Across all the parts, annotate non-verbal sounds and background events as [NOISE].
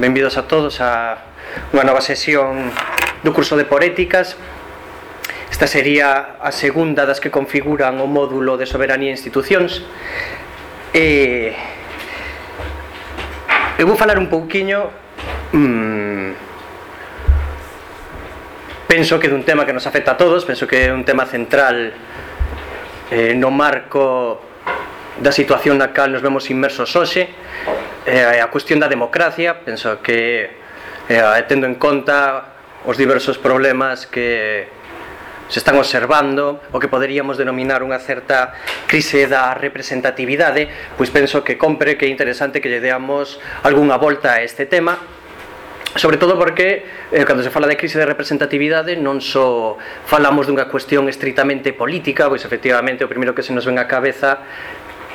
Benvidos a todos a unha nova sesión do curso de Poréticas. Esta sería a segunda das que configuran o módulo de soberanía e institucións. E... Eu vou falar un pouquiño mmm, Penso que dun tema que nos afecta a todos Penso que é un tema central eh, no marco da situación na cal nos vemos inmersos hoxe eh, a cuestión da democracia, penso que eh, tendo en conta os diversos problemas que se están observando o que poderíamos denominar unha certa crise da representatividade, pois penso que compre que é interesante que lle deamos algunha volta a este tema, sobre todo porque eh, cando se fala de crise de representatividade non só falamos dunha cuestión estritamente política, pois efectivamente o primeiro que se nos ven á cabeza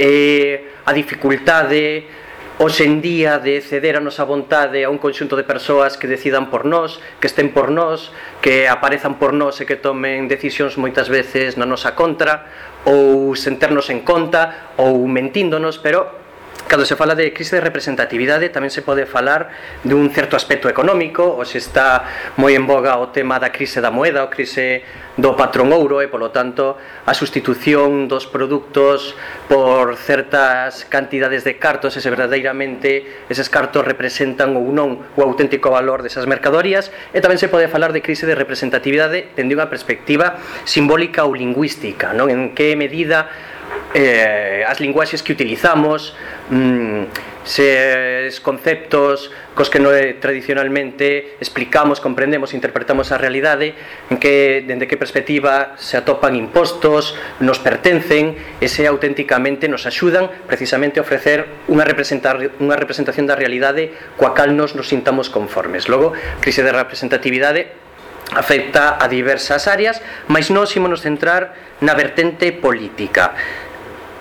é a dificultade hoxe en día de ceder a nosa vontade a un conxunto de persoas que decidan por nós, que estén por nós, que aparezan por nós e que tomen decisións moitas veces na nosa contra ou senternos en conta ou mentíndonos, pero cando se fala de crise de representatividade tamén se pode falar dun certo aspecto económico, ou se está moi en boga o tema da crise da moeda, o crise do patrón ouro e polo tanto a sustitución dos produtos por certas cantidades de cartos e se verdadeiramente eses cartos representan ou non o auténtico valor desas mercadorías. E tamén se pode falar de crise de representatividade dende unha perspectiva simbólica ou lingüística non? En que medida eh, as linguaxes que utilizamos mm, os conceptos cos que noi tradicionalmente explicamos, comprendemos, interpretamos a realidade en que, dende que perspectiva se atopan impostos nos pertencen e se auténticamente nos axudan precisamente a ofrecer unha, representar, unha representación da realidade coa cal nos nos sintamos conformes. Logo, crise de representatividade afecta a diversas áreas, mas nós ímonos centrar na vertente política.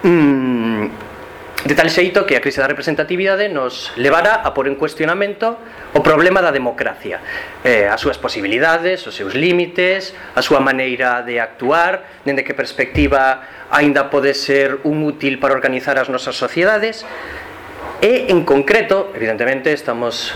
Mm, De tal xeito que a crise da representatividade nos levará a por en cuestionamento o problema da democracia, eh, as súas posibilidades, os seus límites, a súa maneira de actuar, dende que perspectiva aínda pode ser un útil para organizar as nosas sociedades, e en concreto, evidentemente, estamos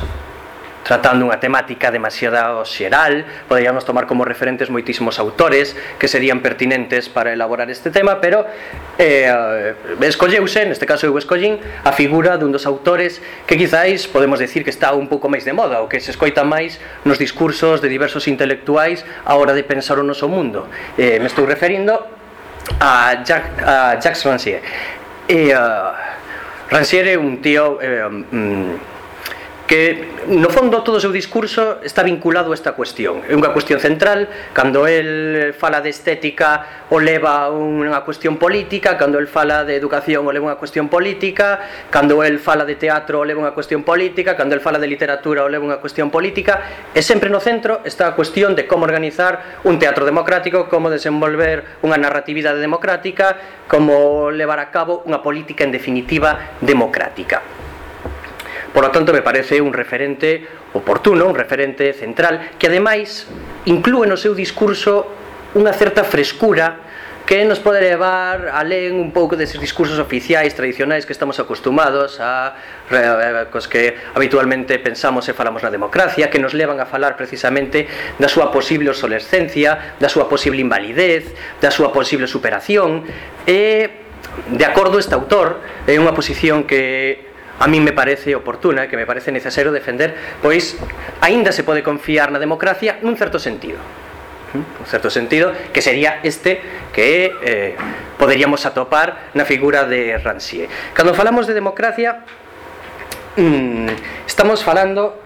tratando unha temática demasiado xeral, poderíamos tomar como referentes moitísimos autores que serían pertinentes para elaborar este tema, pero eh, escolleuse, neste caso eu escollín, a figura dun dos autores que quizáis podemos decir que está un pouco máis de moda, ou que se escoita máis nos discursos de diversos intelectuais a hora de pensar o noso mundo. Eh, me estou referindo a, Jack, a Jacques Rancière. E, uh, Rancière é un tío... Eh, mm, que no fondo todo o seu discurso está vinculado a esta cuestión. É unha cuestión central, cando el fala de estética o leva unha cuestión política, cando el fala de educación o leva unha cuestión política, cando el fala de teatro o leva unha cuestión política, cando el fala de literatura o leva unha cuestión política, e sempre no centro está a cuestión de como organizar un teatro democrático, como desenvolver unha narratividade democrática, como levar a cabo unha política en definitiva democrática. Por lo tanto, me parece un referente oportuno, un referente central, que ademais inclúe no seu discurso unha certa frescura que nos pode levar alén un pouco deses discursos oficiais tradicionais que estamos acostumados a eh, eh, cos que habitualmente pensamos e falamos na democracia, que nos levan a falar precisamente da súa posible obsolescencia, da súa posible invalidez, da súa posible superación. E de acordo este autor é unha posición que a mí me parece oportuna que me parece necesario defender pois aínda se pode confiar na democracia nun certo sentido. Un certo sentido que sería este que eh, poderíamos atopar na figura de Rancié. Cando falamos de democracia mmm, estamos falando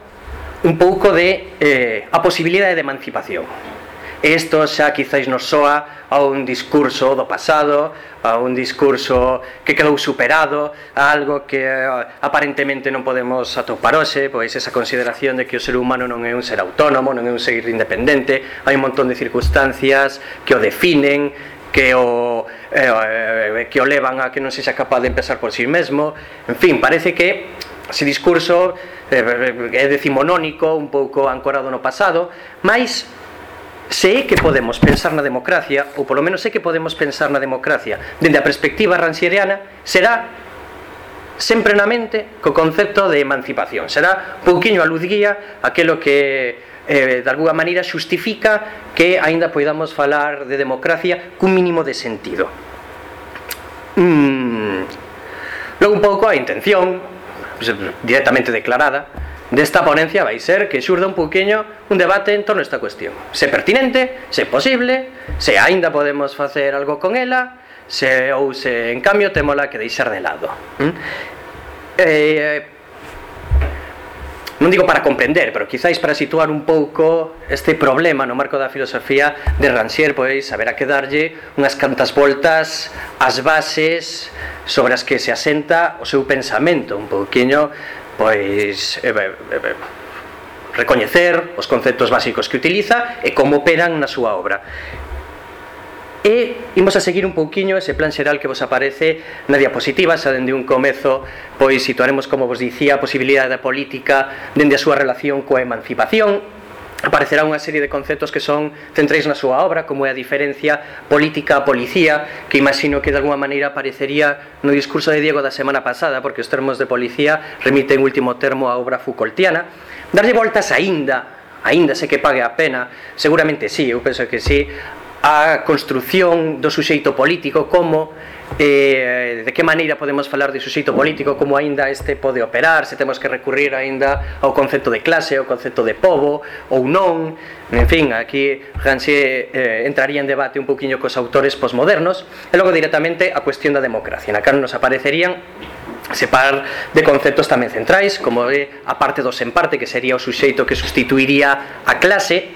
un pouco de eh, a posibilidade de emancipación. Isto xa quizáis nos soa a un discurso do pasado, a un discurso que quedou superado, a algo que eh, aparentemente non podemos atopar hoxe, pois esa consideración de que o ser humano non é un ser autónomo, non é un ser independente, hai un montón de circunstancias que o definen, que o eh, eh que o levan a que non sexa capaz de empezar por si sí mesmo. En fin, parece que ese discurso eh, é decimonónico, un pouco ancorado no pasado, mas Se é que podemos pensar na democracia, ou polo menos é que podemos pensar na democracia, dende a perspectiva rancieriana, será sempre na mente co concepto de emancipación. Será pouquiño a luz guía aquelo que eh, de alguna maneira xustifica que aínda poidamos falar de democracia cun mínimo de sentido. Mm. Logo un pouco a intención, directamente declarada, Desta ponencia vai ser que xurda un pouquiño un debate en torno a esta cuestión. Se pertinente, se posible, se aínda podemos facer algo con ela, se ou se en cambio temola que deixar de lado. ¿Mm? Eh, non digo para comprender, pero quizáis para situar un pouco este problema no marco da filosofía de Rancière, pois haberá que darlle unhas cantas voltas ás bases sobre as que se asenta o seu pensamento, un pouquiño pois eh, eh, eh, recoñecer os conceptos básicos que utiliza e como operan na súa obra. E imos a seguir un pouquiño ese plan xeral que vos aparece na diapositiva xa dende un comezo pois situaremos como vos dicía a posibilidade da política dende a súa relación coa emancipación aparecerá unha serie de conceptos que son centrais na súa obra, como é a diferencia política a policía, que imagino que de alguma maneira aparecería no discurso de Diego da semana pasada, porque os termos de policía remiten último termo á obra Foucaultiana. Darlle voltas aínda, aínda se que pague a pena, seguramente sí, eu penso que sí, a construción do suxeito político como eh, de que maneira podemos falar de suxeito político como aínda este pode operar se temos que recurrir aínda ao concepto de clase ao concepto de povo ou non. En fin, aquí Rancière eh, entraría en debate un poquinho cos autores posmodernos e logo directamente a cuestión da democracia. Na cal nos aparecerían separar de conceptos tamén centrais como é a parte dos en parte que sería o suxeito que sustituiría a clase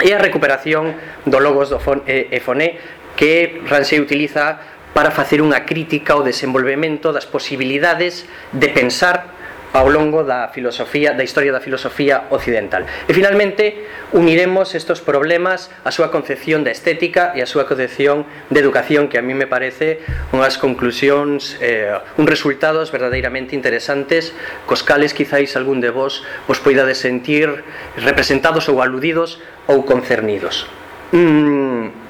e a recuperación do logos do fon, e, e foné que Rancié utiliza para facer unha crítica ao desenvolvemento das posibilidades de pensar ao longo da filosofía da historia da filosofía occidental. E finalmente uniremos estos problemas á súa concepción da estética e á súa concepción de educación que a mí me parece unhas conclusións eh, un resultados verdadeiramente interesantes cos cales quizáis algún de vos os poidades sentir representados ou aludidos ou concernidos. Mm,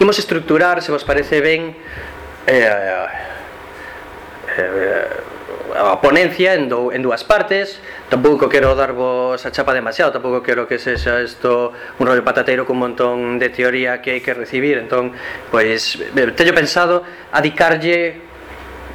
Imos estructurar, se vos parece ben, eh, eh, a ponencia en, do, en dúas partes. Tampouco quero darvos a chapa demasiado tampouco quero que sexa isto un rollo patateiro con un montón de teoría que hai que recibir. Entón, pois, eh, teño pensado adicarlle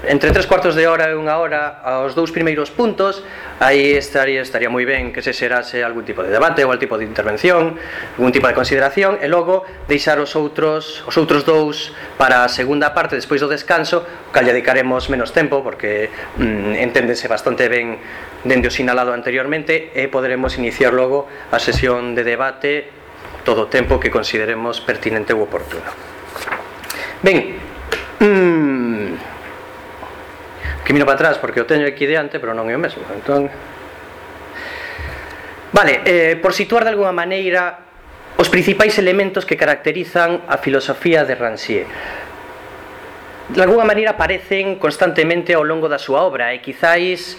entre tres cuartos de hora e unha hora aos dous primeiros puntos aí estaría, estaría moi ben que se xerase algún tipo de debate ou algún tipo de intervención algún tipo de consideración e logo deixar os outros os outros dous para a segunda parte despois do descanso que lle dedicaremos menos tempo porque mm, enténdese bastante ben dende o sinalado anteriormente e poderemos iniciar logo a sesión de debate todo o tempo que consideremos pertinente ou oportuno. Ben mm, que miro para atrás porque o teño aquí diante, pero non é o mesmo. Entón, Vale, eh, por situar de alguma maneira os principais elementos que caracterizan a filosofía de Rancière. De alguna maneira aparecen constantemente ao longo da súa obra e quizáis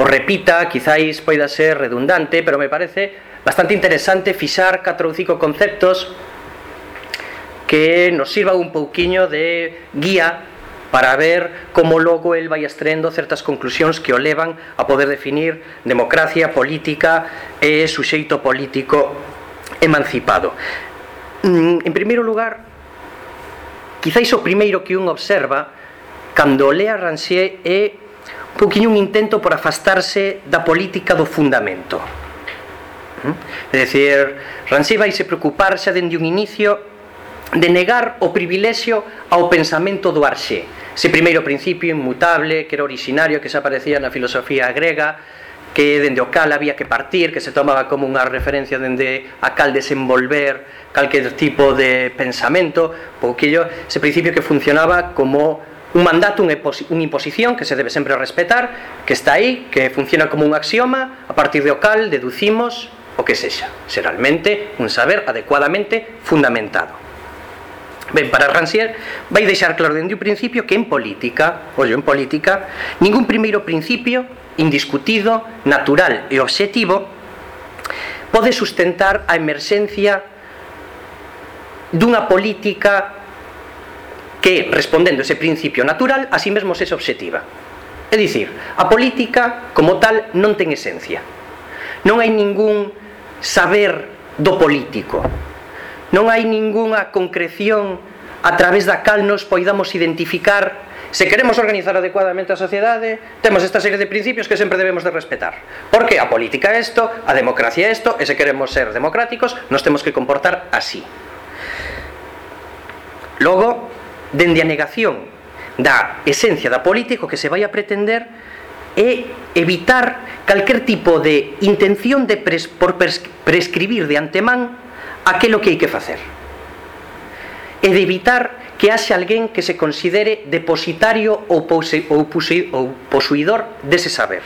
o repita, quizáis poida ser redundante, pero me parece bastante interesante fixar catro ou cinco conceptos que nos sirvan un pouquiño de guía para ver como logo el vai extraendo certas conclusións que o levan a poder definir democracia, política e suxeito político emancipado. Mm, en primeiro lugar, quizáis o primeiro que un observa cando lea Rancier é un poquinho un intento por afastarse da política do fundamento. Mm? É dicir, Rancier vai se preocupar xa dende un inicio de negar o privilexio ao pensamento do arxe. Ese primeiro principio inmutable, que era originario, que se aparecía na filosofía grega, que dende o cal había que partir, que se tomaba como unha referencia dende a cal desenvolver calquer tipo de pensamento, pouquillo, ese principio que funcionaba como un mandato, unha imposición que se debe sempre respetar, que está aí, que funciona como un axioma, a partir do cal deducimos o que sexa, xeralmente un saber adecuadamente fundamentado. Ben, para Rancière vai deixar claro dende o principio que en política, ollo, en política, ningún primeiro principio indiscutido, natural e obxectivo pode sustentar a emerxencia dunha política que, respondendo ese principio natural, así mesmo se obxectiva. É dicir, a política como tal non ten esencia. Non hai ningún saber do político, Non hai ningunha concreción a través da cal nos poidamos identificar Se queremos organizar adecuadamente a sociedade, temos esta serie de principios que sempre debemos de respetar. Porque a política é isto, a democracia é isto, e se queremos ser democráticos, nos temos que comportar así. Logo, dende a negación da esencia da política, que se vai a pretender é evitar calquer tipo de intención de pres, por pres, prescribir de antemán aquelo que hai que facer e de evitar que haxe alguén que se considere depositario ou, pose, ou, pose, ou posuidor dese saber.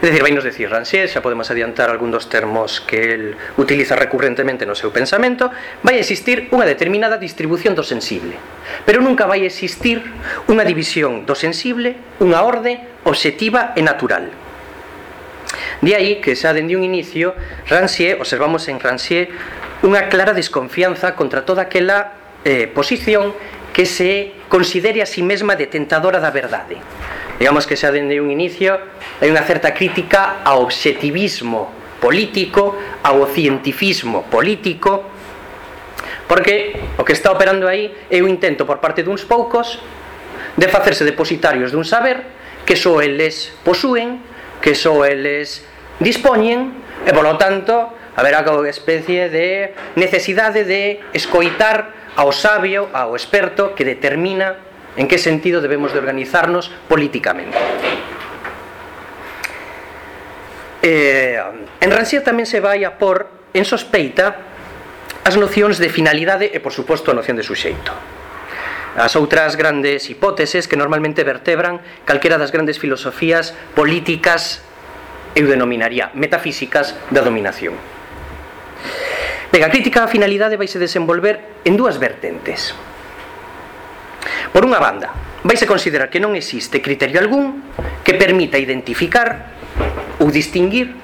É dicir, vai nos decir Rancière, xa podemos adiantar algún dos termos que el utiliza recurrentemente no seu pensamento, vai existir unha determinada distribución do sensible, pero nunca vai existir unha división do sensible, unha orde obxectiva e natural. De aí que xa dende un inicio Rancière, observamos en Rancière, unha clara desconfianza contra toda aquela eh, posición que se considere a si sí mesma detentadora da verdade. Digamos que xa dende un inicio hai unha certa crítica ao obxectivismo político ao cientifismo político porque o que está operando aí é o intento por parte duns poucos de facerse depositarios dun saber que só eles posúen que só eles dispoñen e polo tanto haberá como especie de necesidade de escoitar ao sabio, ao experto que determina en que sentido debemos de organizarnos políticamente. Eh, en Rancière tamén se vai a por en sospeita as nocións de finalidade e, por suposto, a noción de suxeito as outras grandes hipóteses que normalmente vertebran calquera das grandes filosofías políticas eu denominaría metafísicas da dominación. Ben, a crítica á finalidade vai se desenvolver en dúas vertentes. Por unha banda, vaise considerar que non existe criterio algún que permita identificar ou distinguir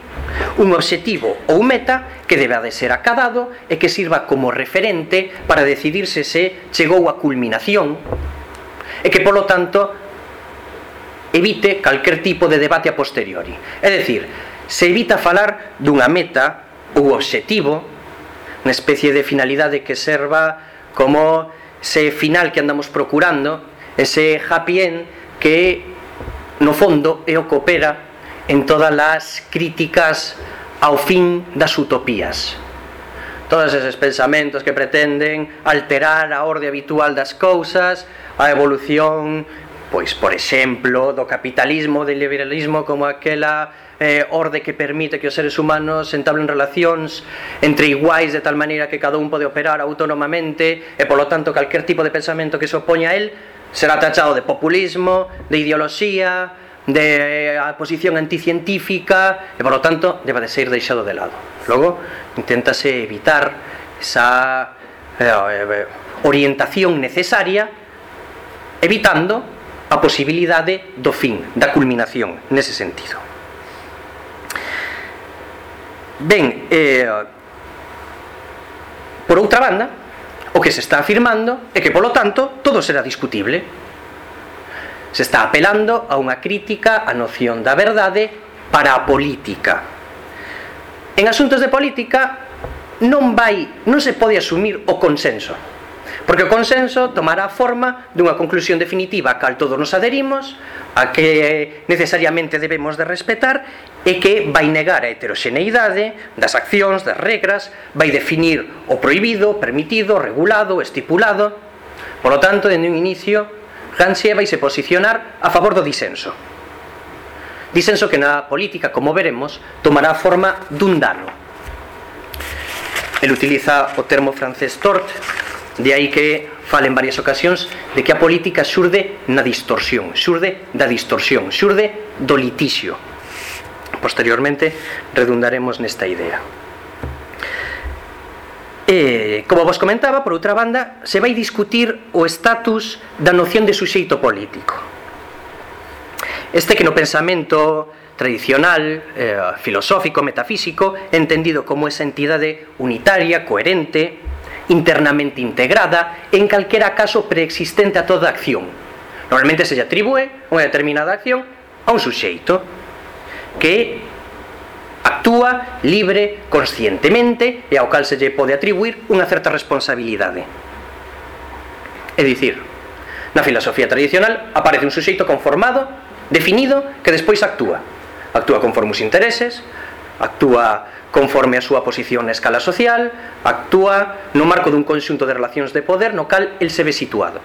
un obxectivo ou meta que debe de ser acadado e que sirva como referente para decidirse se chegou a culminación e que polo tanto evite calquer tipo de debate a posteriori. É dicir, se evita falar dunha meta ou obxectivo unha especie de finalidade que serva como ese final que andamos procurando ese happy end que no fondo é o que opera en todas as críticas ao fin das utopías. Todos eses pensamentos que pretenden alterar a orde habitual das cousas, a evolución, pois, por exemplo, do capitalismo, do liberalismo como aquela eh, orde que permite que os seres humanos entablen relacións entre iguais de tal maneira que cada un pode operar autonomamente e, polo tanto, calquer tipo de pensamento que se opoña a él será tachado de populismo, de ideoloxía, de eh, a posición anticientífica e por lo tanto deba de ser deixado de lado. Logo inténtase evitar esa eh, orientación necesaria evitando a posibilidade do fin, da culminación nese sentido. Ben eh, por outra banda o que se está afirmando é que polo tanto todo será discutible se está apelando a unha crítica a noción da verdade para a política. En asuntos de política non vai, non se pode asumir o consenso. Porque o consenso tomará a forma dunha conclusión definitiva a cal todos nos aderimos, a que necesariamente debemos de respetar e que vai negar a heteroxeneidade das accións, das regras, vai definir o prohibido, permitido, regulado, estipulado. Por lo tanto, dende un inicio, Gansia vaise posicionar a favor do disenso. Disenso que na política, como veremos, tomará a forma dun dano. El utiliza o termo francés tort, de aí que falen en varias ocasións de que a política xurde na distorsión, xurde da distorsión, xurde do litixio. Posteriormente redundaremos nesta idea. Eh, como vos comentaba, por outra banda, se vai discutir o estatus da noción de suxeito político. Este que no pensamento tradicional, eh, filosófico, metafísico, entendido como esa entidade unitaria, coherente, internamente integrada, en calquera caso preexistente a toda acción. Normalmente se lle atribúe unha determinada acción a un suxeito que actúa libre, conscientemente e ao cal se lle pode atribuir unha certa responsabilidade. É dicir, na filosofía tradicional aparece un suxeito conformado, definido, que despois actúa. Actúa conforme os intereses, actúa conforme a súa posición na escala social, actúa no marco dun conxunto de relacións de poder no cal el se ve situado.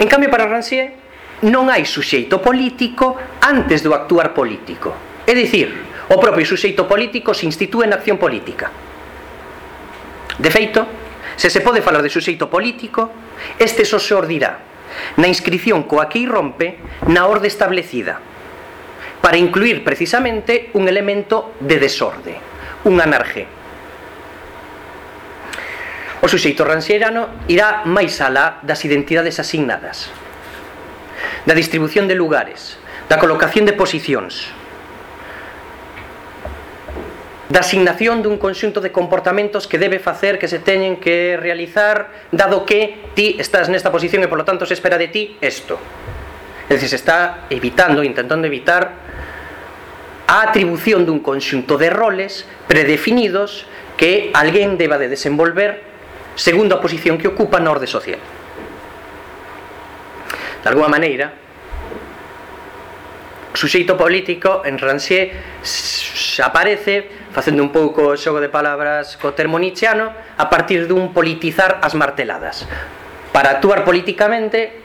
En cambio, para Rancière, non hai suxeito político antes do actuar político. É dicir, O propio suxeito político se institúe na acción política. De feito, se se pode falar de suxeito político, este só se ordirá na inscripción coa que irrompe na orde establecida, para incluir precisamente un elemento de desorde, un anarje. O suxeito ransierano irá máis alá das identidades asignadas, da distribución de lugares, da colocación de posicións, da asignación dun conxunto de comportamentos que debe facer, que se teñen que realizar, dado que ti estás nesta posición e, polo tanto, se espera de ti isto. É dicir, se está evitando, intentando evitar a atribución dun conxunto de roles predefinidos que alguén deba de desenvolver segundo a posición que ocupa na orde social. De alguma maneira, o suxeito político en Rancier aparece facendo un pouco o xogo de palabras co termo nietzscheano, a partir dun politizar as marteladas. Para actuar políticamente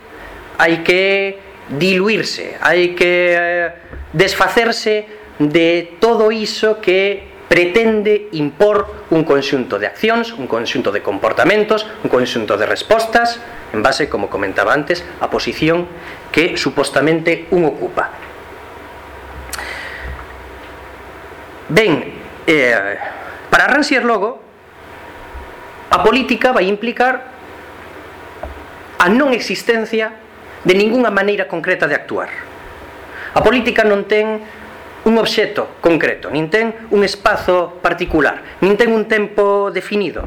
hai que diluirse, hai que eh, desfacerse de todo iso que pretende impor un conxunto de accións, un conxunto de comportamentos, un conxunto de respostas, en base, como comentaba antes, a posición que supostamente un ocupa. Ben, Eh, para Rancière Logo, a política vai implicar a non existencia de ningunha maneira concreta de actuar. A política non ten un obxeto concreto, nin ten un espazo particular, nin ten un tempo definido,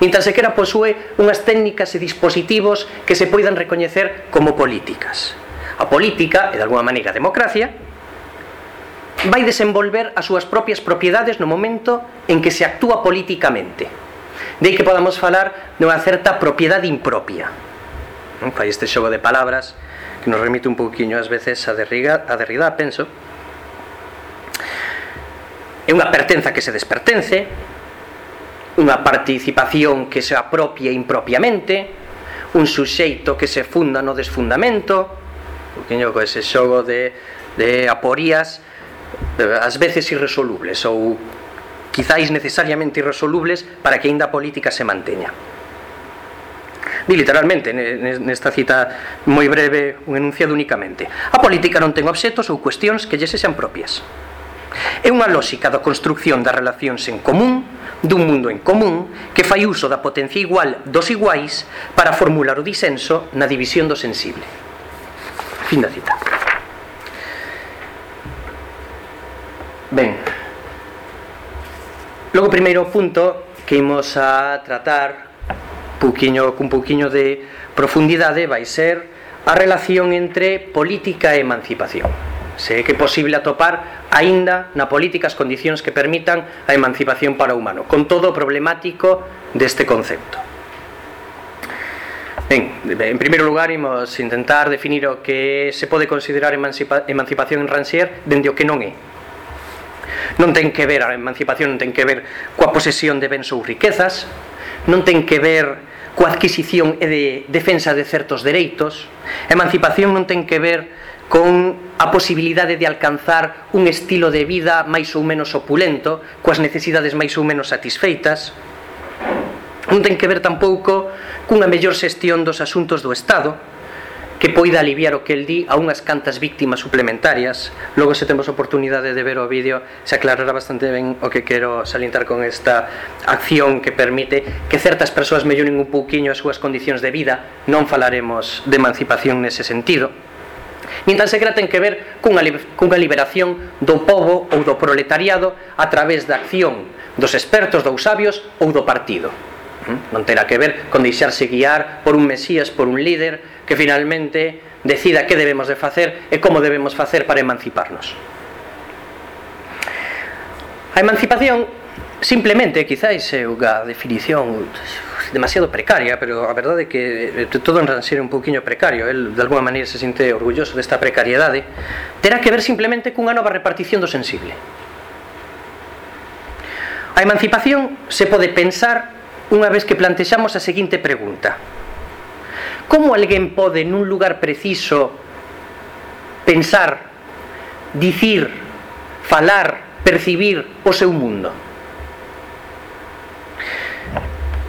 nin tan sequera posúe unhas técnicas e dispositivos que se poidan recoñecer como políticas. A política, e de alguma maneira a democracia, vai desenvolver as súas propias propiedades no momento en que se actúa políticamente. De que podamos falar dunha certa propiedade impropia. Non? Fai este xogo de palabras que nos remite un pouquiño ás veces a Derrida, a Derrida penso. É unha pertenza que se despertence, unha participación que se apropia impropiamente, un suxeito que se funda no desfundamento, un poquinho co ese xogo de, de aporías ás veces irresolubles ou quizáis necesariamente irresolubles para que ainda a política se manteña. Di literalmente nesta cita moi breve un enunciado únicamente. A política non ten obxetos ou cuestións que lles sean propias. É unha lógica da construcción das relacións en común, dun mundo en común, que fai uso da potencia igual dos iguais para formular o disenso na división do sensible. Fin da cita. Ben. Logo primeiro punto que imos a tratar puquiño cun pouquiño de profundidade vai ser a relación entre política e emancipación. Se é que é posible atopar aínda na política as condicións que permitan a emancipación para o humano, con todo o problemático deste concepto. Ben, en primeiro lugar, imos intentar definir o que se pode considerar emancipa, emancipación en Rancière dende o que non é Non ten que ver, a emancipación non ten que ver coa posesión de bens ou riquezas, non ten que ver coa adquisición e de defensa de certos dereitos. A emancipación non ten que ver con a posibilidade de alcanzar un estilo de vida máis ou menos opulento, coas necesidades máis ou menos satisfeitas. Non ten que ver tampouco cunha mellor xestión dos asuntos do Estado, que poida aliviar o que el di a unhas cantas víctimas suplementarias. Logo se temos oportunidade de ver o vídeo se aclarará bastante ben o que quero salientar con esta acción que permite que certas persoas melloren un pouquiño as súas condicións de vida. Non falaremos de emancipación nese sentido. Nin tan sequera ten que ver cunha, cunha liberación do povo ou do proletariado a través da acción dos expertos, dos sabios ou do partido. Non terá que ver con deixarse guiar por un mesías, por un líder que finalmente decida que debemos de facer e como debemos facer para emanciparnos. A emancipación simplemente, quizáis é unha definición demasiado precaria, pero a verdade é que eh, todo en ser un pouquiño precario, el de alguma maneira se sinte orgulloso desta precariedade, terá que ver simplemente cunha nova repartición do sensible. A emancipación se pode pensar unha vez que plantexamos a seguinte pregunta. Como alguén pode nun lugar preciso pensar, dicir, falar, percibir o seu mundo?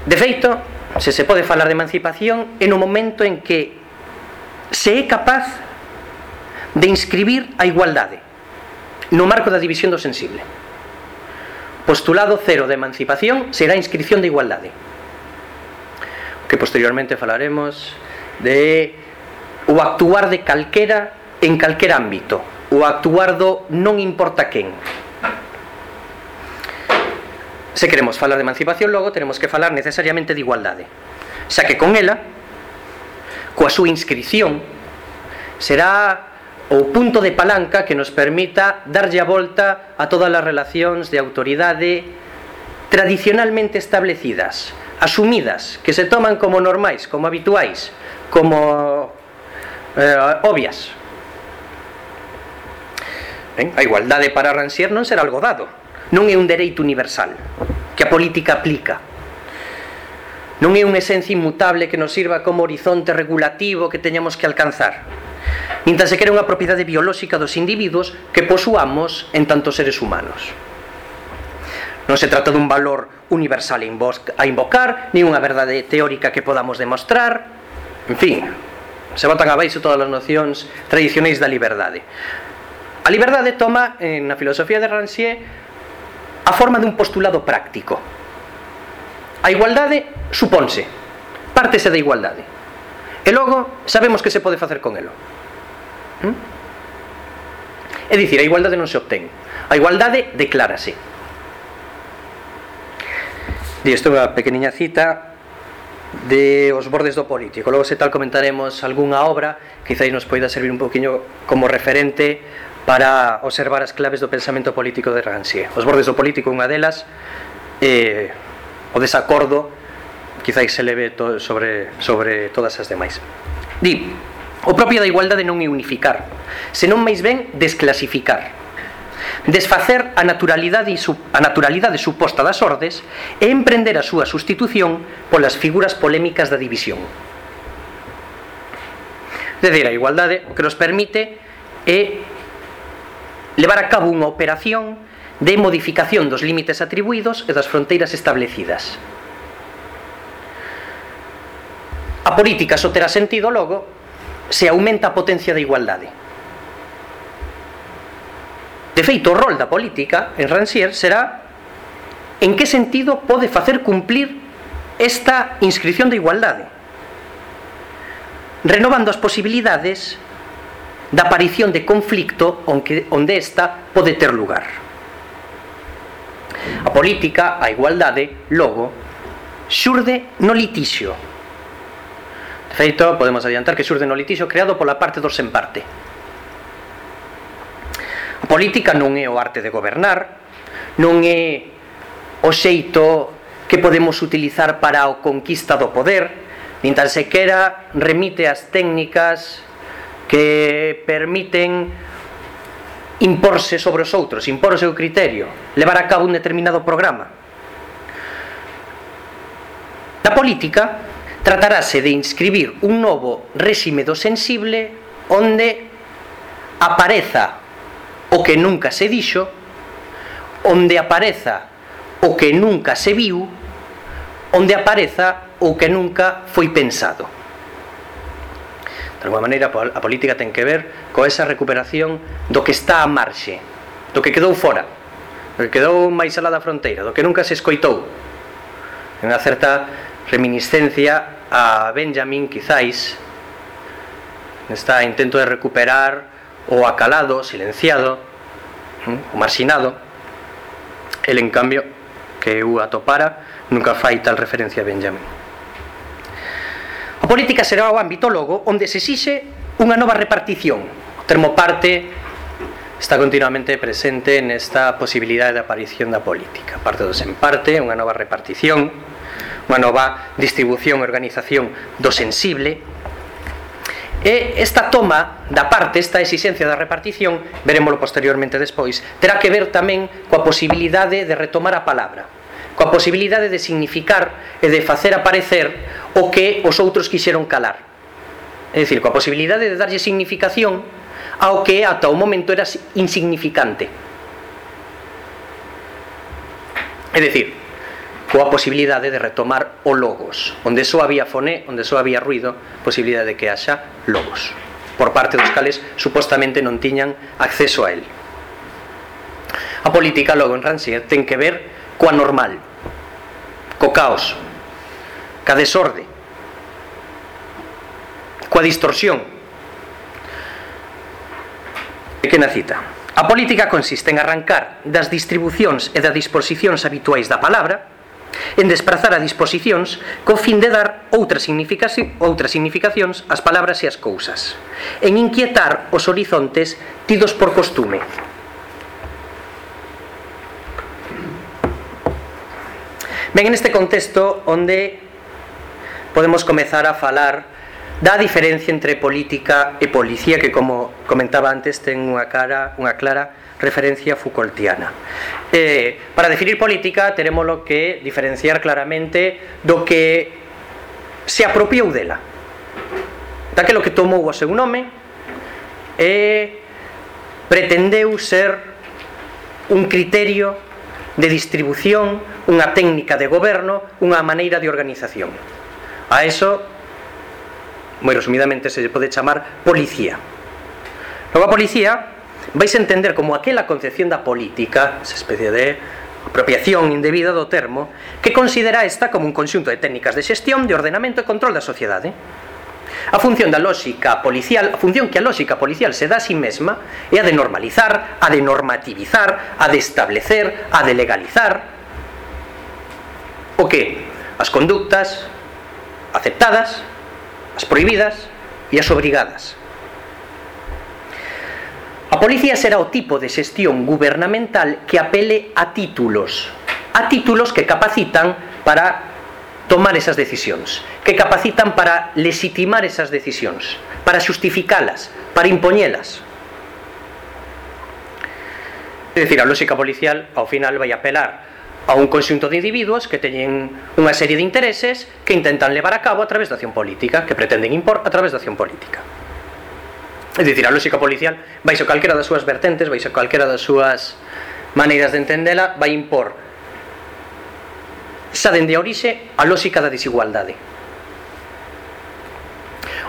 De feito, se se pode falar de emancipación é no momento en que se é capaz de inscribir a igualdade no marco da división do sensible. Postulado cero de emancipación será a inscripción de igualdade, que posteriormente falaremos de o actuar de calquera en calquer ámbito, o actuar do non importa quen. Se queremos falar de emancipación logo tenemos que falar necesariamente de igualdade, xa que con ela, coa súa inscripción, será o punto de palanca que nos permita darlle a volta a todas as relacións de autoridade tradicionalmente establecidas, asumidas, que se toman como normais, como habituais, como eh, obvias. Ben, a igualdade para Rancière non será algo dado, non é un dereito universal que a política aplica. Non é unha esencia inmutable que nos sirva como horizonte regulativo que teñamos que alcanzar. Nin tan sequera unha propiedade biolóxica dos individuos que posuamos en tantos seres humanos. Non se trata dun valor universal a invocar, nin unha verdade teórica que podamos demostrar, En fin, se botan abaixo todas as nocións tradicionais da liberdade. A liberdade toma, na filosofía de Rancière, a forma dun postulado práctico. A igualdade supónse, pártese da igualdade. E logo sabemos que se pode facer con elo. ¿Mm? É dicir, a igualdade non se obtén. A igualdade declárase. Di, isto é unha pequeniña cita de Os bordes do político. Logo se tal comentaremos algunha obra que quizáis nos poida servir un poquinho como referente para observar as claves do pensamento político de Rancière. Os bordes do político unha delas eh, o desacordo quizáis se leve to, sobre, sobre todas as demais. Di, o propio da igualdade non é unificar, senón máis ben desclasificar desfacer a naturalidade, a naturalidade suposta das ordes e emprender a súa sustitución polas figuras polémicas da división. É decir, a igualdade o que nos permite é levar a cabo unha operación de modificación dos límites atribuídos e das fronteiras establecidas. A política só terá sentido logo se aumenta a potencia da igualdade. De feito, o rol da política en Rancière será en que sentido pode facer cumplir esta inscripción de igualdade renovando as posibilidades da aparición de conflicto onde, onde esta pode ter lugar. A política, a igualdade logo, xurde no litixio. De feito, podemos adiantar que xurde no litixio creado pola parte dos en parte política non é o arte de gobernar, non é o xeito que podemos utilizar para a conquista do poder, nin tan sequera remite as técnicas que permiten imporse sobre os outros, impor o seu criterio, levar a cabo un determinado programa. Na política tratarase de inscribir un novo réxime do sensible onde apareza o que nunca se dixo, onde apareza o que nunca se viu, onde apareza o que nunca foi pensado. De alguma maneira, a política ten que ver co esa recuperación do que está a marxe, do que quedou fora, do que quedou máis alá da fronteira, do que nunca se escoitou. Unha certa reminiscencia a Benjamin, quizáis, nesta intento de recuperar o acalado, silenciado, o marxinado. El, en cambio, que eu atopara, nunca fai tal referencia a Benjamin. A política será o ámbito logo onde se exixe unha nova repartición. O termo parte está continuamente presente nesta posibilidade de aparición da política. Parte dos en parte, unha nova repartición, unha nova distribución e organización do sensible, E esta toma da parte, esta exixencia da repartición, verémolo posteriormente despois, terá que ver tamén coa posibilidade de retomar a palabra, coa posibilidade de significar e de facer aparecer o que os outros quixeron calar. É dicir, coa posibilidade de darlle significación ao que ata o momento era insignificante. É dicir, coa posibilidade de retomar o logos. Onde só había foné, onde só había ruido posibilidade de que haxa logos. Por parte dos cales supostamente non tiñan acceso a él. A política logo en Rancière ten que ver coa normal co caos ca desorde coa distorsión. Pequena cita A política consiste en arrancar das distribucións e das disposicións habituais da palabra en desprazar a disposicións co fin de dar outras, significaci outras significacións ás palabras e ás cousas. En inquietar os horizontes tidos por costume. Ben, en este contexto onde podemos comezar a falar da diferencia entre política e policía que como comentaba antes ten unha cara unha clara referencia Foucaultiana. Eh, para definir política teremos lo que diferenciar claramente do que se apropiou dela. Daquelo que tomou o seu nome e pretendeu ser un criterio de distribución, unha técnica de goberno, unha maneira de organización. A eso, moi resumidamente, se pode chamar policía. Logo a policía vais entender como aquela concepción da política, esa especie de apropiación indebida do termo, que considera esta como un conxunto de técnicas de xestión, de ordenamento e control da sociedade. A función da lógica policial, a función que a lógica policial se dá a si sí mesma é a de normalizar, a de normativizar, a de establecer, a de legalizar. O que? As conductas aceptadas, as prohibidas e as obrigadas. A policía será o tipo de xestión gubernamental que apele a títulos, a títulos que capacitan para tomar esas decisións, que capacitan para legitimar esas decisións, para xustificalas, para impoñelas. É dicir, a lógica policial ao final vai apelar a un conxunto de individuos que teñen unha serie de intereses que intentan levar a cabo a través da acción política, que pretenden impor a través da acción política. É dicir, a lógica policial baixo calquera das súas vertentes, baixo calquera das súas maneiras de entendela, vai impor xa dende a orixe a lógica da desigualdade.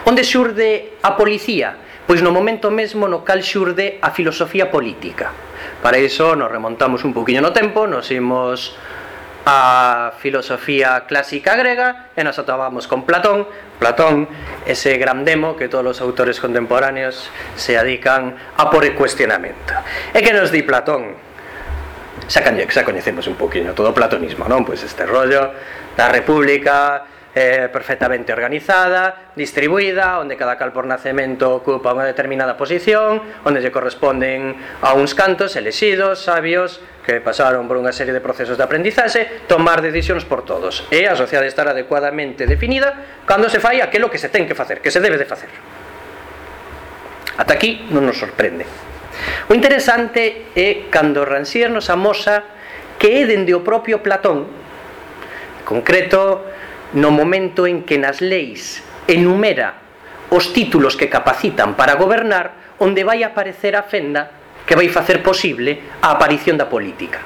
Onde xurde a policía? Pois no momento mesmo no cal xurde a filosofía política. Para iso nos remontamos un poquinho no tempo, nos imos a filosofía clásica grega e nos atopamos con Platón. Platón, ese grandemo que todos os autores contemporáneos se adican a por el cuestionamento e que nos di Platón? Xa, xa coñecemos un poquinho todo o platonismo non? pois este rollo da república eh, perfectamente organizada, distribuída, onde cada cal por nacemento ocupa unha determinada posición, onde lle corresponden a uns cantos elexidos, sabios, que pasaron por unha serie de procesos de aprendizaxe, tomar decisións por todos. E a sociedade estar adecuadamente definida cando se fai aquilo que se ten que facer, que se debe de facer. Ata aquí non nos sorprende. O interesante é cando Rancière nos amosa que é dende o propio Platón, concreto no momento en que nas leis enumera os títulos que capacitan para gobernar onde vai aparecer a fenda que vai facer posible a aparición da política.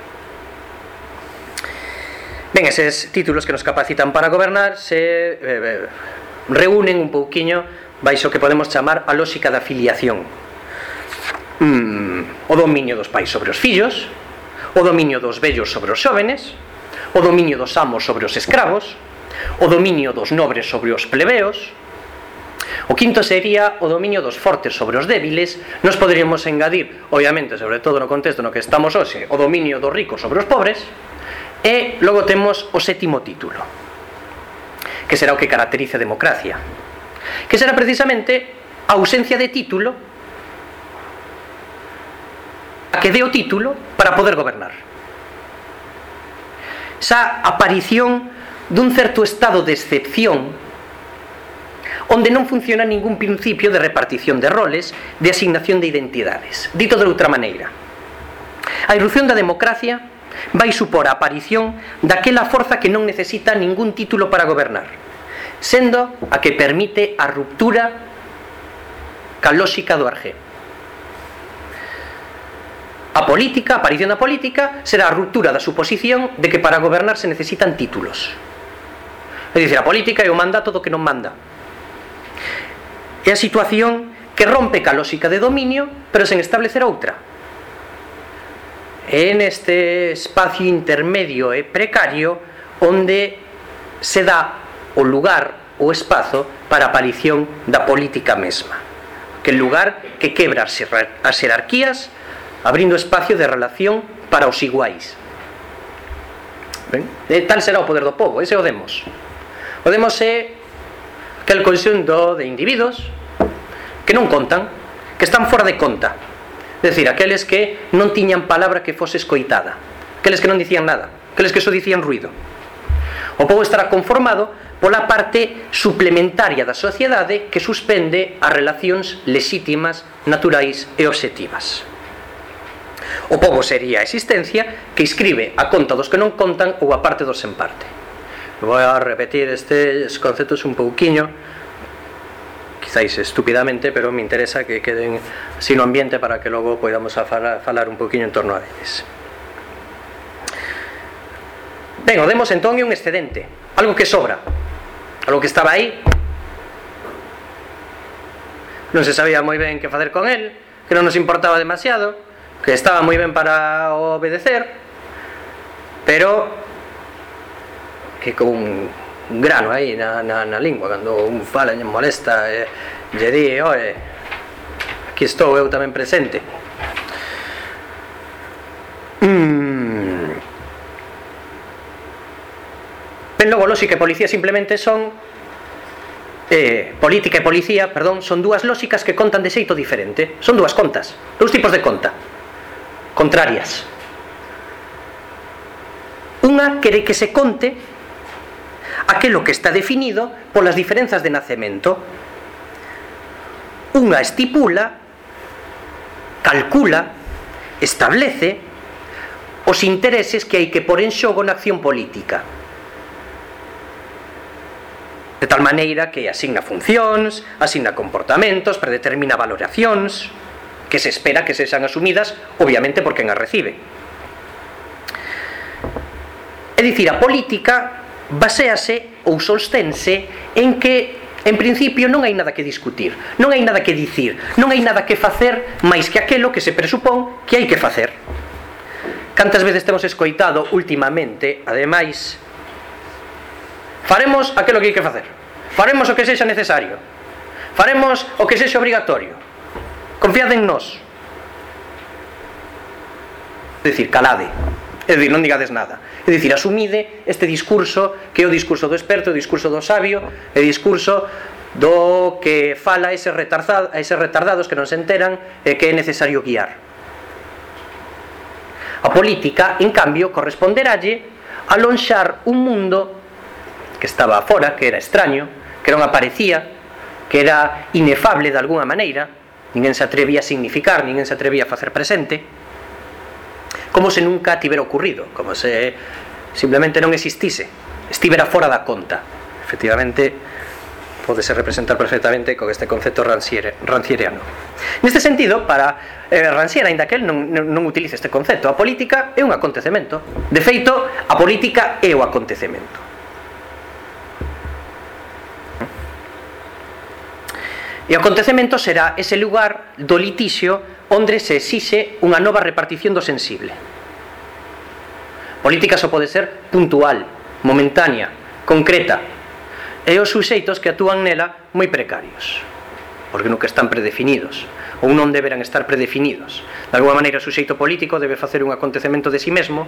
Ben, eses títulos que nos capacitan para gobernar se eh, eh reúnen un pouquiño baixo que podemos chamar a lógica da filiación. Mm, o dominio dos pais sobre os fillos, o dominio dos vellos sobre os xóvenes, o dominio dos amos sobre os escravos, o dominio dos nobres sobre os plebeos, O quinto sería o dominio dos fortes sobre os débiles. Nos poderíamos engadir, obviamente, sobre todo no contexto no que estamos hoxe, o dominio dos ricos sobre os pobres. E logo temos o sétimo título, que será o que caracteriza a democracia, que será precisamente a ausencia de título a que dé o título para poder gobernar. Esa aparición dun certo estado de excepción onde non funciona ningún principio de repartición de roles, de asignación de identidades. Dito de outra maneira, a irrupción da democracia vai supor a aparición daquela forza que non necesita ningún título para gobernar, sendo a que permite a ruptura calóxica do Arge A política, a aparición da política, será a ruptura da suposición de que para gobernar se necesitan títulos. É dicir, a política é o mandato do que non manda. É a situación que rompe ca lógica de dominio, pero sen establecer outra. É neste espacio intermedio e precario onde se dá o lugar, o espazo para a aparición da política mesma. Que lugar que quebra as jerarquías, abrindo espacio de relación para os iguais. Ben? E tal será o poder do povo, ese o demos. Podemos é aquel conxunto de individuos que non contan, que están fora de conta. É dicir, aqueles que non tiñan palabra que fose escoitada, aqueles que non dicían nada, aqueles que só dicían ruido. O pobo estará conformado pola parte suplementaria da sociedade que suspende as relacións lexítimas, naturais e objetivas. O pobo sería a existencia que escribe a conta dos que non contan ou a parte dos en parte. Vou a repetir estes conceptos un pouquiño quizáis estúpidamente, pero me interesa que queden así no ambiente para que logo podamos falar, un pouquiño en torno a eles. Ben, demos entón un excedente, algo que sobra, algo que estaba aí, non se sabía moi ben que facer con el, que non nos importaba demasiado, que estaba moi ben para obedecer pero que con un grano aí na, na, na lingua cando un fala e molesta e lle di, oe, aquí estou eu tamén presente mm. ben logo lógica e policía simplemente son eh, política e policía, perdón, son dúas lóxicas que contan de xeito diferente. Son dúas contas, dous tipos de conta contrarias. Unha quere que se conte aquelo que está definido polas diferenzas de nacemento. Unha estipula, calcula, establece os intereses que hai que por en xogo na acción política. De tal maneira que asigna funcións, asigna comportamentos, predetermina valoracións, que se espera que se sean asumidas, obviamente, por quen as recibe. É dicir, a política baséase ou sostense en que En principio non hai nada que discutir, non hai nada que dicir, non hai nada que facer máis que aquelo que se presupón que hai que facer. Cantas veces temos escoitado últimamente, ademais, faremos aquilo que hai que facer, faremos o que sexa necesario, faremos o que sexa obrigatorio, confiad en nós. É dicir, calade, É dicir, non digades nada. É dicir, asumide este discurso que é o discurso do experto, o discurso do sabio, é o discurso do que fala ese retardado, a eses retardados que non se enteran e que é necesario guiar. A política, en cambio, corresponderalle alonxar un mundo que estaba fora, que era extraño, que non aparecía, que era inefable de alguna maneira, ninguén se atrevía a significar, ninguén se atrevía a facer presente, como se nunca tivera ocurrido, como se simplemente non existise, estivera fora da conta. Efectivamente, pode ser representar perfectamente con este concepto ranciere, rancieriano. Neste sentido, para eh, Ranciere, ainda que non, non, non utilice este concepto, a política é un acontecemento. De feito, a política é o acontecemento. E o acontecemento será ese lugar do litixio onde se exixe unha nova repartición do sensible. Política só pode ser puntual, momentánea, concreta, e os suxeitos que actúan nela moi precarios, porque nunca están predefinidos, ou non deberán estar predefinidos. De alguma maneira, o suxeito político debe facer un acontecemento de si sí mesmo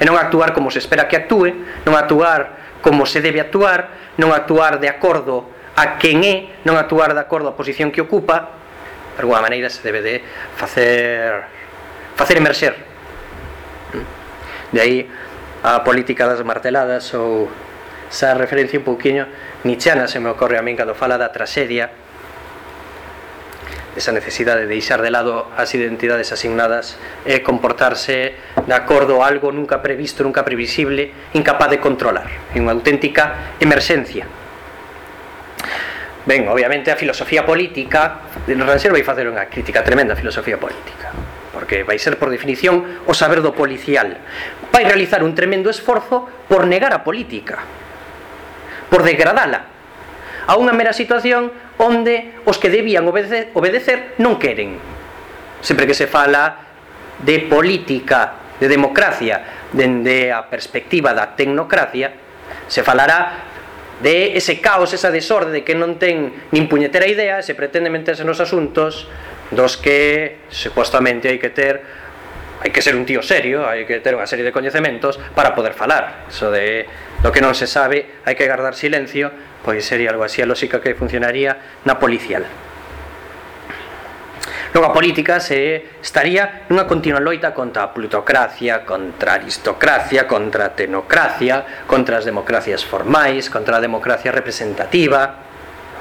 e non actuar como se espera que actúe, non actuar como se debe actuar, non actuar de acordo a quen é, non actuar de acordo á posición que ocupa, de alguma maneira se debe de facer facer emerxer de aí a política das marteladas ou esa referencia un pouquiño nichana se me ocorre a min cando fala da tragedia esa necesidade de deixar de lado as identidades asignadas e comportarse de acordo a algo nunca previsto, nunca previsible, incapaz de controlar, en unha auténtica emerxencia. Ben, obviamente a filosofía política Rancière vai facer unha crítica tremenda a filosofía política porque vai ser por definición o saber do policial. Vai realizar un tremendo esforzo por negar a política por degradala a unha mera situación onde os que debían obedecer, obedecer non queren. Sempre que se fala de política de democracia dende a perspectiva da tecnocracia se falará de ese caos, esa desorde de que non ten nin puñetera idea se pretende meterse nos asuntos dos que supostamente hai que ter hai que ser un tío serio, hai que ter unha serie de coñecementos para poder falar. Eso de lo que non se sabe, hai que guardar silencio, pois sería algo así a lógica que funcionaría na policial. Non a política se estaría nunha continua loita contra a plutocracia, contra a aristocracia, contra a tenocracia, contra as democracias formais, contra a democracia representativa,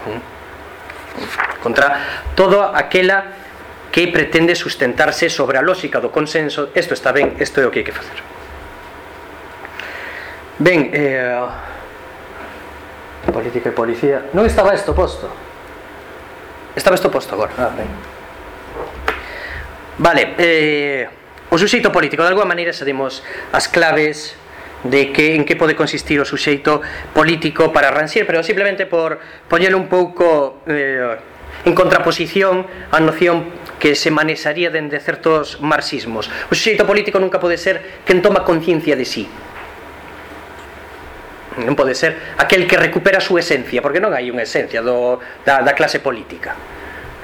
hm, contra todo aquela que pretende sustentarse sobre a lógica do consenso, isto está ben, isto é o que hai que facer. Ben, eh, política e policía... Non estaba isto posto? Estaba isto posto agora. Ah, ben. Vale, eh, o suxeito político, de alguma maneira sabemos as claves de que en que pode consistir o suxeito político para Rancière, pero simplemente por poñelo un pouco eh, en contraposición á noción que se manexaría dende certos marxismos. O suxeito político nunca pode ser quen toma conciencia de sí, non pode ser aquel que recupera a súa esencia, porque non hai unha esencia do, da, da clase política.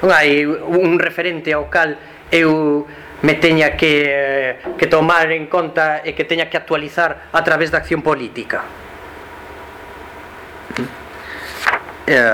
Non hai un referente ao cal eu me teña que, que tomar en conta e que teña que actualizar a través da acción política. Eh,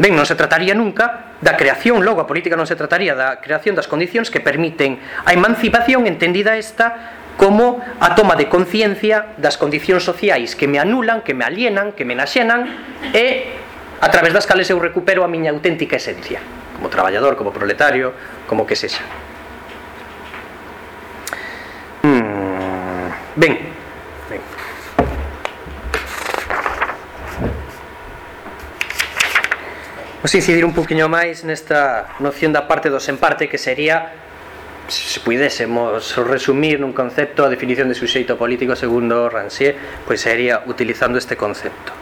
ben, non se trataría nunca da creación, logo a política non se trataría da creación das condicións que permiten a emancipación entendida esta como a toma de conciencia das condicións sociais que me anulan, que me alienan, que me naxenan e a través das cales eu recupero a miña auténtica esencia como traballador, como proletario, como que sexa. Mm, ben, ben. Vamos incidir un poquinho máis nesta noción da parte dos en parte que sería se pudésemos resumir nun concepto a definición de suxeito político segundo Rancière, pois sería utilizando este concepto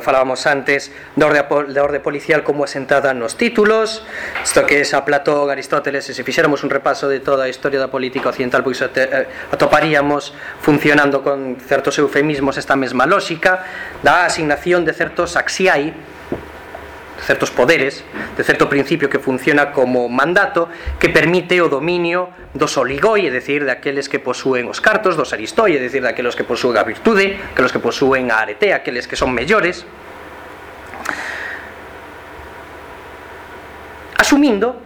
falábamos antes da orde, da orde policial como asentada nos títulos isto que es a Platón, Aristóteles e se fixéramos un repaso de toda a historia da política occidental pois eh, atoparíamos funcionando con certos eufemismos esta mesma lógica da asignación de certos axiai certos poderes, de certo principio que funciona como mandato que permite o dominio dos oligoi, é dicir, daqueles que posúen os cartos, dos aristoi, é dicir, daqueles que posúen a virtude, aqueles que posúen a arete, aqueles que son mellores, asumindo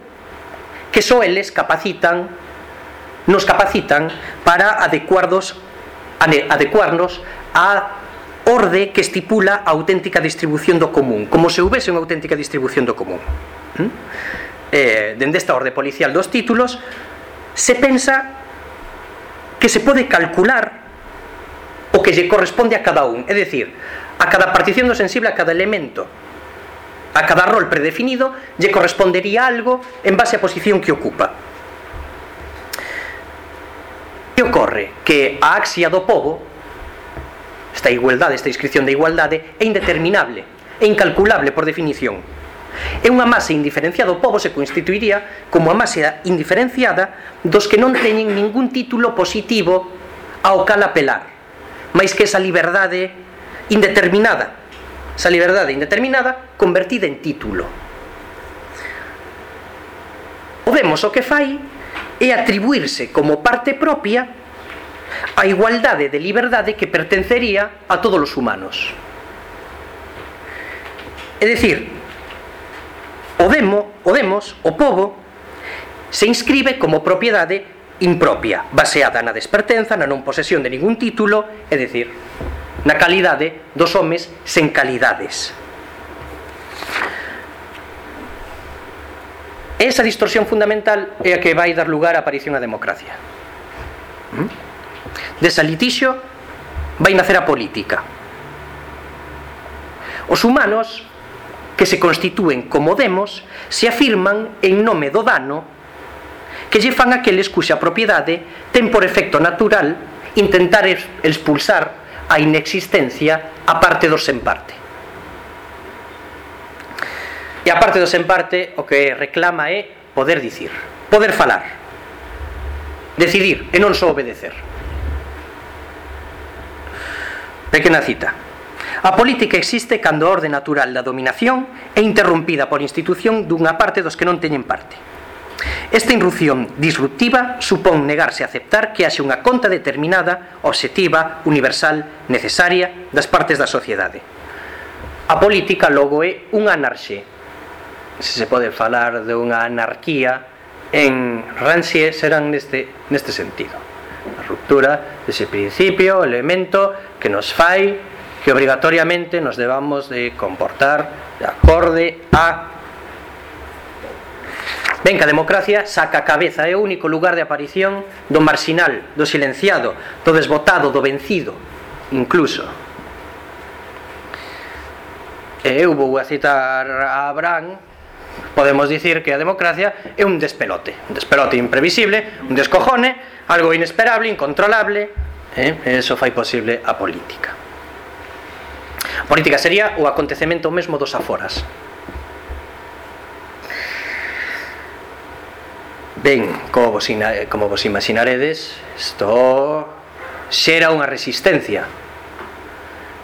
que só eles capacitan nos capacitan para adecuarnos adecuarnos a orde que estipula a auténtica distribución do común, como se houvese unha auténtica distribución do común. Hm? Eh, dende esta orde policial dos títulos, se pensa que se pode calcular o que lle corresponde a cada un, é dicir, a cada partición do sensible, a cada elemento, a cada rol predefinido, lle correspondería algo en base á posición que ocupa. Que ocorre? Que a axia do povo esta igualdade, esta inscripción de igualdade é indeterminable, é incalculable por definición. É unha masa indiferenciada do povo se constituiría como a masa indiferenciada dos que non teñen ningún título positivo ao cal apelar, máis que esa liberdade indeterminada, esa liberdade indeterminada convertida en título. Podemos o que fai é atribuirse como parte propia a igualdade de liberdade que pertencería a todos os humanos. É dicir, o demo, o demos, o povo, se inscribe como propiedade impropia, baseada na despertenza, na non posesión de ningún título, é dicir, na calidade dos homes sen calidades. Esa distorsión fundamental é a que vai dar lugar á aparición á democracia. ¿Mm? desa litixio vai nacer a política. Os humanos que se constitúen como demos se afirman en nome do dano que lle fan aqueles cuxa propiedade ten por efecto natural intentar expulsar a inexistencia a parte dos en parte. E a parte dos en parte o que reclama é poder dicir, poder falar, decidir e non só obedecer. Pequena cita. A política existe cando a orde natural da dominación é interrumpida por institución dunha parte dos que non teñen parte. Esta irrupción disruptiva supón negarse a aceptar que haxe unha conta determinada, obxectiva, universal, necesaria das partes da sociedade. A política logo é unha anarxe. Se se pode falar de unha anarquía en Rancière serán neste, neste sentido. A ruptura dese principio, elemento que nos fai que obrigatoriamente nos debamos de comportar de acorde a Ben que a democracia saca a cabeza é o único lugar de aparición do marxinal, do silenciado, do desbotado, do vencido, incluso. E eu vou a citar a Abraham, podemos dicir que a democracia é un despelote, un despelote imprevisible, un descojone, algo inesperable, incontrolable, eh? eso fai posible a política a política sería o acontecemento mesmo dos aforas Ben, como vos, como vos imaginaredes, isto xera unha resistencia.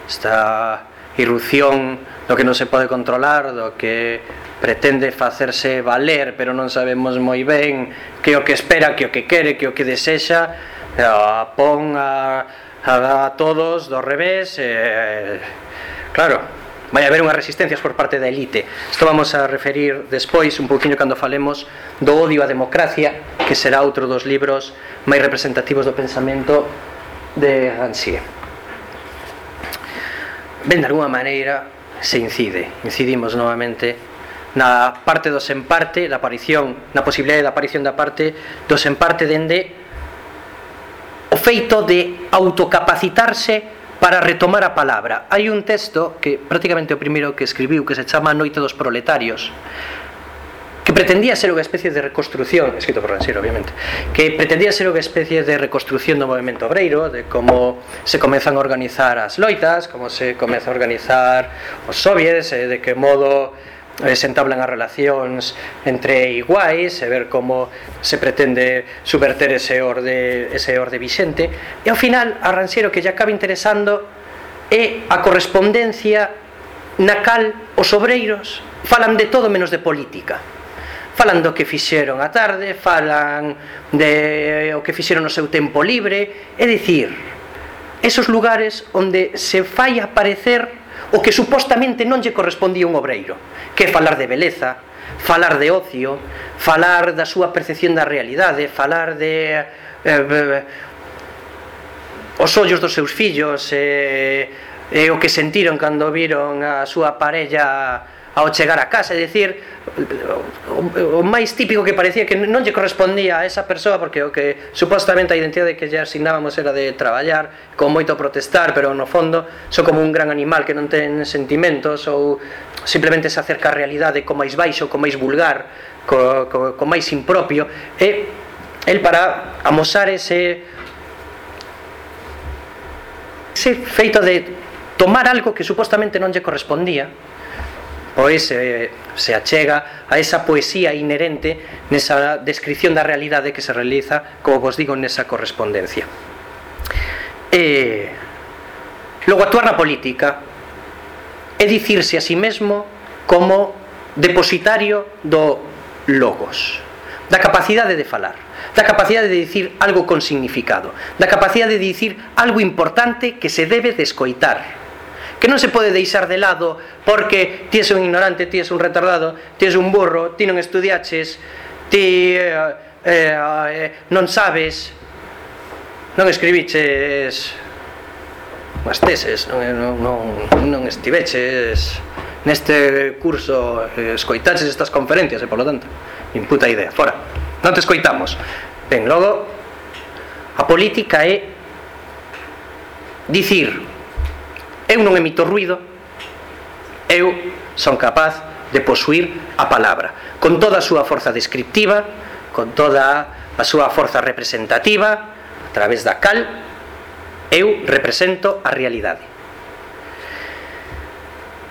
Esta irrupción do que non se pode controlar, do que pretende facerse valer, pero non sabemos moi ben que o que espera, que o que quere, que o que desexa, a, pon a, a, a todos do revés e, claro, vai haber unhas resistencias por parte da elite. Isto vamos a referir despois un poquinho cando falemos do odio á democracia que será outro dos libros máis representativos do pensamento de Gansier ben de alguna maneira se incide. Incidimos novamente na parte dos en parte da aparición na posibilidade da aparición da parte dos en parte dende o feito de autocapacitarse para retomar a palabra. Hai un texto que prácticamente o primeiro que escribiu que se chama Noite dos Proletarios que pretendía ser unha especie de reconstrucción escrito por Ransero, obviamente que pretendía ser unha especie de reconstrucción do movimento obreiro de como se comezan a organizar as loitas como se comeza a organizar os soviets eh, de que modo se entablan as relacións entre iguais e ver como se pretende subverter ese orde, ese orde vixente e ao final a Ransiero que lle acaba interesando é a correspondencia na cal os obreiros falan de todo menos de política. Falan do que fixeron a tarde falan de eh, o que fixeron no seu tempo libre. É dicir esos lugares onde se fai aparecer o que supostamente non lle correspondía un obreiro, que é falar de beleza, falar de ocio, falar da súa percepción da realidade, falar de eh, os ollos dos seus fillos, eh, e eh, o que sentiron cando viron a súa parella ao chegar a casa, é dicir, o, o máis típico que parecía que non lle correspondía a esa persoa porque o que supostamente a identidade que lle asignábamos era de traballar, con moito protestar, pero no fondo só como un gran animal que non ten sentimentos ou simplemente se acerca á realidade co máis baixo, co máis vulgar, co, co, co máis impropio, e el para amosar ese ese feito de tomar algo que supostamente non lle correspondía pois se, eh, se achega a esa poesía inherente nesa descripción da realidade que se realiza, como vos digo, nesa correspondencia. Eh, logo actuar na política é dicirse a si sí mesmo como depositario do logos, da capacidade de falar, da capacidade de dicir algo con significado, da capacidade de dicir algo importante que se debe de escoitar que non se pode deixar de lado porque ti és un ignorante, ti és un retardado, ti és un burro, ti non estudiaches, ti eh, eh, eh non sabes, non escribiches as teses, eh, non, non, non estiveches neste curso, eh, escoitaches estas conferencias e polo tanto, nin puta idea, fora, non te escoitamos. Ben, logo, a política é dicir Eu non emito ruido, eu son capaz de posuir a palabra, con toda a súa forza descriptiva, con toda a súa forza representativa, a través da cal, eu represento a realidade.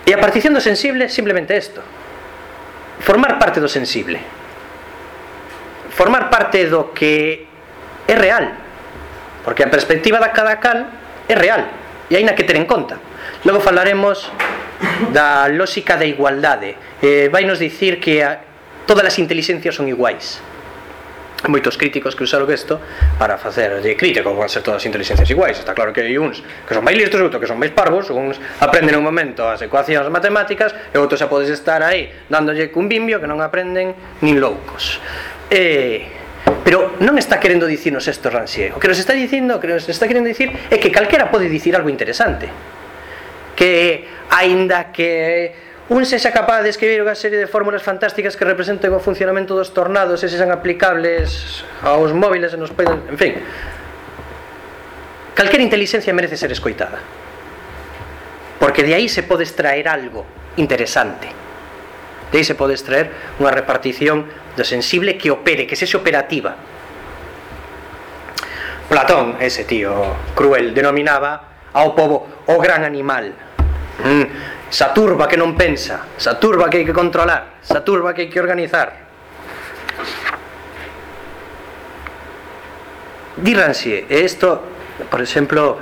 E a partición do sensible simplemente isto. Formar parte do sensible. Formar parte do que é real. Porque a perspectiva da cada cal é real. E hai na que ter en conta. Logo falaremos da lógica da igualdade. Eh, vai nos dicir que a, todas as inteligencias son iguais. Moitos críticos que usaron isto para facer de crítico van ser todas as inteligencias iguais. Está claro que hai uns que son máis listos outros que son máis parvos, uns aprenden un momento as ecuacións matemáticas e outros xa podes estar aí dándolle cun bimbio que non aprenden nin loucos. Eh, Pero non está querendo dicirnos isto Rancier. O que nos está dicindo, o que nos está querendo dicir é que calquera pode dicir algo interesante que aínda que un sexa capaz de escribir unha serie de fórmulas fantásticas que representen o funcionamento dos tornados e sexan aplicables aos móviles e nos poden, en fin calquera inteligencia merece ser escoitada. Porque de aí se pode extraer algo interesante. De aí se pode extraer unha repartición do sensible que opere, que sexe operativa. Platón, ese tío cruel, denominaba ao povo o gran animal mm, turba que non pensa esa turba que hai que controlar esa turba que hai que organizar. Díranse, e isto, por exemplo,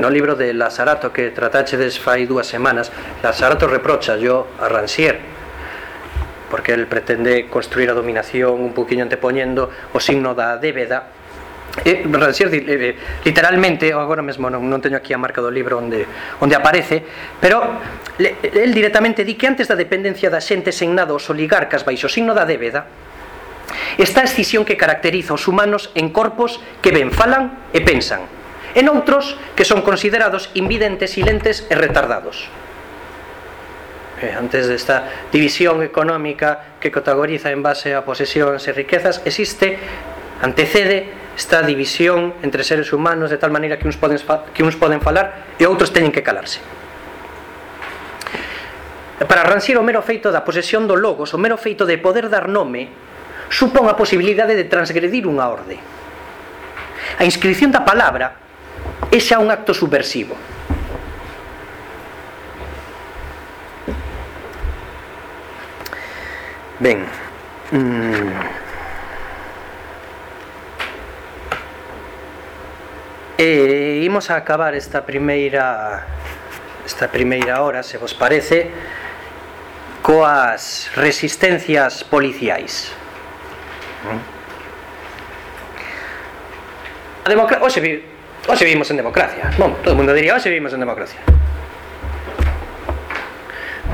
no libro de Lazarato que tratachedes fai dúas semanas, Lazarato reprocha yo a Rancière porque el pretende construir a dominación un poquinho antepoñendo o signo da débeda eh, decir, eh, eh literalmente, oh, agora mesmo non, non teño aquí a marca do libro onde, onde aparece pero le, el directamente di que antes da dependencia da xente sen nada os oligarcas baixo signo da débeda está a escisión que caracteriza os humanos en corpos que ben falan e pensan en outros que son considerados invidentes, silentes e retardados. Eh, antes desta división económica que categoriza en base a posesións e riquezas existe antecede esta división entre seres humanos de tal maneira que uns poden, que uns poden falar e outros teñen que calarse. Para Rancière o mero feito da posesión do logos, o mero feito de poder dar nome, supón a posibilidade de transgredir unha orde. A inscripción da palabra é xa un acto subversivo. Ben, mmm E imos a acabar esta primeira esta primeira hora, se vos parece, coas resistencias policiais. A democracia, hoxe, vi, hoxe vivimos en democracia. Bom, todo o mundo diría, hoxe vivimos en democracia.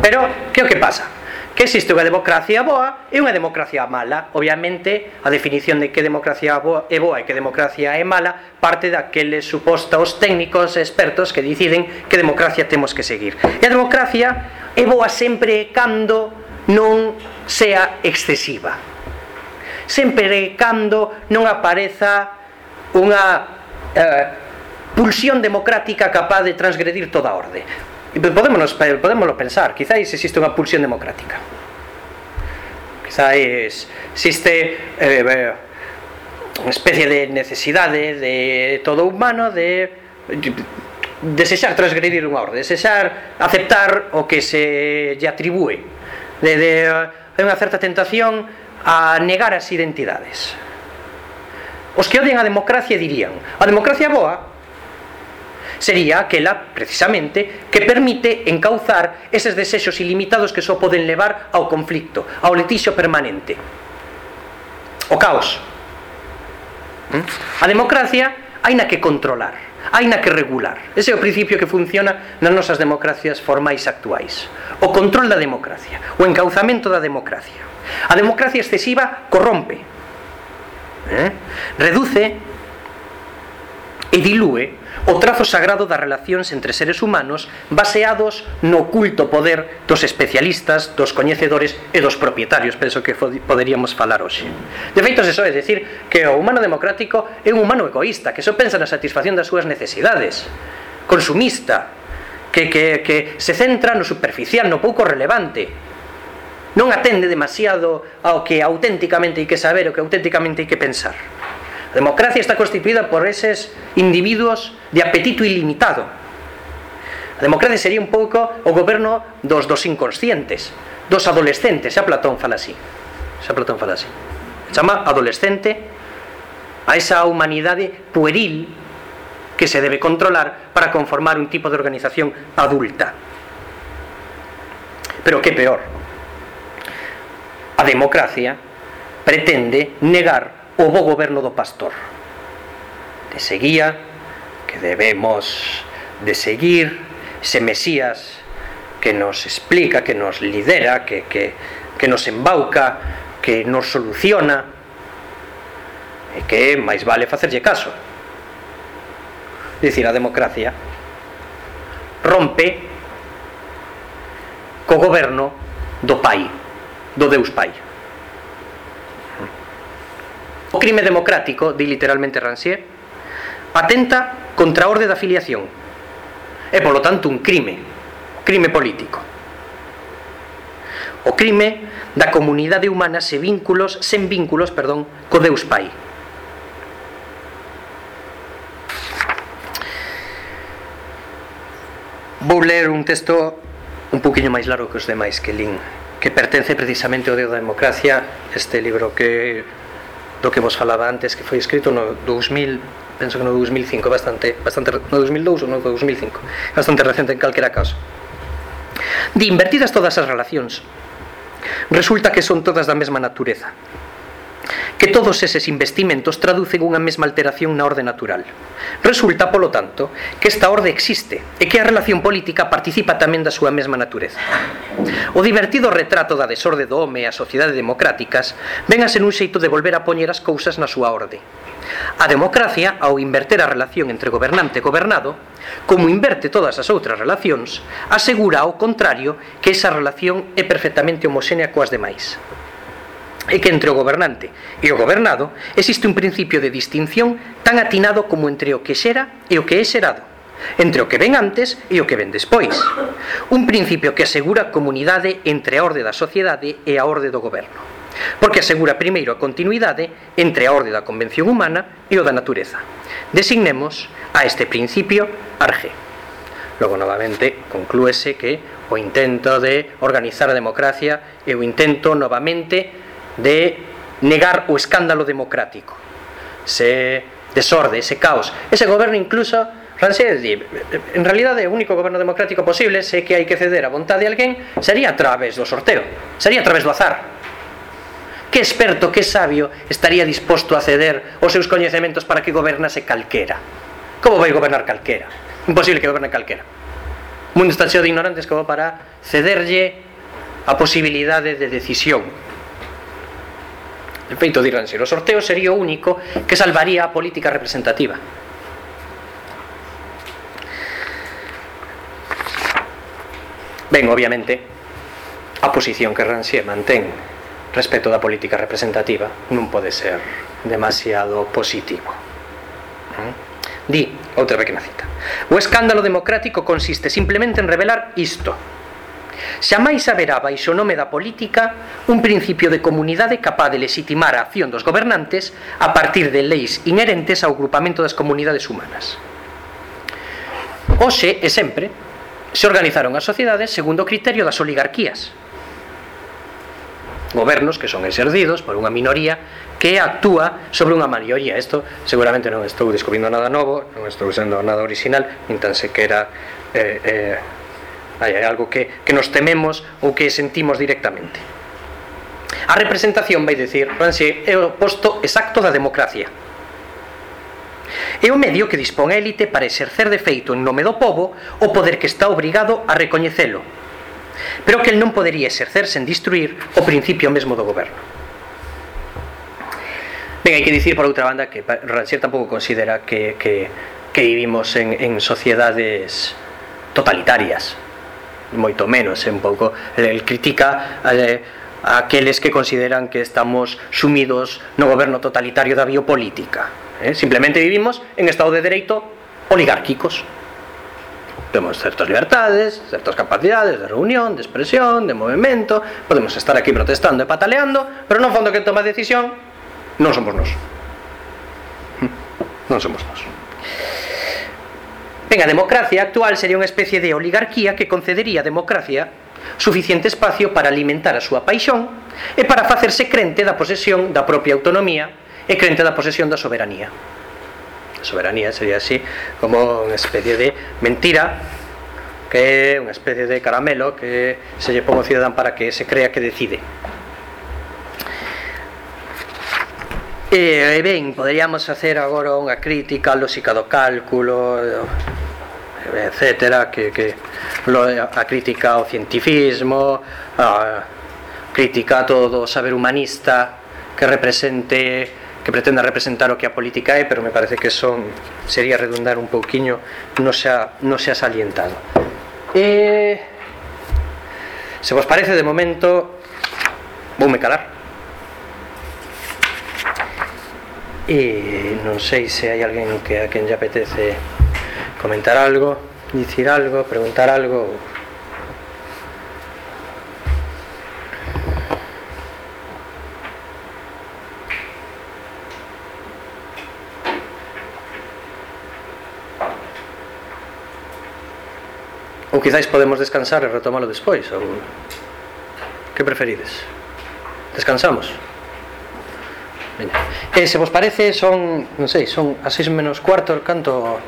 Pero, que o que pasa? que existe unha democracia boa e unha democracia mala. Obviamente, a definición de que democracia boa é boa e que democracia é mala parte daqueles supostos técnicos expertos que deciden que democracia temos que seguir. E a democracia é boa sempre cando non sea excesiva. Sempre cando non apareza unha eh, pulsión democrática capaz de transgredir toda a orde podémonos, podémonos pensar. Quizáis existe unha pulsión democrática. Quizáis existe eh, eh, unha especie de necesidade de todo humano de desexar transgredir unha orde desexar aceptar o que se lle atribúe. De, de, de unha certa tentación a negar as identidades. Os que odian a democracia dirían a democracia boa sería aquela, precisamente, que permite encauzar eses desexos ilimitados que só poden levar ao conflicto, ao letixo permanente. O caos. ¿Mm? A democracia hai na que controlar, hai na que regular. Ese é o principio que funciona nas nosas democracias formais actuais. O control da democracia, o encauzamento da democracia. A democracia excesiva corrompe, eh? reduce e dilúe o trazo sagrado das relacións entre seres humanos baseados no culto poder dos especialistas, dos coñecedores e dos propietarios, penso que poderíamos falar hoxe. De feito, eso é decir que o humano democrático é un humano egoísta, que só pensa na satisfacción das súas necesidades, consumista, que, que, que se centra no superficial, no pouco relevante, non atende demasiado ao que auténticamente hai que saber, o que auténticamente hai que pensar democracia está constituída por eses individuos de apetito ilimitado. A democracia sería un pouco o goberno dos dos inconscientes, dos adolescentes, xa Platón fala así. Xa Platón fala así. Chama adolescente a esa humanidade pueril que se debe controlar para conformar un tipo de organización adulta. Pero que peor, a democracia pretende negar o bo goberno do pastor. De seguía que debemos de seguir ese Mesías que nos explica, que nos lidera que, que, que nos embauca que nos soluciona e que máis vale facerlle caso. Dicir a democracia rompe co goberno do pai do Deus pai. O crime democrático, di literalmente Rancière, atenta contra a orde da afiliación. É, polo tanto, un crime, crime político. O crime da comunidade humana se vínculos, sen vínculos, perdón, co Deus Pai. Vou ler un texto un poquinho máis largo que os demais que lin que pertence precisamente ao Deo da Democracia este libro que do que vos falaba antes que foi escrito no 2000 penso que no 2005 bastante, bastante no 2002 ou no 2005 bastante recente en calquera caso. De invertidas todas as relacións resulta que son todas da mesma natureza que todos eses investimentos traducen unha mesma alteración na orde natural. Resulta, polo tanto, que esta orde existe e que a relación política participa tamén da súa mesma natureza. O divertido retrato da desorde do home e a sociedade democráticas ven a ser un xeito de volver a poñer as cousas na súa orde. A democracia, ao inverter a relación entre gobernante e gobernado, como inverte todas as outras relacións, asegura ao contrario que esa relación é perfectamente homoxénea coas demais é que entre o gobernante e o gobernado existe un principio de distinción tan atinado como entre o que xera e o que é xerado, entre o que ven antes e o que ven despois. Un principio que asegura comunidade entre a orde da sociedade e a orde do goberno, porque asegura primeiro a continuidade entre a orde da convención humana e o da natureza. Designemos a este principio Arge. Logo, novamente, conclúese que o intento de organizar a democracia e o intento novamente de negar o escándalo democrático. Se desorde, ese caos. Ese goberno incluso di, en realidade o único goberno democrático posible se que hai que ceder a vontade de alguén sería a través do sorteo sería a través do azar. Que experto, que sabio estaría disposto a ceder os seus coñecementos para que gobernase calquera como vai gobernar calquera imposible que goberne calquera. O mundo está de ignorantes como para cederlle a posibilidade de decisión De feito, dirán o sorteo sería o único que salvaría a política representativa. Ben, obviamente, a posición que Rancier mantén respecto da política representativa non pode ser demasiado positivo. Di, outra pequena cita. O escándalo democrático consiste simplemente en revelar isto, Xa máis haberá baixo nome da política un principio de comunidade capaz de legitimar a acción dos gobernantes a partir de leis inherentes ao grupamento das comunidades humanas. Oxe e sempre se organizaron as sociedades segundo o criterio das oligarquías, gobernos que son exerdidos por unha minoría que actúa sobre unha maioría. Isto seguramente non estou descubrindo nada novo, non estou sendo nada original, nin tan sequera eh, eh, Hai algo que, que nos tememos ou que sentimos directamente. A representación, vai decir, Rancier, é o posto exacto da democracia. É o medio que dispón a élite para exercer de feito en nome do povo o poder que está obrigado a recoñecelo, pero que el non podería exercer sen destruir o principio mesmo do goberno. Ben, hai que dicir por outra banda que Rancière tampouco considera que, que, que vivimos en, en sociedades totalitarias, moito menos, é un pouco el critica eh, aqueles que consideran que estamos sumidos no goberno totalitario da biopolítica. Eh? Simplemente vivimos en estado de dereito oligárquicos. Temos certas libertades, certas capacidades de reunión, de expresión, de movimento, podemos estar aquí protestando e pataleando, pero no fondo que toma decisión non somos nós. [LAUGHS] Non somos nós. Ben, a democracia actual sería unha especie de oligarquía que concedería a democracia suficiente espacio para alimentar a súa paixón e para facerse crente da posesión da propia autonomía e crente da posesión da soberanía. A soberanía sería así como unha especie de mentira que é unha especie de caramelo que se lle pon ao cidadán para que se crea que decide E, e ben, poderíamos facer agora unha crítica lógica do cálculo etcétera que, que lo, a crítica ao cientifismo a crítica a todo o saber humanista que represente que pretenda representar o que a política é pero me parece que son sería redundar un pouquiño non se ha, non se ha salientado. E, se vos parece de momento voume calar. e non sei se hai alguén que a quen lle apetece comentar algo, dicir algo, preguntar algo Ou quizáis podemos descansar e retomalo despois, ou... Que preferides? Descansamos? Veña. E se vos parece son, non sei, son as 6 menos cuarto el canto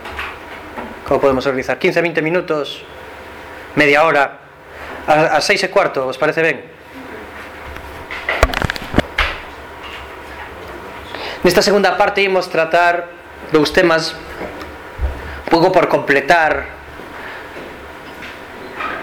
como podemos organizar 15, 20 minutos media hora a, a 6 e cuarto, vos parece ben? Nesta segunda parte imos tratar dous temas un por completar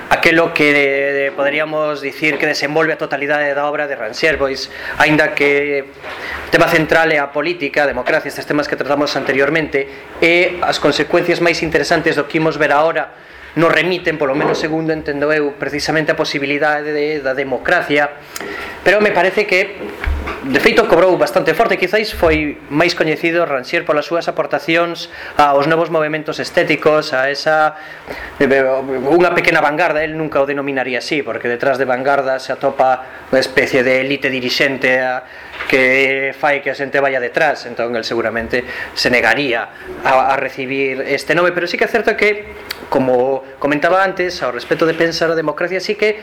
aquelo que eh, de, de, poderíamos dicir que desenvolve a totalidade da obra de Rancière, pois aínda que o tema central é a política, a democracia, estes temas que tratamos anteriormente, e as consecuencias máis interesantes do que imos ver agora nos remiten, polo menos segundo entendo eu, precisamente a posibilidade de, da democracia, pero me parece que De feito, cobrou bastante forte, quizáis foi máis coñecido Rancière polas súas aportacións aos novos movimentos estéticos, a esa eh, unha pequena vanguarda, el nunca o denominaría así, porque detrás de vanguarda se atopa unha especie de elite dirixente a que fai que a xente vaya detrás entón el seguramente se negaría a, a recibir este nome. Pero sí que é certo que como comentaba antes ao respecto de pensar a democracia sí que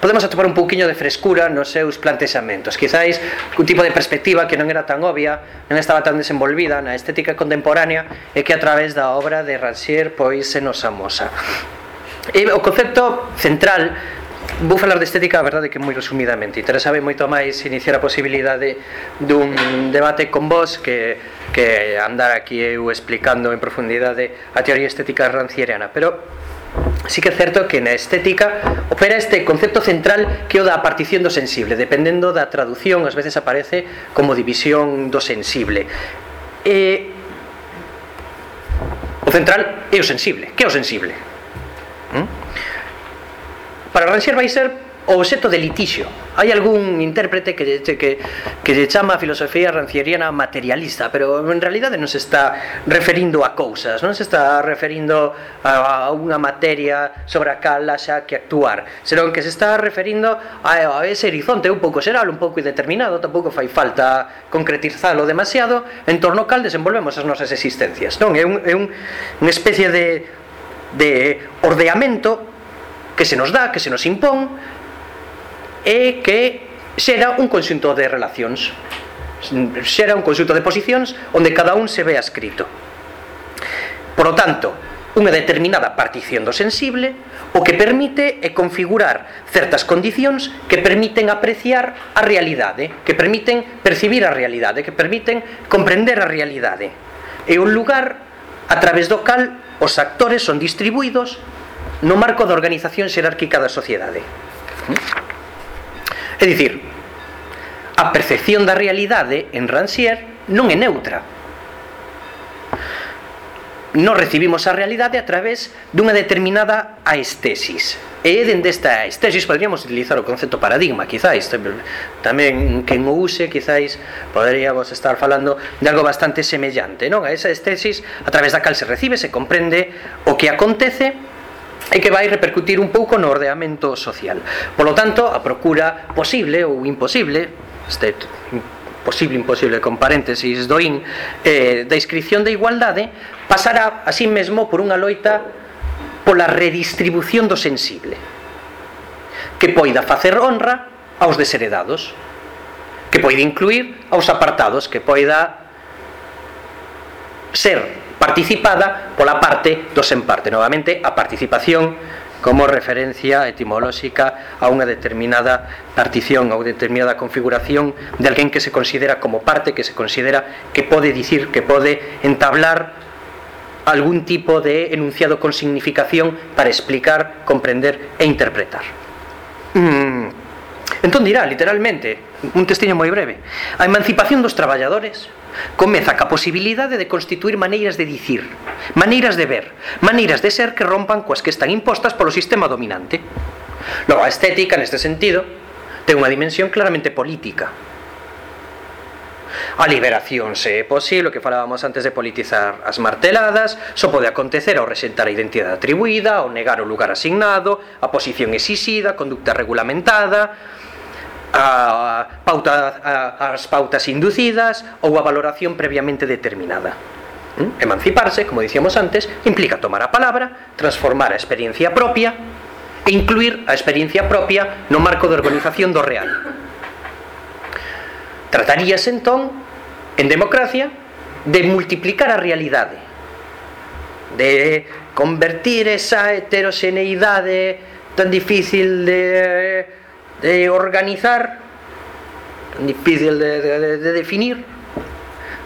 podemos atopar un pouquiño de frescura nos seus plantexamentos. Quizáis un tipo de perspectiva que non era tan obvia non estaba tan desenvolvida na estética contemporánea e que a través da obra de Rancière pois se nos amosa. E o concepto central Vou falar de estética, a verdade que moi resumidamente. Interesabe moito máis iniciar a posibilidade dun debate con vos que, que andar aquí eu explicando en profundidade a teoría estética rancieriana. Pero sí que é certo que na estética opera este concepto central que é o da partición do sensible. Dependendo da traducción, ás veces aparece como división do sensible. E... O central é o sensible. Que é o sensible? ¿Mm? para Rancière vai ser obxeto de litixio. Hai algún intérprete que lle, que, que lle chama a filosofía rancieriana materialista, pero en realidade non se está referindo a cousas, non se está referindo a, a unha materia sobre a cal xa que actuar, senón que se está referindo a, a ese horizonte un pouco xeral, un pouco indeterminado, tampouco fai falta concretizalo demasiado, en torno ao cal desenvolvemos as nosas existencias. Non, é, un, é un, unha especie de de ordeamento que se nos dá, que se nos impón e que xera un conxunto de relacións. Xera un conxunto de posicións onde cada un se ve ascrito por lo tanto unha determinada partición do sensible o que permite é configurar certas condicións que permiten apreciar a realidade que permiten percibir a realidade que permiten comprender a realidade. É un lugar a través do cal os actores son distribuídos no marco da organización xerárquica da sociedade. É dicir, a percepción da realidade en Rancière non é neutra. Non recibimos a realidade a través dunha determinada aestesis. E dende esta aestesis podríamos utilizar o concepto paradigma, quizáis. Tamén que o use, quizáis, poderíamos estar falando de algo bastante semellante, non? A esa aestesis a través da cal se recibe, se comprende o que acontece e que vai repercutir un pouco no ordeamento social. Polo tanto, a procura posible ou imposible, este posible imposible con paréntesis do IN, eh, da inscripción de igualdade, pasará así mesmo por unha loita pola redistribución do sensible, que poida facer honra aos desheredados, que poida incluir aos apartados, que poida ser participada pola parte dos en parte. Novamente, a participación como referencia etimolóxica a unha determinada partición, ou determinada configuración de alguén que se considera como parte, que se considera que pode dicir, que pode entablar algún tipo de enunciado con significación para explicar, comprender e interpretar. Mm. Entón dirá, literalmente, un testiño moi breve, a emancipación dos traballadores Comeza ca posibilidade de constituir maneiras de dicir, maneiras de ver, maneiras de ser que rompan coas que están impostas polo sistema dominante. Logo, a estética, neste sentido, ten unha dimensión claramente política. A liberación, se é posible, o que falábamos antes de politizar as marteladas, só pode acontecer ao resentar a identidade atribuída, ao negar o lugar asignado, a posición exixida, a conducta regulamentada, a, pauta, a, as pautas inducidas ou a valoración previamente determinada. ¿Mm? Emanciparse, como dicíamos antes, implica tomar a palabra, transformar a experiencia propia e incluir a experiencia propia no marco de organización do real. Trataríase entón, en democracia, de multiplicar a realidade, de convertir esa heteroxeneidade tan difícil de de organizar, difícil de, de, de definir,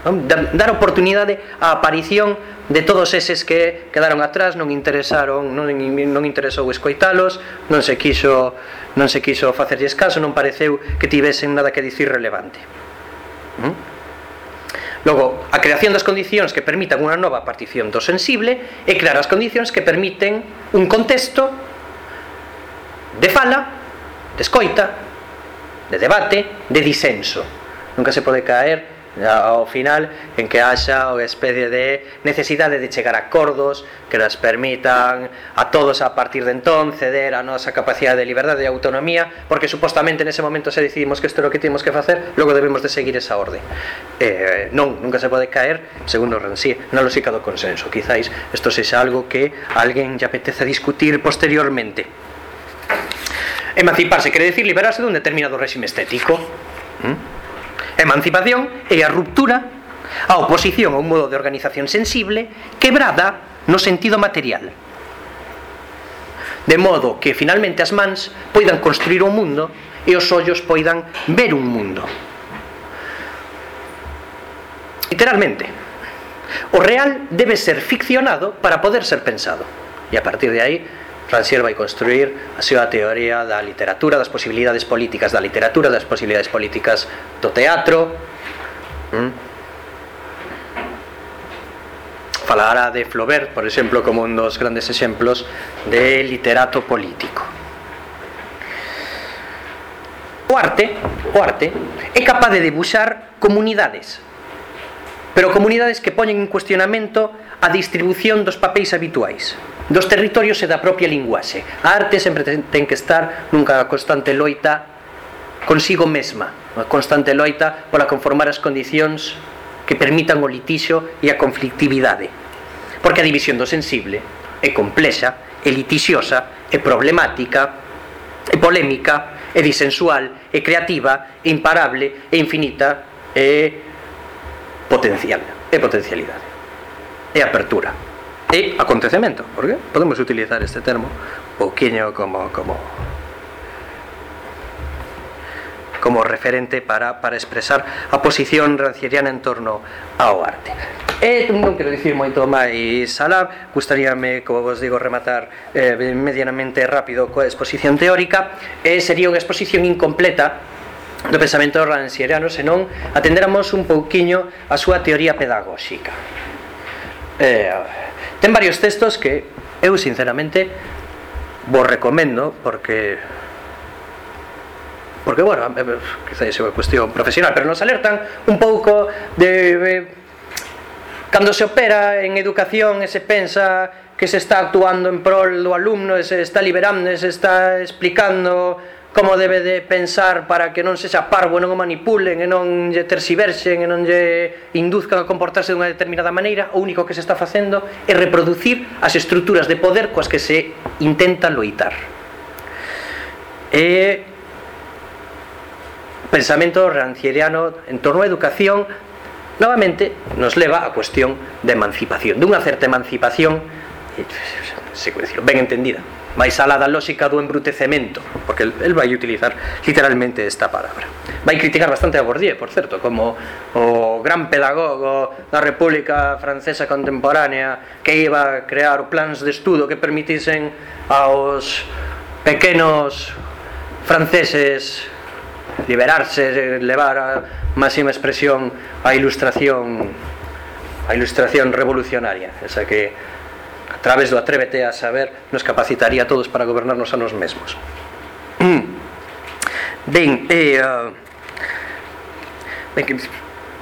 dar oportunidade á aparición de todos eses que quedaron atrás, non interesaron, non non interesou escoitalos, non se quiso non se quiso facerlles caso, non pareceu que tivesen nada que dicir relevante. ¿Mm? Logo, a creación das condicións que permitan unha nova partición do sensible e crear as condicións que permiten un contexto de fala de escoita, de debate, de disenso. Nunca se pode caer ao final en que haxa unha especie de necesidade de chegar a acordos que nos permitan a todos a partir de entón ceder a nosa capacidade de liberdade e autonomía porque supostamente nese momento se decidimos que isto é o que temos que facer logo debemos de seguir esa orde. Eh, non, nunca se pode caer segundo Rancière na lógica do consenso. Quizáis isto sexa algo que alguén lle apetece discutir posteriormente. Emanciparse quere decir liberarse dun determinado réxime estético. Emancipación é a ruptura a oposición a un modo de organización sensible quebrada no sentido material. De modo que finalmente as mans poidan construir un mundo e os ollos poidan ver un mundo. Literalmente, o real debe ser ficcionado para poder ser pensado. E a partir de aí Rancière vai construir a súa teoría da literatura das posibilidades políticas da literatura das posibilidades políticas do teatro mm. falara de Flaubert, por exemplo, como un dos grandes exemplos de literato político. O arte, o arte é capaz de debuxar comunidades pero comunidades que poñen en cuestionamento a distribución dos papéis habituais dos territorios e da propia linguaxe. A arte sempre ten que estar nunca constante loita consigo mesma, unha constante loita pola conformar as condicións que permitan o litixo e a conflictividade. Porque a división do sensible é complexa, é litixiosa, é problemática, é polémica, é disensual, é creativa, é imparable, é infinita, é potencial, é potencialidade, é apertura e acontecemento, porque podemos utilizar este termo pouquiño como como como referente para, para expresar a posición rancieriana en torno ao arte. E non quero dicir moito máis alá, gustaríame, como vos digo, rematar eh, medianamente rápido coa exposición teórica, e sería unha exposición incompleta do pensamento rancieriano senón atendéramos un pouquiño a súa teoría pedagóxica. Eh, Ten varios textos que eu sinceramente vos recomendo porque porque bueno, quizá é unha cuestión profesional, pero nos alertan un pouco de, de cando se opera en educación e se pensa que se está actuando en prol do alumno, e se está liberando, e se está explicando como debe de pensar para que non se xa parvo e non o manipulen e non lle tersiversen e non lle induzcan a comportarse dunha determinada maneira o único que se está facendo é reproducir as estruturas de poder coas que se intenta loitar. E pensamento rancieriano en torno á educación novamente nos leva a cuestión de emancipación dunha certa emancipación se ben entendida. Mais alá da lógica do embrutecemento Porque el, el vai utilizar literalmente esta palabra. Vai criticar bastante a Bourdieu, por certo Como o gran pedagogo da República Francesa Contemporánea Que iba a crear plans de estudo que permitisen aos pequenos franceses liberarse, levar a máxima expresión a ilustración a ilustración revolucionaria, esa que a través do Atrévete a saber nos capacitaría a todos para gobernarnos a nos mesmos. Mm. Ben, e, uh, ben que,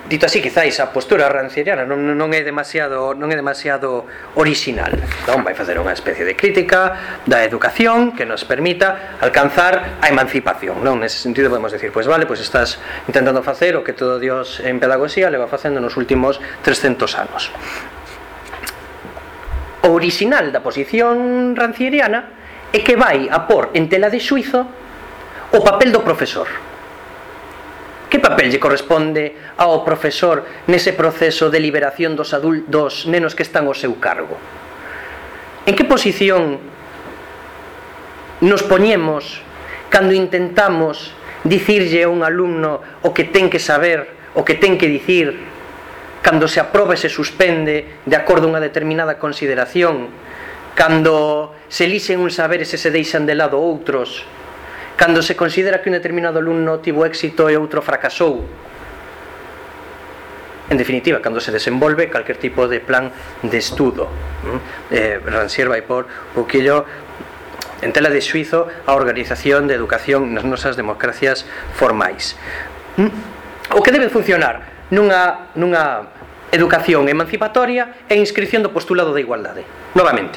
dito así, quizáis a postura ranciriana non, non é demasiado non é demasiado original non entón, vai facer unha especie de crítica da educación que nos permita alcanzar a emancipación non? Nese sentido podemos decir, pois pues vale, pois pues estás intentando facer o que todo Dios en pedagogía leva facendo nos últimos 300 anos orixinal da posición rancieriana é que vai a por en tela de suizo o papel do profesor. Que papel lle corresponde ao profesor nese proceso de liberación dos, adultos, dos nenos que están ao seu cargo? En que posición nos poñemos cando intentamos dicirlle a un alumno o que ten que saber, o que ten que dicir, cando se aproba e se suspende de acordo a unha determinada consideración, cando se elixen uns saberes e se deixan de lado outros, cando se considera que un determinado alumno tivo éxito e outro fracasou. En definitiva, cando se desenvolve calquer tipo de plan de estudo. Eh, Rancier vai por poquillo en tela de suizo a organización de educación nas nosas democracias formais. O que debe funcionar? nunha, nunha educación emancipatoria e inscripción do postulado da igualdade. Novamente.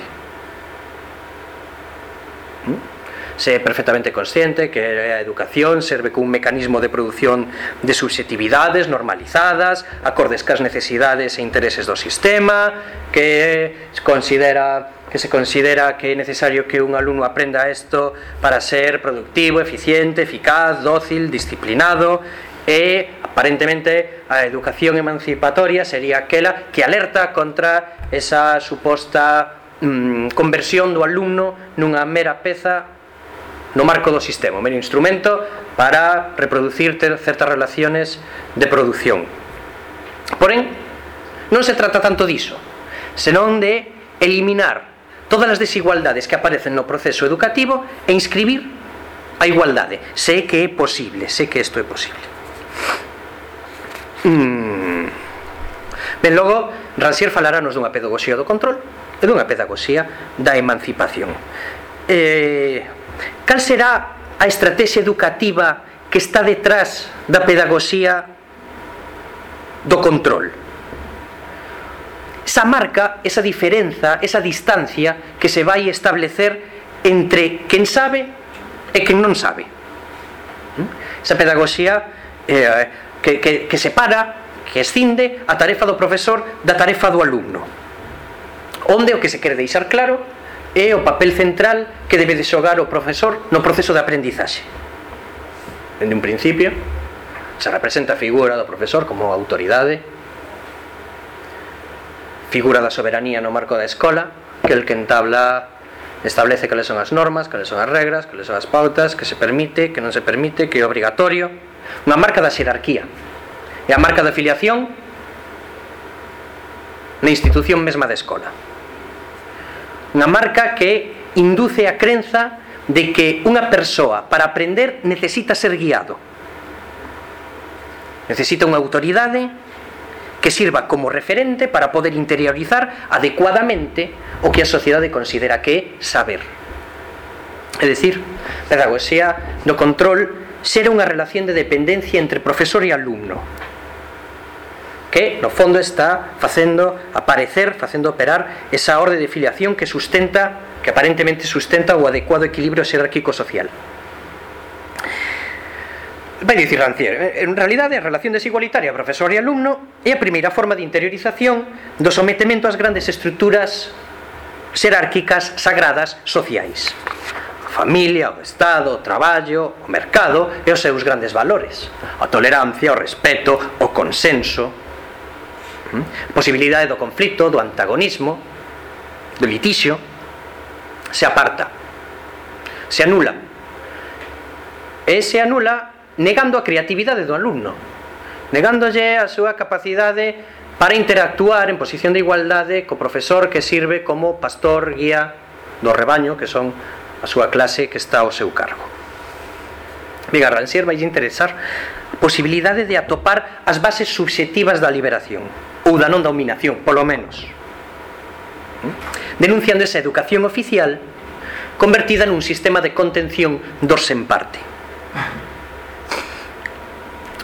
¿Mm? Se é perfectamente consciente que a educación serve cun mecanismo de produción de subjetividades normalizadas, acordes cas necesidades e intereses do sistema, que considera que se considera que é necesario que un alumno aprenda isto para ser productivo, eficiente, eficaz, dócil, disciplinado e aparentemente a educación emancipatoria sería aquela que alerta contra esa suposta mm, conversión do alumno nunha mera peza no marco do sistema, mero instrumento para reproducir certas relaciones de produción. Porén, non se trata tanto diso, senón de eliminar todas as desigualdades que aparecen no proceso educativo e inscribir a igualdade. Sé que é posible, sé que isto é posible. Mm. Ben, logo, Rancière falaranos dunha pedagogía do control e dunha pedagogía da emancipación. Eh, cal será a estrategia educativa que está detrás da pedagogía do control? Esa marca, esa diferenza, esa distancia que se vai establecer entre quen sabe e quen non sabe. Hm? Esa pedagogía eh, que, que, que separa, que escinde a tarefa do profesor da tarefa do alumno. Onde o que se quer deixar claro é o papel central que debe de xogar o profesor no proceso de aprendizaxe. Dende un principio se representa a figura do profesor como autoridade figura da soberanía no marco da escola que el que entabla establece cales son as normas, cales son as regras, cales son as pautas, que se permite, que non se permite, que é obrigatorio, Unha marca da xerarquía. E a marca da afiliación na institución mesma da escola. Unha marca que induce a crenza de que unha persoa para aprender necesita ser guiado. Necesita unha autoridade que sirva como referente para poder interiorizar adecuadamente o que a sociedade considera que é saber. É dicir, pedagogía do control xera unha relación de dependencia entre profesor e alumno que no fondo está facendo aparecer, facendo operar esa orde de filiación que sustenta que aparentemente sustenta o adecuado equilibrio xerárquico social Vai dicir Rancière, en realidade a relación desigualitaria profesor e alumno é a primeira forma de interiorización do sometemento ás grandes estruturas xerárquicas sagradas sociais familia, o Estado, o traballo, o mercado e os seus grandes valores. A tolerancia, o respeto, o consenso a posibilidade do conflito, do antagonismo do litixio se aparta se anula. E se anula negando a creatividade do alumno negándolle a súa capacidade para interactuar en posición de igualdade co profesor que sirve como pastor guía do rebaño que son a súa clase que está ao seu cargo. Miguel Rancière vai interesar a posibilidade de atopar as bases subjetivas da liberación ou da non dominación, polo menos. Denunciando esa educación oficial convertida nun sistema de contención dos en parte.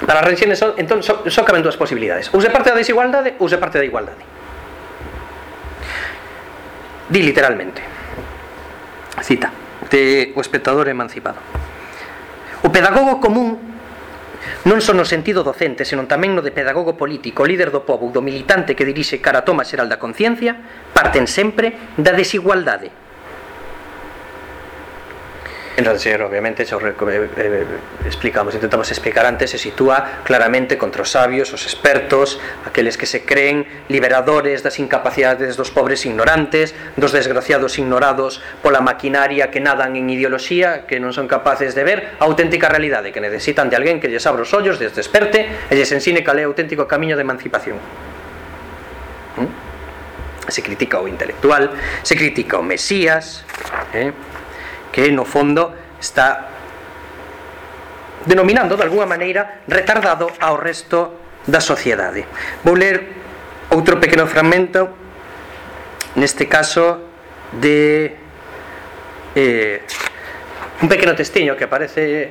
Para son, entón só, só caben dúas posibilidades, ou se parte da desigualdade ou se parte da igualdade. Di literalmente Cita de O espectador emancipado. O pedagogo común non só no sentido docente, senón tamén no de pedagogo político, líder do povo ou do militante que dirixe cara a toma xeral da conciencia, parten sempre da desigualdade En Ranchero, obviamente, xa eh, eh, explicamos, intentamos explicar antes, se sitúa claramente contra os sabios, os expertos, aqueles que se creen liberadores das incapacidades dos pobres ignorantes, dos desgraciados ignorados pola maquinaria que nadan en ideoloxía, que non son capaces de ver a auténtica realidade, que necesitan de alguén que lles abra os ollos, lles desperte e lles ensine cal é o auténtico camiño de emancipación. ¿Mm? se critica o intelectual, se critica o Mesías, eh? que no fondo está denominando de alguna maneira retardado ao resto da sociedade. Vou ler outro pequeno fragmento neste caso de eh, un pequeno testiño que aparece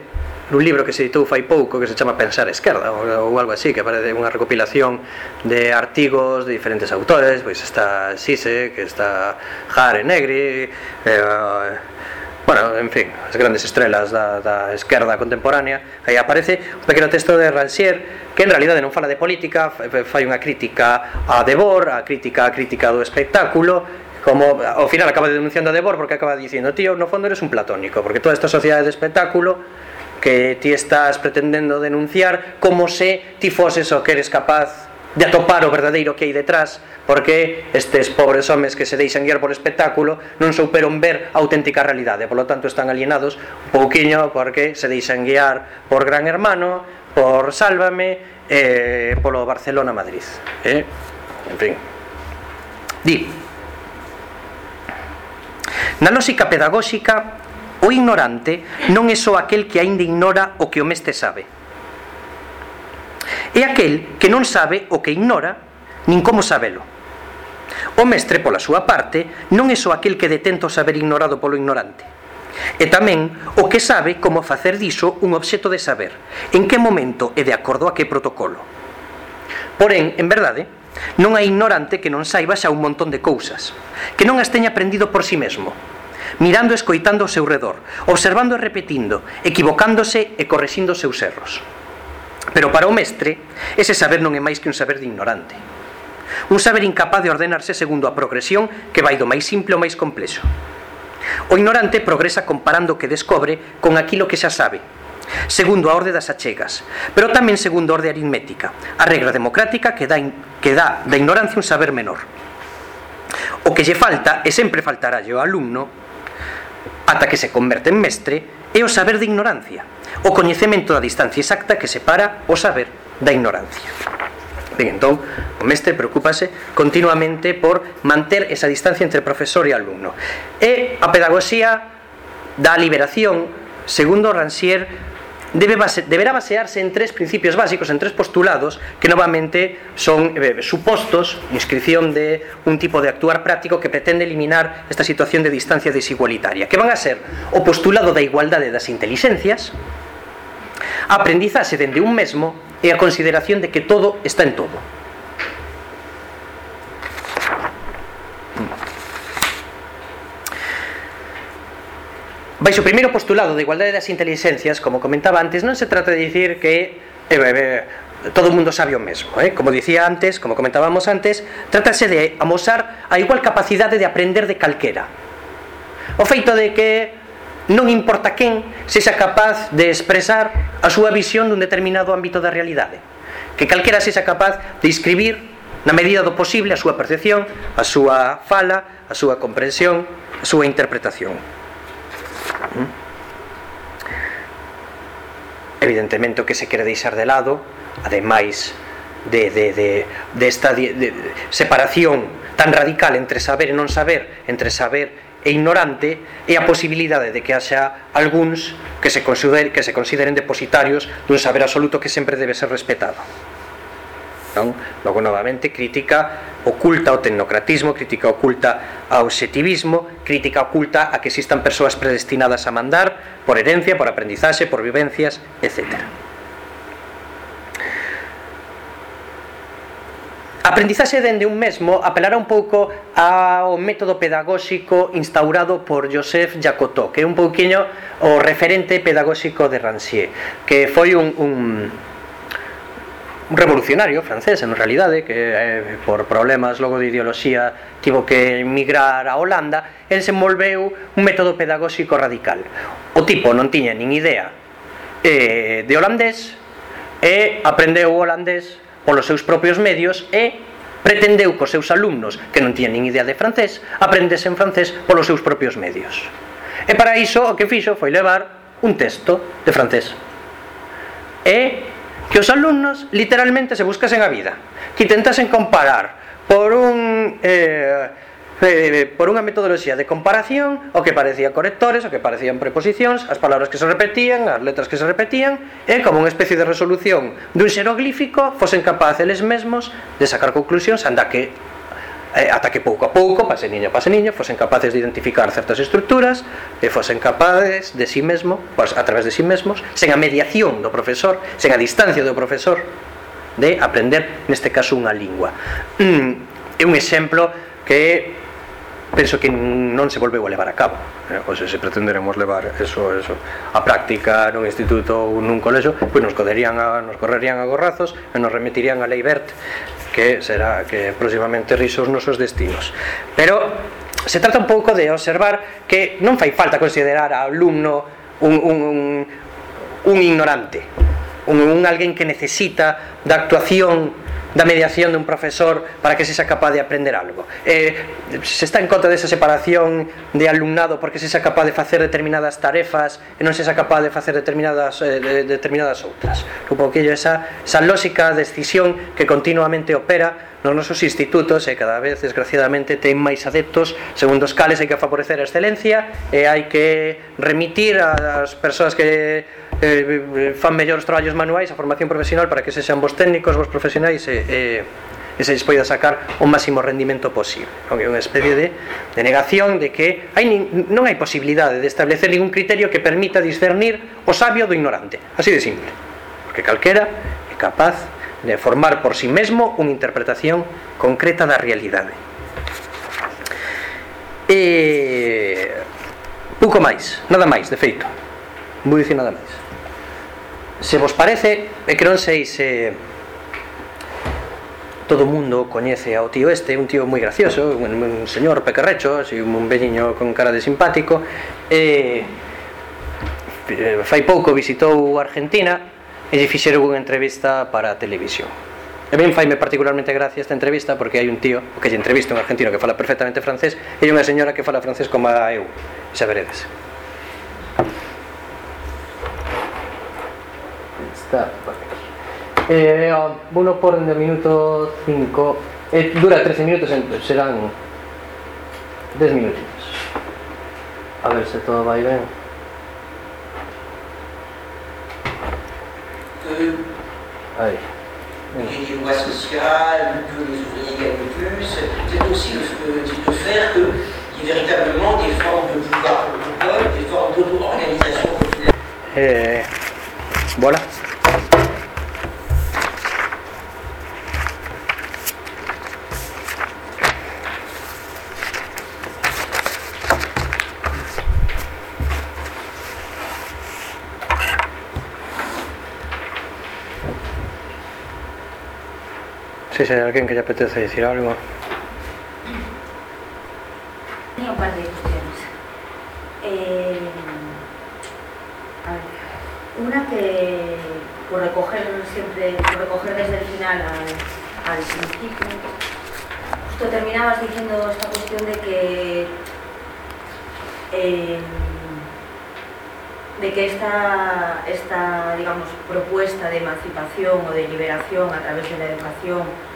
nun libro que se editou fai pouco que se chama Pensar Esquerda ou, ou algo así que parece unha recopilación de artigos de diferentes autores pois está Sise, que está Jare Negri eh, bueno, en fin, as grandes estrelas da, da esquerda contemporánea, aí aparece un pequeno texto de Rancière que en realidade non fala de política, fai unha crítica a Debord, a crítica a crítica do espectáculo, como ao final acaba denunciando a Debord porque acaba dicindo, tío, no fondo eres un platónico, porque toda esta sociedade de espectáculo que ti estás pretendendo denunciar como se ti foses o que eres capaz de atopar o verdadeiro que hai detrás porque estes pobres homes que se deixan guiar por espectáculo non souperon ver a auténtica realidade. Polo tanto están alienados un pouquiño porque se deixan guiar por Gran Hermano por Sálvame eh, polo Barcelona-Madrid eh? en fin. Di. Na lógica pedagóxica o ignorante non é só aquel que aínda ignora o que o mestre sabe. É aquel que non sabe o que ignora nin como sabelo. O mestre, pola súa parte, non é só aquel que detenta o saber ignorado polo ignorante. E tamén o que sabe como facer diso un obxeto de saber, en que momento e de acordo a que protocolo. Porén, en verdade, non hai ignorante que non saiba xa un montón de cousas, que non as teña aprendido por si sí mesmo, mirando e escoitando ao seu redor, observando e repetindo, equivocándose e correxindo os seus erros. Pero para o mestre, ese saber non é máis que un saber de ignorante. Un saber incapaz de ordenarse segundo a progresión que vai do máis simple ao máis complexo. O ignorante progresa comparando o que descobre con aquilo que xa sabe, segundo a orde das achegas, pero tamén segundo a orde aritmética, a regra democrática que dá, que dá da ignorancia un saber menor. O que lle falta, e sempre faltará ao alumno, ata que se converte en mestre, é o saber de ignorancia, o coñecemento da distancia exacta que separa o saber da ignorancia. Ben, entón, o mestre preocúpase continuamente por manter esa distancia entre profesor e alumno. E a pedagogía da liberación, segundo Rancière, debe base, deberá basearse en tres principios básicos, en tres postulados que novamente son eh, supostos, inscripción de un tipo de actuar práctico que pretende eliminar esta situación de distancia desigualitaria, que van a ser o postulado da igualdade das inteligencias, a aprendizaxe dende un mesmo e a consideración de que todo está en todo. Baixo o primeiro postulado de igualdade das intelixencias, como comentaba antes, non se trata de dicir que eh, eh, eh todo o mundo sabe o mesmo, eh? como dicía antes, como comentábamos antes, trátase de amosar a igual capacidade de aprender de calquera. O feito de que non importa quen sexa capaz de expresar a súa visión dun determinado ámbito da realidade, que calquera sexa capaz de escribir na medida do posible a súa percepción, a súa fala, a súa comprensión, a súa interpretación. Mm. Evidentemente o que se quere deixar de lado, ademais de, de, de, de esta de, de separación tan radical entre saber e non saber, entre saber e ignorante, é a posibilidade de que haxa algúns que se consideren, que se consideren depositarios dun saber absoluto que sempre debe ser respetado non? Logo novamente crítica oculta ao tecnocratismo, crítica oculta ao objetivismo, crítica oculta a que existan persoas predestinadas a mandar por herencia, por aprendizaxe, por vivencias, etc. Aprendizaxe dende un mesmo apelará un pouco ao método pedagóxico instaurado por Joseph Jacotot, que é un pouquiño o referente pedagóxico de Rancière, que foi un, un, un revolucionario francés en realidade que eh, por problemas logo de ideoloxía tivo que emigrar a Holanda el envolveu un método pedagóxico radical. O tipo non tiña nin idea eh, de holandés e aprendeu o holandés polos seus propios medios e pretendeu cos seus alumnos que non tiñan nin idea de francés aprendesen francés polos seus propios medios. E para iso o que fixo foi levar un texto de francés. E que os alumnos literalmente se buscasen a vida, que intentasen comparar por un... Eh, eh, por unha metodoloxía de comparación o que parecía correctores, o que parecían preposicións, as palabras que se repetían, as letras que se repetían, e como unha especie de resolución dun xeroglífico fosen capaces eles mesmos de sacar conclusións anda que eh, ata que pouco a pouco, paseniño a paseniño, fosen capaces de identificar certas estructuras e fosen capaces de si sí mesmo, pues, a través de si sí mesmos, sen a mediación do profesor, sen a distancia do profesor, de aprender, neste caso, unha lingua. Mm, é un exemplo que penso que non se volveu a levar a cabo eh? ou se, se pretenderemos levar eso, eso a práctica nun instituto ou nun colexo pois nos, coderían a, nos correrían a gorrazos e nos remitirían a lei Bert que será que próximamente risos nosos destinos pero se trata un pouco de observar que non fai falta considerar a alumno un, un, un, un ignorante un, un alguén que necesita da actuación da mediación dun profesor para que se sea capaz de aprender algo. Eh, se está en contra desa separación de alumnado porque se sea capaz de facer determinadas tarefas e non se sea capaz de facer determinadas eh, de, determinadas outras. Un pouquinho esa, esa lógica de decisión que continuamente opera nos nosos institutos e cada vez desgraciadamente ten máis adeptos segundo os cales hai que favorecer a excelencia e hai que remitir ás persoas que Eh, eh, fan mellores traballos manuais, a formación profesional para que se sean vos técnicos, vos profesionais e, eh, e se lles poida sacar o máximo rendimento posible. Non é unha especie de, de negación de que hai nin, non hai posibilidade de establecer ningún criterio que permita discernir o sabio do ignorante. Así de simple. Porque calquera é capaz de formar por sí mesmo unha interpretación concreta da realidade. E pouco máis, nada máis, de feito. Vou dicir nada máis. Se vos parece, é que non sei se todo o mundo coñece ao tío este, un tío moi gracioso, un, un señor pequerrecho, así, un velliño con cara de simpático, e eh, fai pouco visitou Argentina e lle fixeron unha entrevista para a televisión. E ben faime particularmente gracia esta entrevista porque hai un tío que lle entrevista un argentino que fala perfectamente francés e unha señora que fala francés como a eu, xa veredes. Está, vale. Eh, vou no por de minuto 5 eh, Dura 13 minutos, serán 10 minutos A ver se todo Ahí. les lois sociales, que les ouvriers gagnent plus, c'est aussi le, de faire qu'il y ait véritablement des formes de pouvoir des formes d'auto-organisation populaire. Eh, voilà. Sí, si hay alguien que le apetece decir algo. Tenía un par de cuestiones. Eh, una que por recoger siempre, por recoger desde el final al, al principio, justo terminabas diciendo esta cuestión de que eh, de que esta, esta digamos, propuesta de emancipación o de liberación a través de la educación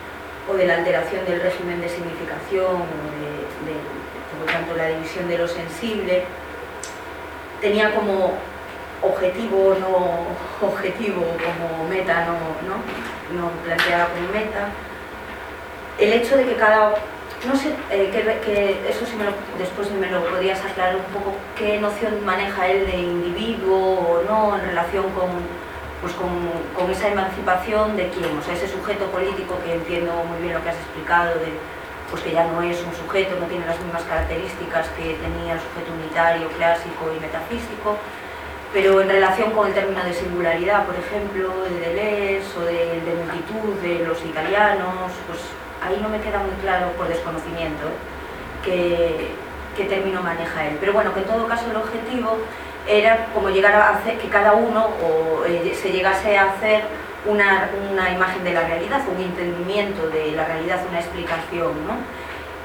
o de la alteración del régimen de significación o de, de, por lo tanto la división de lo sensible tenía como objetivo no [LAUGHS] objetivo como meta no, no, planteada como meta el hecho de que cada no sé, eh, que, eso sí me lo, después me lo podrías aclarar un poco, qué noción maneja él de individuo o no en relación con, pues con, con, esa emancipación de quién, o sea, ese sujeto político que entiendo muy bien lo que has explicado, de, pues que ya no es un sujeto, no tiene las mismas características que tenía el sujeto unitario, clásico y metafísico, pero en relación con el término de singularidad, por ejemplo, de Deleuze o de, de multitud de los italianos, pues ahí no me queda muy claro por desconocimiento qué, qué término maneja él. Pero bueno, que en todo caso el objetivo era como llegar a hacer que cada uno o, eh, se llegase a hacer una, una, imagen de la realidad, un entendimiento de la realidad, una explicación, ¿no?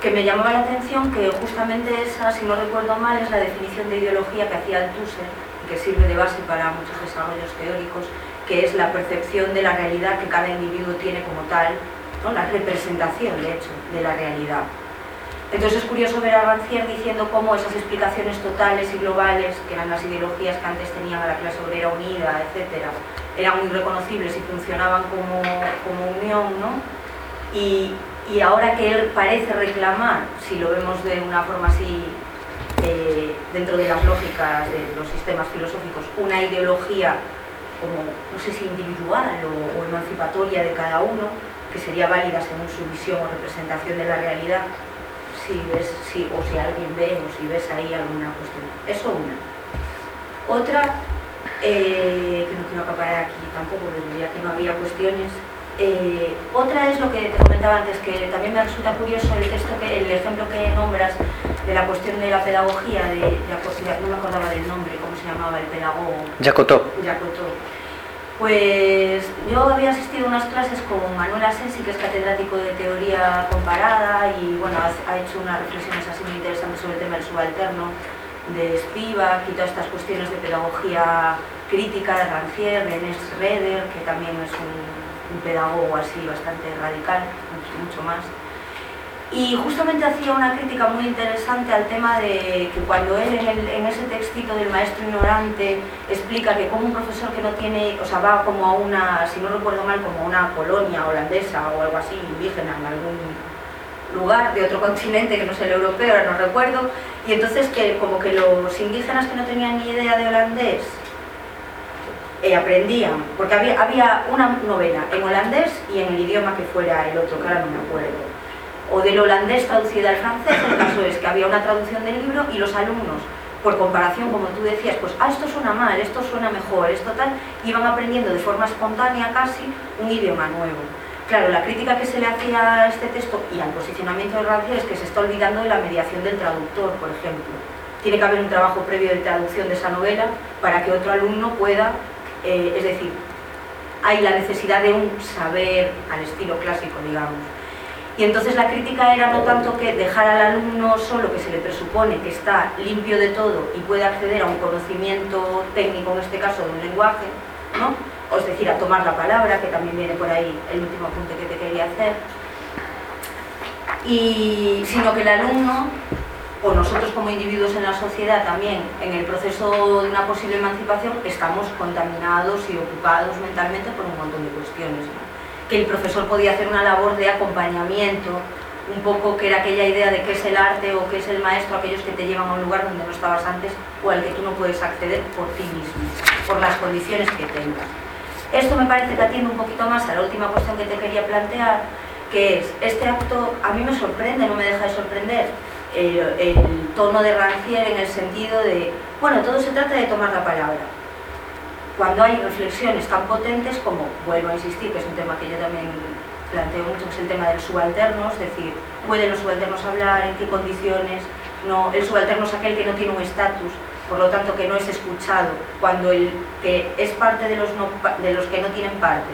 que me llamaba la atención que justamente esa, si no recuerdo mal, es la definición de ideología que hacía Althusser que sirve de base para muchos desarrollos teóricos, que es la percepción de la realidad que cada individuo tiene como tal ¿no? la representación, de hecho, de la realidad. Entonces es curioso ver a Rancière diciendo cómo esas explicaciones totales y globales, que eran las ideologías que antes tenían a la clase obrera unida, etc., eran muy reconocibles y funcionaban como, como unión, ¿no? Y, y, ahora que él parece reclamar, si lo vemos de una forma así, eh, dentro de las lógicas de los sistemas filosóficos, una ideología como, no sé si individual o, o emancipatoria de cada uno, que sería válida según su visión o representación de la realidad, si ves, si, o si alguien ve o si ves ahí alguna cuestión. Eso una. Otra, eh, que no quiero acabar aquí tampoco, porque ya que no había cuestiones, eh, otra es lo que te comentaba antes, que también me resulta curioso el texto, que, el ejemplo que nombras de la cuestión de la pedagogía, de, de no me acordaba del nombre, cómo se llamaba el pedagogo. Jacotó. Jacotó pues yo había asistido a unas clases con Manuel Asensi, que es catedrático de teoría comparada y bueno, ha hecho unas reflexiones así muy interesantes sobre el tema del subalterno de Spivak y todas estas cuestiones de pedagogía crítica de Rancière, de Ernest Reder, que también es un, pedagogo así bastante radical, mucho más y justamente hacía una crítica muy interesante al tema de que cuando él en, el, en, ese textito del maestro ignorante explica que como un profesor que no tiene, o sea, va como a una, si no recuerdo mal, como a una colonia holandesa o algo así, indígena en algún lugar de otro [LAUGHS] continente que no es el europeo, ahora no recuerdo, y entonces que como que los indígenas que no tenían ni idea de holandés eh, aprendían, porque había, había una novela en holandés y en el idioma que fuera el otro, que ahora no me acuerdo o del holandés traducida al francés, el caso es que había una traducción del libro y los alumnos, por comparación, como tú decías, pues, ah, esto suena mal, esto suena mejor, esto tal, iban aprendiendo de forma espontánea casi un idioma nuevo. Claro, la crítica que se le hacía a este texto y al posicionamiento de Rancière es que se está olvidando de la mediación del traductor, por ejemplo. Tiene que haber un trabajo previo de traducción de esa novela para que otro alumno pueda, eh, es decir, hay la necesidad de un saber al estilo clásico, digamos y entonces la crítica era no tanto que dejar al alumno solo, que se le presupone que está limpio de todo y puede acceder a un conocimiento técnico, en este caso de un lenguaje, ¿no? es decir, a tomar la palabra, que también viene por ahí el último apunte que te quería hacer, y, sino que el alumno, o nosotros como individuos en la sociedad también, en el proceso de una posible emancipación, estamos contaminados y ocupados mentalmente por un montón de cuestiones. Que el profesor podía hacer una labor de acompañamiento, un poco que era aquella idea de qué es el arte o qué es el maestro, aquellos que te llevan a un lugar donde no estabas antes o al que tú no puedes acceder por ti mismo, por las condiciones que tengas. Esto me parece que atiende un poquito más a la última cuestión que te quería plantear, que es, este acto a mí me sorprende, no me deja de sorprender, el, tono de Rancière en el sentido de, bueno, todo se trata de tomar la palabra. Cuando hay reflexiones tan potentes como, vuelvo a insistir, que es un tema que yo también planteo mucho, que es el tema del subalterno, es decir, ¿pueden los subalternos hablar? ¿En qué condiciones? No, el subalterno es aquel que no tiene un estatus, por lo tanto que no es escuchado, cuando el que es parte de los, de los que no tienen parte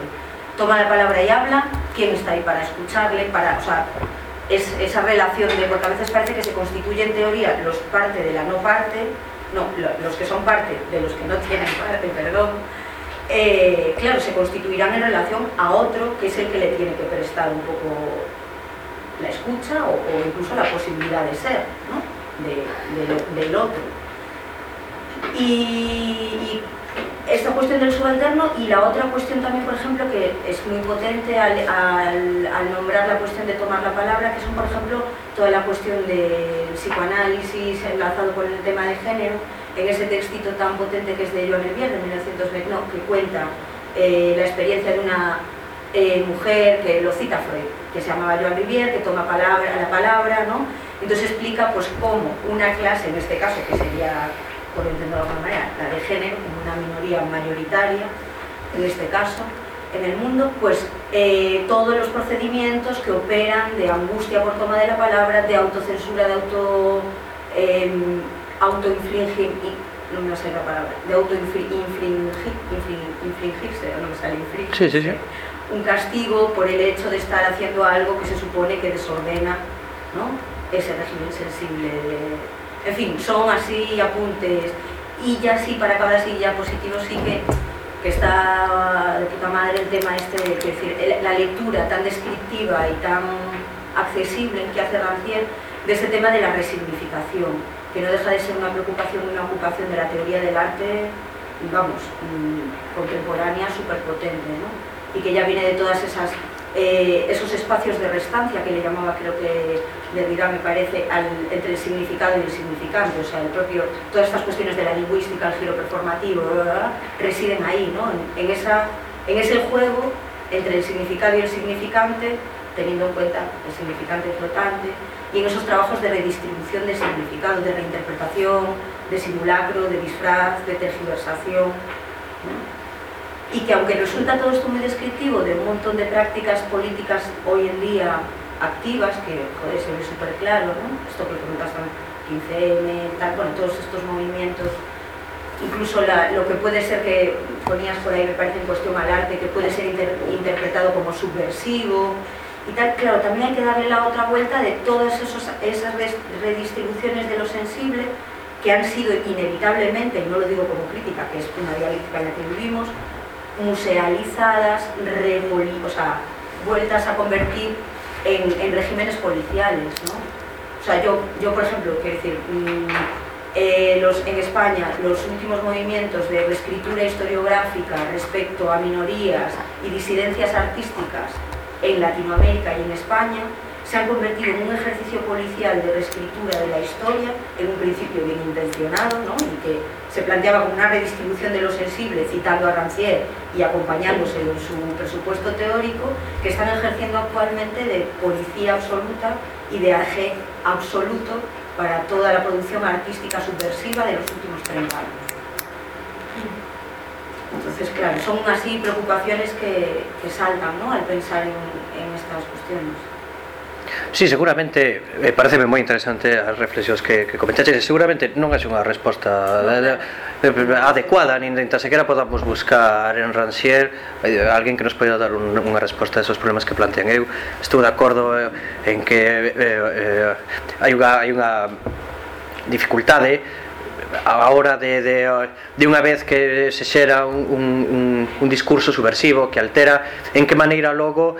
toma la palabra y habla, ¿quién está ahí para escucharle? Para, o sea, es esa relación de, porque a veces parece que se constituye en teoría los parte de la no parte, no, los que son parte de los que no tienen parte, perdón, eh, claro, se constituirán en relación a otro que es el que le tiene que prestar un poco la escucha o, incluso la posibilidad de ser, ¿no? del otro. Y, esta cuestión del subalterno y la otra cuestión también, por ejemplo, que es muy potente al, nombrar la cuestión de tomar la palabra, que son, por ejemplo, toda la cuestión del psicoanálisis enlazado con el tema de género, en ese textito tan potente que es de Joan Elvier, de 1929, que cuenta eh, la experiencia de una eh, mujer que lo cita Freud, que se llamaba Joan Rivière, que toma palabra, la palabra, ¿no? Entonces explica pues cómo una clase, en este caso, que sería por entenderlo de alguna manera, la de género, como una minoría mayoritaria, en este caso, en el mundo, pues eh, todos los procedimientos que operan de angustia por toma de la palabra, de autocensura, de auto, eh, autoinfligir, no me sale la palabra, de autoinfligirse, no me sale infligir, sí, sí, sí. un castigo por el hecho de estar haciendo algo que se supone que desordena ¿no? ese régimen sensible de, en fin, son así apuntes. Y ya sí, para acabar así, ya positivo, sí que, que está de puta madre el tema este, de, decir, la lectura tan descriptiva y tan accesible que hace Rancière de ese tema de la resignificación, que no deja de ser una preocupación, una ocupación de la teoría del arte, vamos, mm, contemporánea, súper potente, ¿no? Y que ya viene de todas esas eh, esos espacios de restancia que le llamaba, creo que Derrida me parece, entre el significado y el significante, o sea, el propio, todas estas cuestiones de la lingüística, el giro performativo, residen ahí, ¿no? En, esa, en ese juego entre el significado y el significante, teniendo en cuenta el significante flotante, y en esos trabajos de redistribución de significado, de reinterpretación, de simulacro, de disfraz, de tergiversación y que aunque resulta todo esto muy descriptivo de un montón de prácticas políticas hoy en día activas, que joder, se ve súper claro, ¿no? esto que comentas 15M, tal, bueno, todos estos movimientos, incluso lo que puede ser que ponías por ahí, me parece en cuestión al arte, que puede ser interpretado como subversivo y tal, claro, también hay que darle la otra vuelta de todas esos, esas redistribuciones de lo sensible que han sido inevitablemente, y no lo digo como crítica, que es una dialéctica en la que vivimos, musealizadas, o sea, vueltas a convertir en, regímenes policiales. ¿no? O sea, yo, yo por ejemplo, quiero decir, mm, eh, los, en España los últimos movimientos de reescritura historiográfica respecto a minorías y disidencias artísticas en Latinoamérica y en España se han convertido en un ejercicio policial de reescritura de la historia, en un principio bien intencionado, ¿no? y que se planteaba como una redistribución de lo sensible, citando a Rancière y acompañándose en su presupuesto teórico, que están ejerciendo actualmente de policía absoluta y de AG absoluto para toda la producción artística subversiva de los últimos 30 años. Entonces, claro, son así preocupaciones que, saltan ¿no? al pensar en estas cuestiones. Sí, seguramente eh, parece moi interesante as reflexións que, que comentaste seguramente non é unha resposta eh, eh, eh, adecuada nin tan sequera podamos buscar en Rancière eh, alguén que nos poida dar un, unha resposta a esos problemas que plantean. Eu estou de acordo en que eh, eh, hai unha, hai unha dificultade a hora de, de, de unha vez que se xera un, un, un discurso subversivo que altera en que maneira logo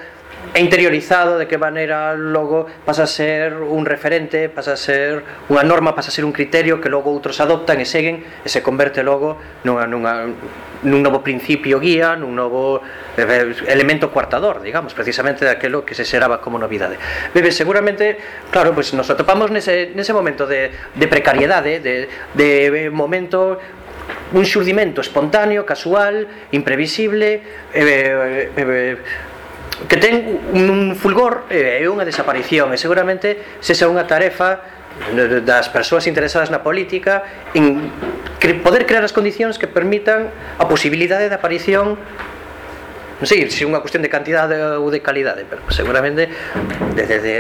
é interiorizado de que maneira logo pasa a ser un referente, pasa a ser unha norma, pasa a ser un criterio que logo outros adoptan e seguen e se converte logo nunha, nunha, nun novo principio guía, nun novo eh, elemento cuartador, digamos, precisamente daquelo que se xeraba como novidade. Bebe, seguramente, claro, pois pues nos atopamos nese, nese momento de, de precariedade, de, de momento un xurdimento espontáneo, casual, imprevisible, eh, eh, eh, que ten un fulgor e eh, unha desaparición e seguramente se xa unha tarefa das persoas interesadas na política en cre poder crear as condicións que permitan a posibilidade de aparición non sei se unha cuestión de cantidade ou de calidade pero seguramente de, de, de,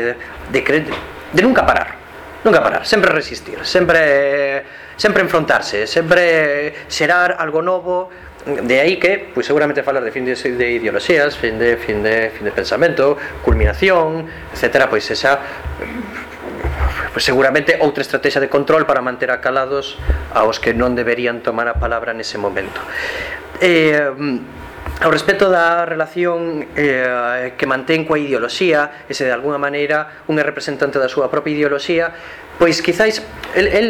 de, de, de nunca parar nunca parar, sempre resistir sempre sempre enfrontarse sempre xerar algo novo de aí que pois seguramente falar de fin de, de ideoloxías, fin de fin de fin de pensamento, culminación, etcétera, pois esa pois seguramente outra estrategia de control para manter acalados aos que non deberían tomar a palabra nese momento. Eh, Ao respecto da relación eh, que mantén coa ideoloxía e se de alguna maneira un é representante da súa propia ideoloxía pois quizáis el, el,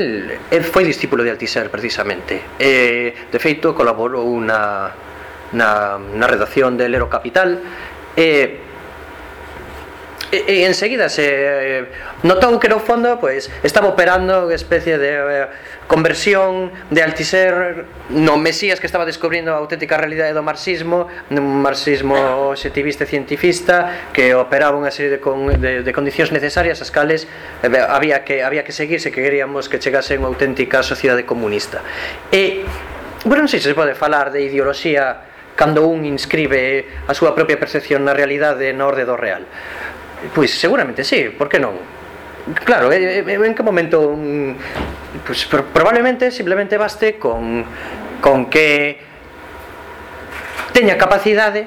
el foi discípulo de Altiser precisamente. Eh, de feito colaborou na, na, na redacción de Lero Capital e eh, e, e enseguida se eh, notou que no fondo pois estaba operando unha especie de eh, conversión de Althusser no Mesías que estaba descubrindo a auténtica realidade do marxismo un marxismo objetivista e cientifista que operaba unha serie de, con, de, de condicións necesarias as cales eh, había que había que seguir se que queríamos que chegase unha auténtica sociedade comunista. E bueno, non sei se se pode falar de ideoloxía cando un inscribe a súa propia percepción na realidade na orde do real. Pois seguramente sí, por que non? Claro, eh, eh, eh, en que momento mm, pues, probablemente simplemente baste con, con que teña capacidade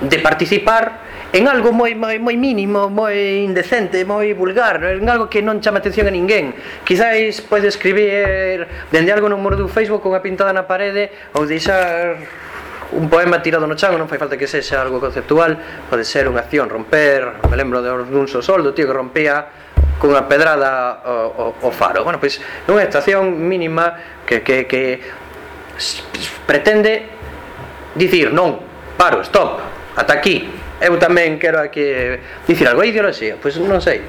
de participar en algo moi moi moi mínimo, moi indecente, moi vulgar, en algo que non chama atención a ninguén. Quizáis pode escribir dende algo no muro do Facebook unha pintada na parede ou deixar un poema tirado no chan non fai falta que sexa algo conceptual pode ser unha acción, romper me lembro de Ornunso Sol, do tío que rompía cunha pedrada o, o, o faro. Bueno, pois unha estación mínima que, que, que pretende dicir non, paro, stop, ata aquí. Eu tamén quero aquí dicir algo, é ideoloxía, pois non sei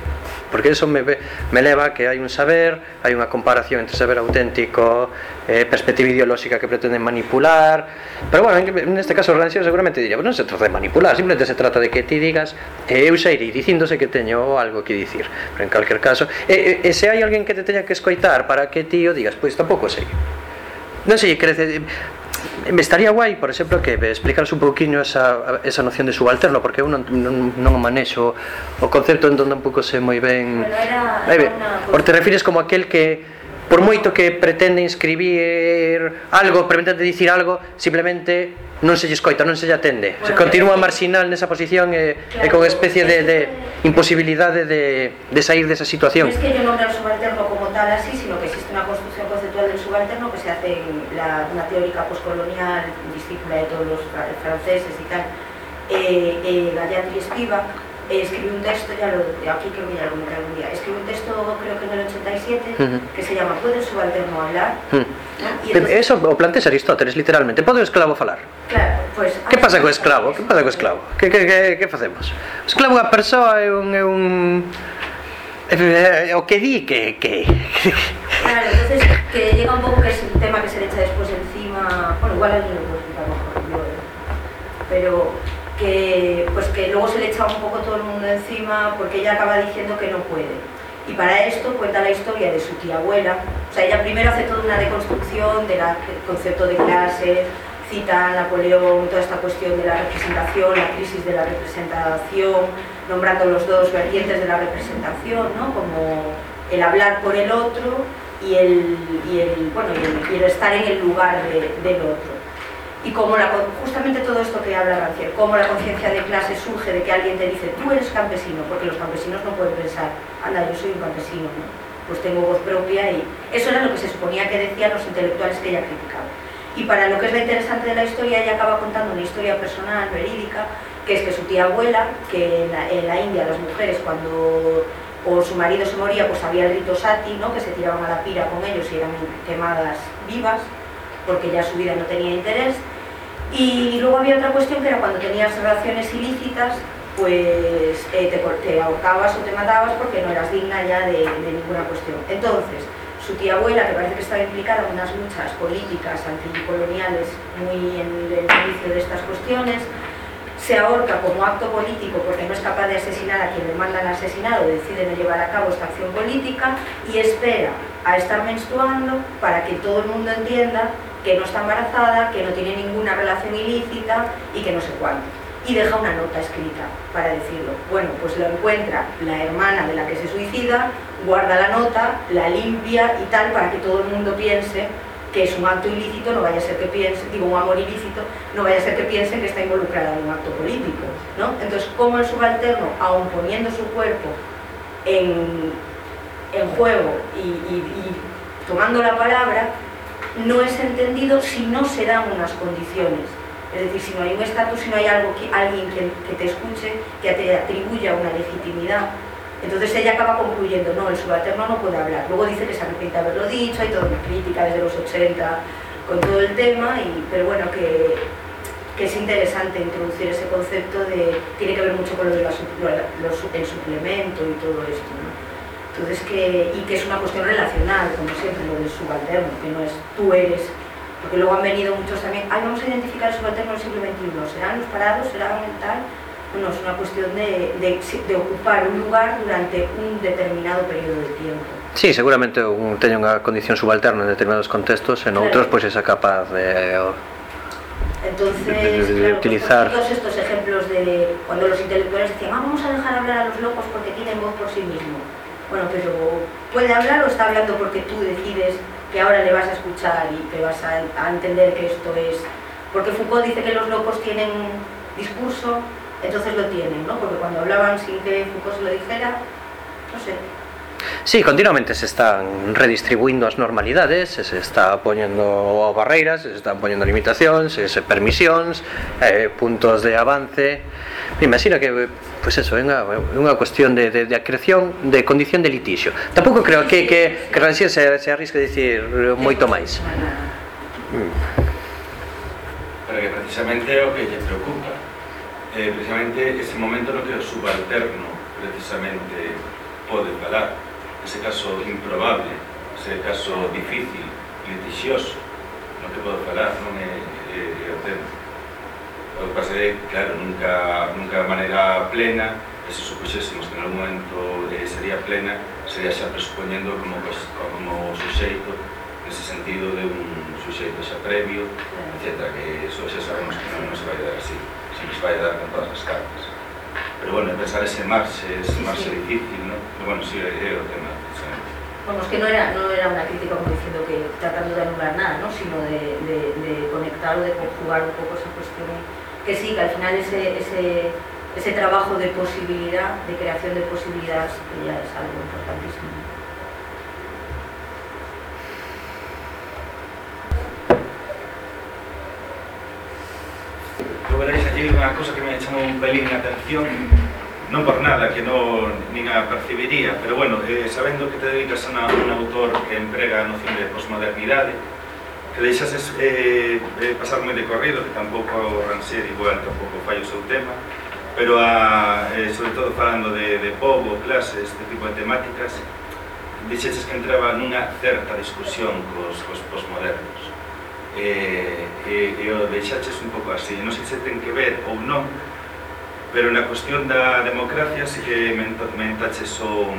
porque eso me, me leva a que hai un saber hai unha comparación entre saber auténtico eh, perspectiva ideolóxica que pretenden manipular. Pero bueno, en, neste caso Rancio seguramente diría pues non se trata de manipular simplemente se trata de que ti digas eh, eu xa irei dicíndose que teño algo que dicir pero en calquer caso e, eh, eh, se hai alguén que te teña que escoitar para que ti o digas pois pues, tampouco sei non sei, crece me estaría guai, por exemplo, que explicaros un pouquiño esa, esa noción de subalterno porque eu non, non, non manexo o concepto en donde un pouco sei moi ben. Eh, or te refires como aquel que por moito que pretende inscribir algo, pretende dicir algo simplemente non se lle escoita, non se lle atende. Bueno, se continúa eh, marxinal nesa posición eh, e, claro, e con especie de, de imposibilidade de, de sair desa situación. Non es que yo non al subalterno como tal así, sino que existe unha construcción conceptual del subalterno que se hace en na, na teórica postcolonial, discípula de todos os franceses e tal, e, e Gayatri Spivak, e eh, escribiu un texto, ya lo, aquí creo que ya lo comenté algún día, escribiu un texto creo que en el 87 uh -huh. que se llama ¿Puede el subalterno hablar? Uh -huh. ¿No? entonces, Eso o planteas Aristóteles literalmente, ¿pode o esclavo falar? Claro, pues, que pasa co esclavo? Que pasa co esclavo? Que, que, que, que facemos? O esclavo é unha persoa é un, é un o que di que, que... Claro, entonces que llega un pouco que es un tema que se le echa después encima, bueno, igual alguien lo explicar mejor, pero que, pues que luego se le echa un poco todo el mundo encima porque ella acaba diciendo que no puede. Y para esto cuenta la historia de su tía abuela. O sea, ella primero hace toda una deconstrucción del concepto de clase, cita Napoleón, toda esta cuestión de la representación, la crisis de la representación, nombrando los dos vertientes de la representación, ¿no? como el hablar por el otro y el, y el, bueno, y estar en el lugar del otro y como la, justamente todo esto que habla Rancière, cómo la conciencia de clase surge de que alguien te dice tú eres campesino, porque los campesinos no pueden pensar, anda, yo soy un campesino, ¿no? pues tengo voz propia y eso era lo que se suponía que decían los intelectuales que ella criticaba. Y para lo que es lo interesante de la historia, ella acaba contando una historia personal, verídica, que es que su tía abuela, que en la, India las mujeres cuando o su marido se moría, pues había el rito sati, ¿no? que se tiraban a la pira con ellos y eran quemadas vivas, porque ya su vida no tenía interés. Y luego había otra cuestión que era cuando tenías relaciones ilícitas, pues eh, te, te, ahorcabas o te matabas porque no eras digna ya de, de, ninguna cuestión. Entonces, su tía abuela, que parece que estaba implicada en unas luchas políticas anticoloniales muy en el inicio de estas cuestiones, se ahorca como acto político porque no es capaz de asesinar a quien le mandan asesinar o decide no llevar a cabo esta acción política y espera a estar menstruando para que todo el mundo entienda que no está embarazada, que no tiene ninguna relación ilícita y que no sé cuánto. Y deja una nota escrita para decirlo. Bueno, pues lo encuentra la hermana de la que se suicida, guarda la nota, la limpia y tal para que todo el mundo piense que es un acto ilícito, no vaya a ser que piensen, digo, un amor ilícito, no vaya a ser que piensen que está involucrada en un acto político, ¿no? Entonces, ¿cómo el subalterno, aun poniendo su cuerpo en, en juego y tomando la palabra, no es entendido si no se dan unas condiciones. Es decir, si no hay un estatus, si no hay algo que, alguien que, te escuche, que te atribuya una legitimidad entonces ella acaba concluyendo, no, el subalterno no puede hablar. Luego dice que se arrepiente de haberlo dicho, hay toda una crítica desde los 80 con todo el tema, y, pero bueno, que, que es interesante introducir ese concepto de, tiene que ver mucho con lo del el suplemento y todo esto, ¿no? Entonces, que, y que es una cuestión relacional, como siempre, lo del subalterno, que no es tú eres, porque luego han venido muchos también, ay, vamos a identificar el subalterno del siglo XXI, serán los parados, serán tal, no, es una cuestión de, de, de ocupar un lugar durante un determinado periodo de tiempo. Sí, seguramente un teña unha condición subalterna en determinados contextos, en claro. pois pues, é capaz de Entonces, de, claro, utilizar todos estos ejemplos de cuando los intelectuales decían, ah, vamos a dejar hablar a los locos porque tienen voz por sí mismo. Bueno, pero ¿puede hablar o está hablando porque tú decides que ahora le vas a escuchar y que vas a, a entender que esto es... Porque Foucault dice que los locos tienen discurso, entonces lo tienen, ¿no? Porque cuando hablaban sin que Foucault se lo dijera, no sé. Sí, continuamente se están redistribuindo as normalidades, se está poñendo barreiras, se están poñendo limitacións, se, se eh, puntos de avance. Me imagino que pois eso, é unha, unha cuestión de, de, de acreción de condición de litixio. Tampouco creo que, que, que se, se arrisque a dicir moito máis. Mm. Pero que precisamente é o que lle preocupa eh, precisamente ese momento no que o subalterno precisamente pode falar. Ese caso improbable ese caso difícil litixioso, no que pode falar non é, é, é o tema eu pasarei, claro, nunca, nunca de maneira plena, e se supuxésemos que en algún momento eh, sería plena, sería xa presupoñendo como, pues, como suxeito, nese sentido de un suxeito xa previo, etc. Que eso xa sabemos que non, non se vai dar así, se nos vai dar con todas as cartas. Pero bueno, pensar ese marxe, ese marxe sí, sí. difícil, ¿no? Pero bueno, sí, é o tema. Sí. Vamos, que non era, no era una crítica como diciendo que tratando de anular nada, ¿no? sino de, de, de conectar o de conjugar un pouco esa cuestión Que sí, que al final ese, ese, ese trabajo de posibilidad, de creación de posibilidades, ya es algo importantísimo. veréis allí unha cosa que me chamou un pelín a atención non por nada que non nin a percibiría pero bueno, eh, sabendo que te dedicas a una, un autor que emprega noción de posmodernidade que deixases eh, eh, pasar moi de corrido, que tampouco Rancier igual tampouco fai o seu tema, pero a, eh, sobre todo falando de, de povo, clase, este tipo de temáticas, dixetes que entraba nunha certa discusión cos, cos posmodernos. E, eh, e, eh, e o deixaches un pouco así, non sei se ten que ver ou non, pero na cuestión da democracia sí que mentaches o,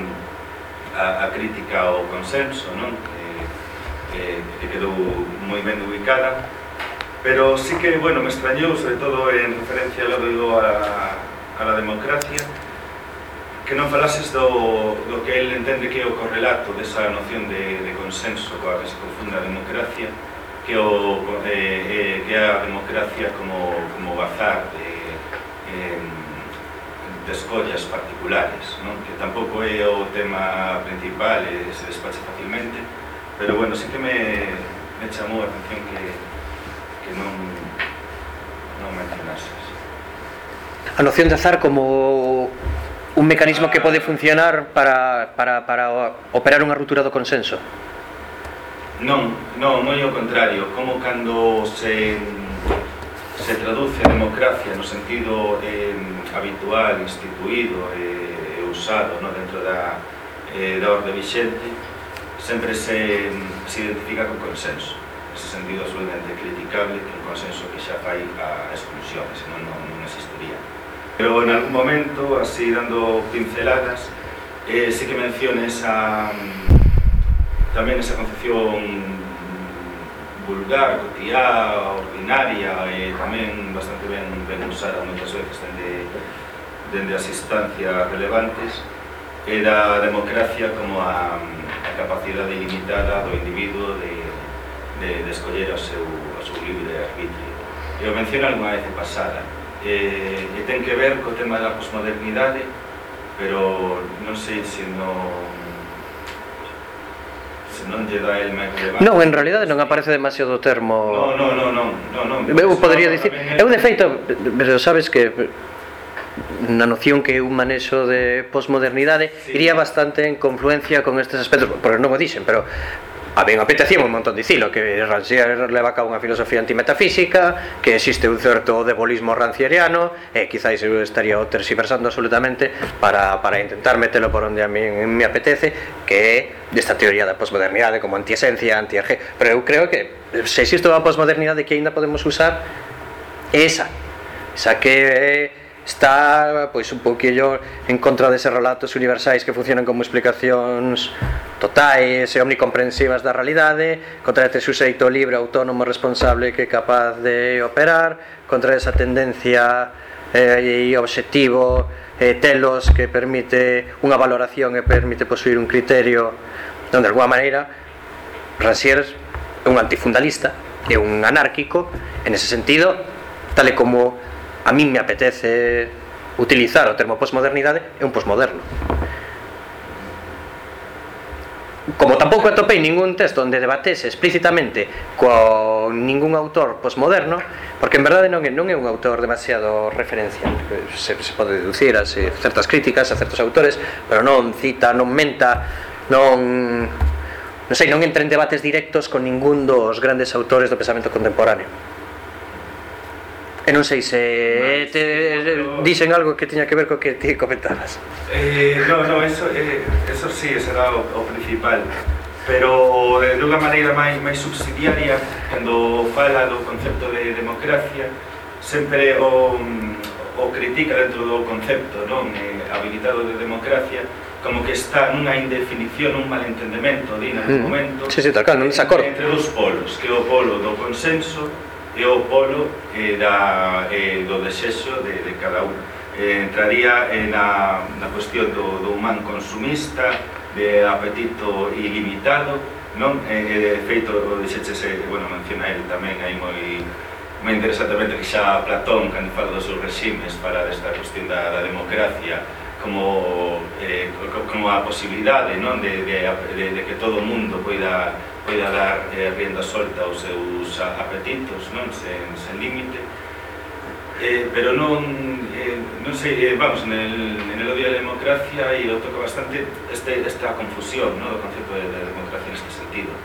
a, a crítica ao consenso, non? eh, que quedou moi ben ubicada pero sí que, bueno, me extrañou sobre todo en referencia lo digo a, a la democracia que non falases do, do que él entende que é o correlato desa noción de, de consenso coa que se confunda a democracia que, o, eh, eh, que a democracia como, como bazar de, eh, de escollas particulares non? que tampouco é o tema principal e eh, se despacha facilmente Pero bueno, sí que me, me chamou a atención que, que non, non mencionases. A noción de azar como un mecanismo que ah. pode funcionar para, para, para operar unha ruptura do consenso? Non, non, moi ao contrario. Como cando se, se traduce a democracia no sentido eh, habitual, instituído e eh, usado no, dentro da, eh, da orde vixente, sempre se, se identifica con consenso. Ese sentido absolutamente criticable que o consenso que xa fai a exclusión, que senón non, non existiría. Pero en algún momento, así dando pinceladas, eh, sí que menciona esa, tamén esa concepción vulgar, cotiá, ordinaria, e eh, tamén bastante ben, ben usada moitas veces dende, dende as instancias relevantes, e da democracia como a, a capacidade ilimitada do individuo de, de, de escoller o seu, o seu libre arbitrio. E o mencionan unha vez pasada. E, e ten que ver co tema da posmodernidade, pero non sei se no se non lle dá el máis relevante. Non, en realidade non aparece demasiado o termo. Non, non, non, non, non, non. Eu podería dicir, eu de feito, pero sabes que na noción que eu manexo de posmodernidade sí. iría bastante en confluencia con estes aspectos porque non o dixen, pero A ben, apetecía un montón dicilo que Rancière leva a cabo unha filosofía antimetafísica que existe un certo debolismo rancieriano e quizáis eu estaría o tersiversando absolutamente para, para intentar metelo por onde a mí me apetece que é desta teoría da posmodernidade como antiesencia, antierge pero eu creo que se existe unha posmodernidade que aínda podemos usar é esa esa que está pois un pouquillo en contra deses relatos universais que funcionan como explicacións totais e omnicomprensivas da realidade, contra este suxeito libre, autónomo, responsable que é capaz de operar, contra esa tendencia eh, e obxectivo eh, telos que permite unha valoración e permite posuir un criterio donde de alguma maneira Rancière é un antifundalista é un anárquico en ese sentido tal e como a min me apetece utilizar o termo posmodernidade é un posmoderno como tampouco atopei ningún texto onde debatese explícitamente co ningún autor posmoderno, porque en verdade non é, non é un autor demasiado referencial. Se, se pode deducir a se, certas críticas a certos autores, pero non cita, non menta, non non sei, non entra en debates directos con ningún dos grandes autores do pensamento contemporáneo. E non sei se no, te no, dixen algo que tiña que ver co que ti comentabas. Eh, no, no, eso, eh, eso sí, será o, o principal. Pero de unha maneira máis, máis subsidiaria, cando fala do concepto de democracia, sempre o, o critica dentro do concepto non eh, habilitado de democracia como que está nunha indefinición, un malentendemento, di, mm. momento, sí, sí, tal, non entre, entre dos polos, que é o polo do consenso é o polo eh, da, eh, do desexo de, de cada un. Eh, entraría eh, na, na cuestión do, do humano consumista, de apetito ilimitado, non? Eh, de feito, o dixéchese, eh, bueno, menciona el tamén aí moi moi interesantemente que xa Platón, cando fala dos seus regimes, para desta cuestión da, da democracia, como eh, como a posibilidade non? De, de, de, de que todo o mundo poida, poida dar eh, rienda solta aos seus apetitos non? Sen, sen límite eh, pero non eh, non sei, eh, vamos, en el odio da democracia e eu toco bastante este, esta confusión no, do concepto de, de democracia neste sentido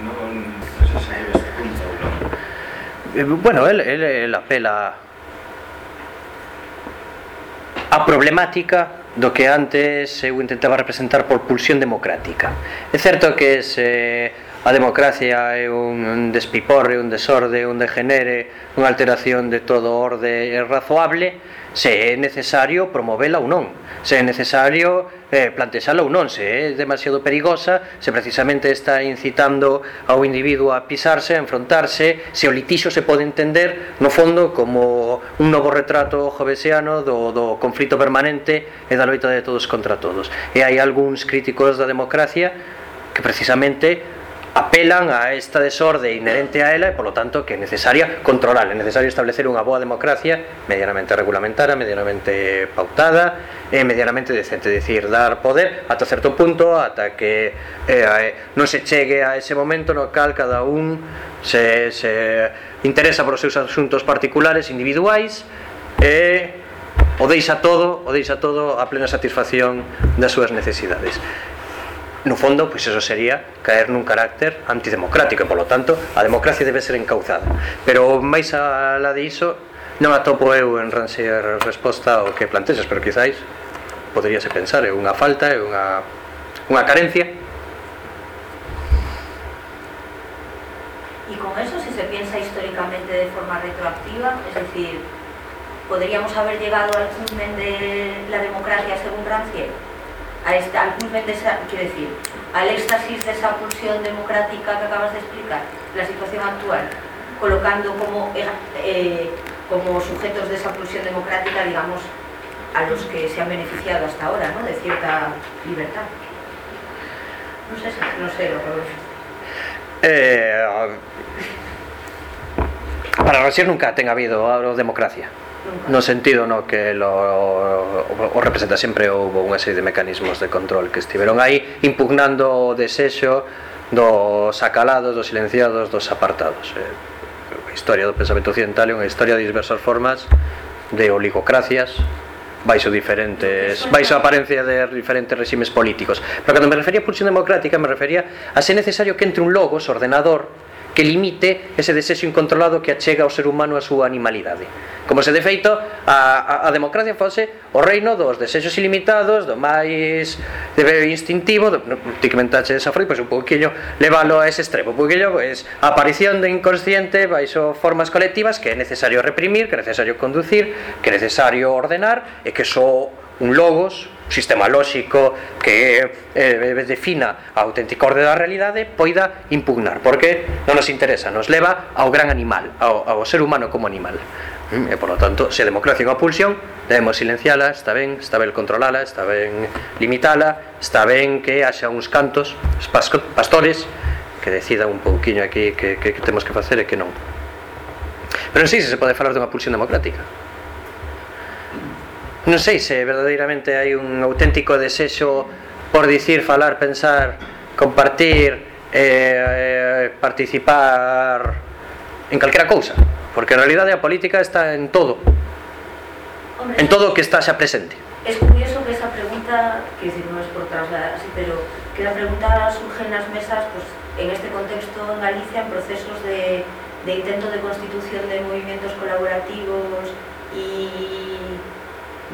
non, non sei se este punto ou non eh, bueno, él, él, él apela a problemática do que antes eu intentaba representar por pulsión democrática. É certo que se a democracia é un despiporre, un desorde, un degenere, unha alteración de todo orde é razoable, se é necesario promovela ou non. Se é necesario eh, plantexala ou non. Se é demasiado perigosa se precisamente está incitando ao individuo a pisarse, a enfrontarse se o litixo se pode entender no fondo como un novo retrato jovesiano do, do conflito permanente e da loita de todos contra todos. E hai algúns críticos da democracia que precisamente apelan a esta desorde inherente a ela e polo tanto que é necesaria controlar, é necesario establecer unha boa democracia medianamente regulamentada, medianamente pautada e medianamente decente, decir, dar poder ata certo punto ata que eh, eh, non se chegue a ese momento no cal cada un se, se interesa polos seus asuntos particulares individuais e o deixa todo, o deixa todo a plena satisfacción das súas necesidades no fondo, pois eso sería caer nun carácter antidemocrático e, polo tanto, a democracia debe ser encauzada. Pero máis alá de iso, non atopo eu en ranxer resposta ao que plantexas, pero quizáis poderíase pensar, é unha falta, é unha, unha carencia. E con eso, se se piensa históricamente de forma retroactiva, es decir, ¿podríamos haber llegado al culmen de la democracia según Rancière? Al culmen esa, quiero decir, al éxtasis de esa pulsión democrática que acabas de explicar, la situación actual, colocando como, eh, como sujetos de esa pulsión democrática, digamos, a los que se han beneficiado hasta ahora, ¿no? De cierta libertad. No sé, no sé lo que... Eh, para Rosier nunca ten habido democracia. no sentido no que lo, o, o representa sempre houve unha serie de mecanismos de control que estiveron aí impugnando o desexo dos acalados, dos silenciados, dos apartados. Eh, a historia do pensamento occidental é unha historia de diversas formas de oligocracias, baixo diferentes, baixo a aparencia de diferentes regimes políticos. Pero cando me refería a pulsión democrática me refería a ser necesario que entre un logos ordenador que limite ese desexo incontrolado que achega ao ser humano a súa animalidade. Como se de feito a, a, a democracia fose o reino dos desexos ilimitados, do máis instintivo, do, ti que mentache esa frase, pois un pouquillo levalo a ese extremo, un pouquillo pois, a aparición do inconsciente baixo formas colectivas que é necesario reprimir, que é necesario conducir, que é necesario ordenar e que só un logos sistema lóxico que eh, eh, defina a auténtica orde da realidade poida impugnar, porque non nos interesa, nos leva ao gran animal, ao, ao ser humano como animal. Mm, e, por lo tanto, se a democracia é unha pulsión, debemos silenciala, está ben, está ben controlala, está ben limitala, está ben que haxa uns cantos, pastores, que decidan un pouquiño aquí que, que, que temos que facer e que non. Pero en sí, se pode falar dunha pulsión democrática. Non sei se verdadeiramente hai un auténtico desexo por dicir, falar, pensar, compartir, eh, participar en calquera cousa, porque en realidade a política está en todo. Hombre, en todo o que está xa presente. Es curioso que esa pregunta, que decir, non es por trasladar así, pero que la pregunta surge en las mesas, pues, en este contexto en Galicia, en procesos de, de intento de constitución de movimientos colaborativos y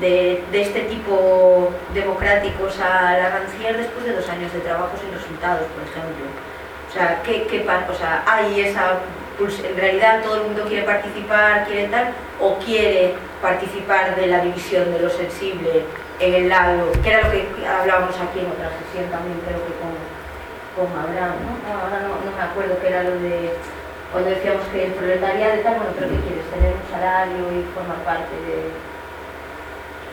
de, este tipo democráticos a la después de dos años de trabajo sin resultados, por ejemplo. O sea, ¿qué, qué o sea, hay esa pues, en realidad todo el mundo quiere participar, quiere tal, o quiere participar de la división de lo sensible en el lado, que era lo que hablábamos aquí en otra sesión también, creo que con, con Abraham, ¿no? Ahora no, no, me acuerdo que era lo de cuando decíamos que el proletariado y tal, bueno, pero ¿qué quieres? Tener un salario y formar parte de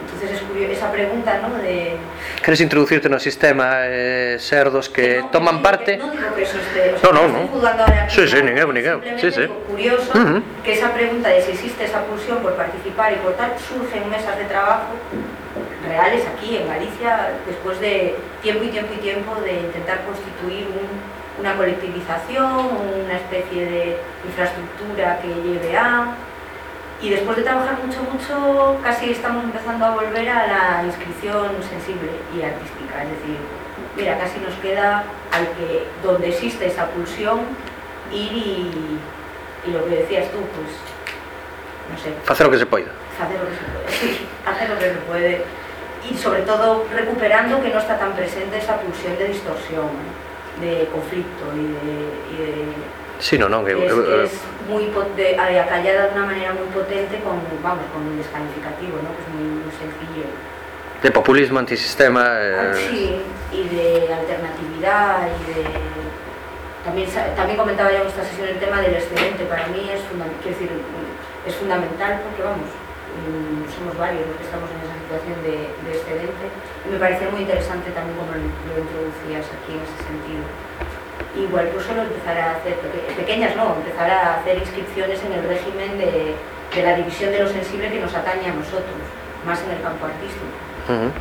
Entonces es curioso esa pregunta, ¿no? De... Queres introducirte no sistema eh, ser dos que, que no, toman que, parte? No digo que eso esté... O sea, no, no, no. Sí, sí, ninguém, ninguém. Sí, sí. curioso uh -huh. que esa pregunta de si existe esa pulsión por participar y por tal surge en mesas de trabajo reales aquí en Galicia después de tiempo y tiempo y tiempo de intentar constituir un, una colectivización, una especie de infraestructura que lleve a y después de trabajar mucho, mucho, casi estamos empezando a volver a la inscripción sensible y artística, es decir, mira, casi nos queda al que, donde existe esa pulsión, ir y, y lo que decías tú, pues, no sé. Hacer lo que se pueda. Hacer lo que se puede, sí, hacer lo que se puede. Y sobre todo recuperando que no está tan presente esa pulsión de distorsión, de conflicto y de, y de Sí, no, no, que, es, que es muy de, acallada de una manera muy potente con, vamos, con el descalificativo, ¿no? que es muy, muy sencillo. De populismo, antisistema. Eh... Sí, y de alternatividad y de... También, también comentaba yo en esta sesión el tema del excedente, para mí es, decir, es fundamental porque vamos, mm, somos varios los que estamos en esa situación de, de excedente y me parece muy interesante también como lo introducías aquí en ese sentido. Igual pues solo empezar a hacer, pequeñas no, empezar a hacer inscripciones en el régimen de, de la división de lo sensible que nos atañe a nosotros, más en el campo artístico. Uh -huh.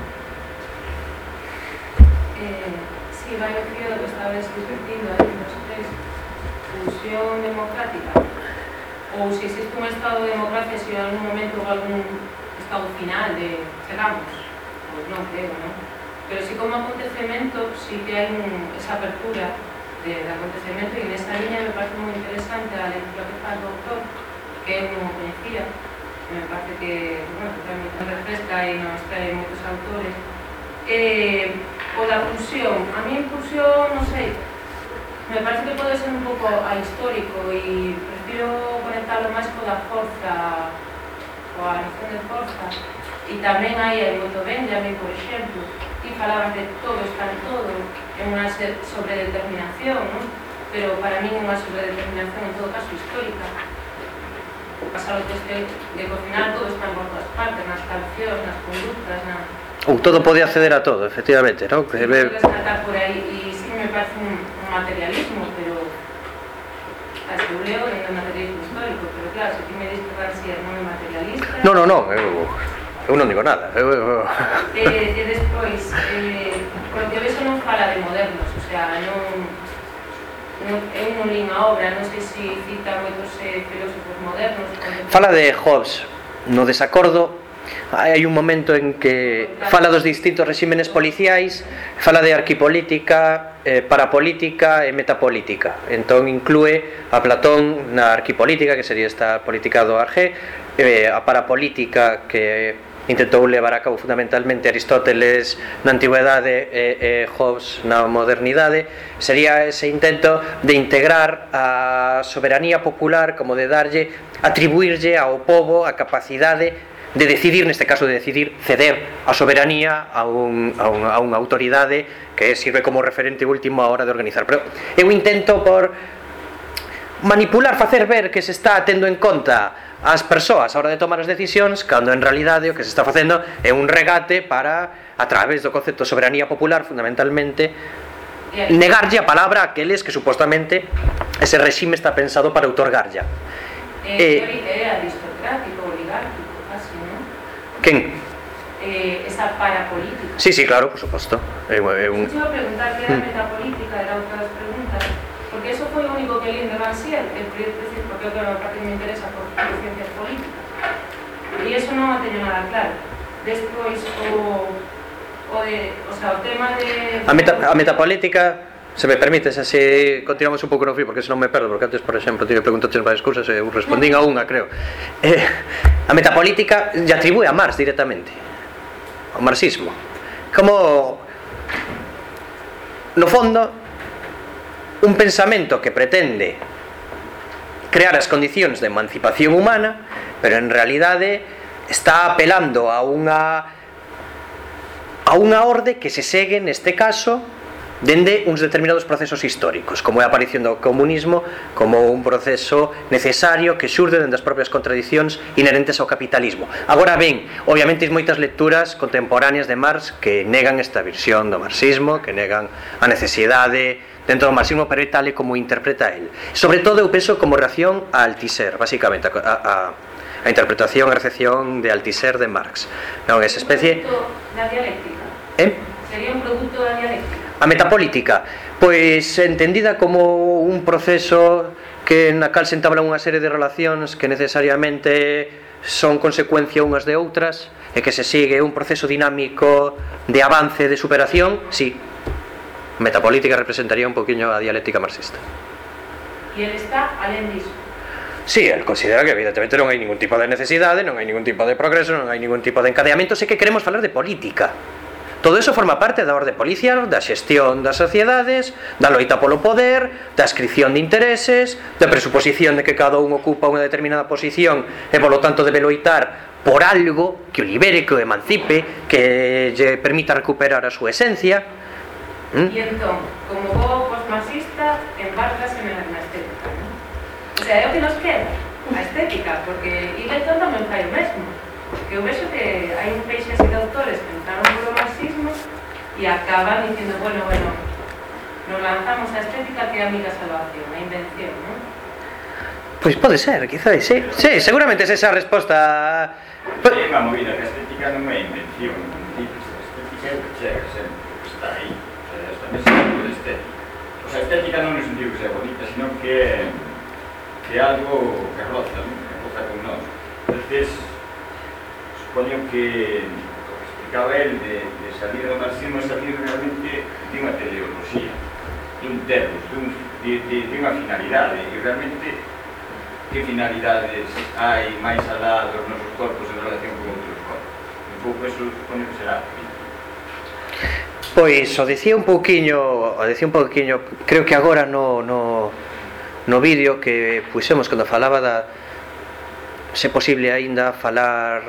eh, si vai o fío do que estabas discutindo aí nos tres, fusión democrática, ou se existe un estado de democracia, se en algún momento algún estado final de chegamos, pois non creo, non? Pero si como acontecemento, si que un, esa apertura de, de acontecemento e nesa liña me parece moi interesante a lectura que faz o autor que eu non conhecía me parece que, bueno, que tamén refresca e nos trae moitos autores eh, o da pulsión. A mí pulsión, non sei me parece que pode ser un pouco a histórico e prefiro conectarlo máis co da forza coa noción de forza e tamén hai el voto Benjamin, por exemplo que palabras de todo están todo en una sobredeterminación, ¿no? pero para mí en una sobredeterminación en todo caso histórica. Pasar los de, de cocinar, todo está por todas partes, en las canciones, las conductas, nada. Uh, todo podía acceder a todo, efectivamente, ¿no? Que me... por ahí y sí me parece un, un materialismo, pero asegureo en el materialismo histórico, pero claro, si aquí me dices que si no materialista... No, no, no, eh, Eu non digo nada. Eu, eu... E, eh, e despois, eh, Corteveso non fala de modernos, o sea, non, non, eu non li a obra, non sei se cita moitos eh, filósofos modernos. Fala de Hobbes, no desacordo, hai un momento en que fala dos distintos regímenes policiais, fala de arquipolítica, eh, parapolítica e metapolítica. Entón inclúe a Platón na arquipolítica, que sería esta política do Argé, eh, a parapolítica que intentou levar a cabo fundamentalmente Aristóteles na antigüedade e, e Hobbes na modernidade sería ese intento de integrar a soberanía popular como de darlle atribuirlle ao povo a capacidade de decidir, neste caso de decidir ceder a soberanía a, un, a, un, a unha autoridade que sirve como referente último a hora de organizar. Pero é un intento por manipular, facer ver que se está tendo en conta as persoas a hora de tomar as decisións cando en realidade o que se está facendo é un regate para a través do concepto de soberanía popular fundamentalmente negarlle a palabra a aqueles que supostamente ese regime está pensado para outorgarlla eh, eh, é aristocrático, oligárquico así, non? Quen? Eh, esa parapolítica Sí, sí, claro, por suposto eh, eh, un... Deixa preguntar que era metapolítica era outra das preguntas porque eso foi o único que li en Ranciel, el proyecto científico, que é o que me interesa por ciencias políticas. E eso non a teño nada claro. Despois, o, o, de, o, sea, o tema de... A, meta, a metapolítica Se me permites, así continuamos un pouco no frío Porque senón me perdo, porque antes, por exemplo, tive preguntas varias cousas eh, E eu respondín a unha, creo eh, A metapolítica lle atribúe a Marx directamente Ao marxismo Como No fondo, un pensamento que pretende crear as condicións de emancipación humana, pero en realidade está apelando a unha a unha orde que se segue neste caso dende uns determinados procesos históricos, como é a aparición do comunismo como un proceso necesario que xurde dende as propias contradicións inherentes ao capitalismo. Agora ben, obviamente hai moitas lecturas contemporáneas de Marx que negan esta versión do marxismo, que negan a necesidade dentro do marxismo pero é tal e como interpreta el. Sobre todo eu penso como reacción a Althusser, basicamente a, a, a interpretación e recepción de Althusser de Marx. Non esa especie da dialéctica. Eh? sería un produto da dialéctica. A metapolítica. Pois entendida como un proceso que na cal se entablan unha serie de relacións que necesariamente son consecuencia unhas de outras e que se sigue un proceso dinámico de avance, de superación, sí, Metapolítica representaría un poquinho a dialéctica marxista. E ele está alén disso. Sí, el considera que evidentemente non hai ningún tipo de necesidade, non hai ningún tipo de progreso, non hai ningún tipo de encadeamento, sei que queremos falar de política. Todo eso forma parte da orde policial, da xestión das sociedades, da loita polo poder, da ascripción de intereses, da presuposición de que cada un ocupa unha determinada posición e polo tanto debe loitar por algo que o libere, que o emancipe, que lle permita recuperar a súa esencia. ¿Mm? E entón, como vos posmasista, embarcas en na estética. ¿no? O sea, é o que nos queda, a estética, porque Ibeton tamén fai o mesmo. Que eu vexo que hai un peixe así de autores que entraron polo marxismo e acaban dicindo, bueno, bueno, nos lanzamos a estética que é a mica salvación, a invención, non? Pois pues pode ser, quizás, sí. sí, seguramente é esa a resposta... É unha movida, que a estética non é invención, a estética é o que chega sempre, está aí nesse de este, o sea, estética non no sentido que sea bonita, sino que que é algo que roza, ¿no? que roza con nós. Entonces, supoño que o que explicaba él de, de salir do marxismo é salir realmente de unha teleología, de un termos, de, un, de, de, de unha finalidade, e realmente que finalidades hai máis alá dos nosos corpos en relación con outros corpos. Un pouco eso supoño que será Pois o dicía un pouquiño, o dicía un pouquiño, creo que agora no no no vídeo que puxemos cando falaba da se posible aínda falar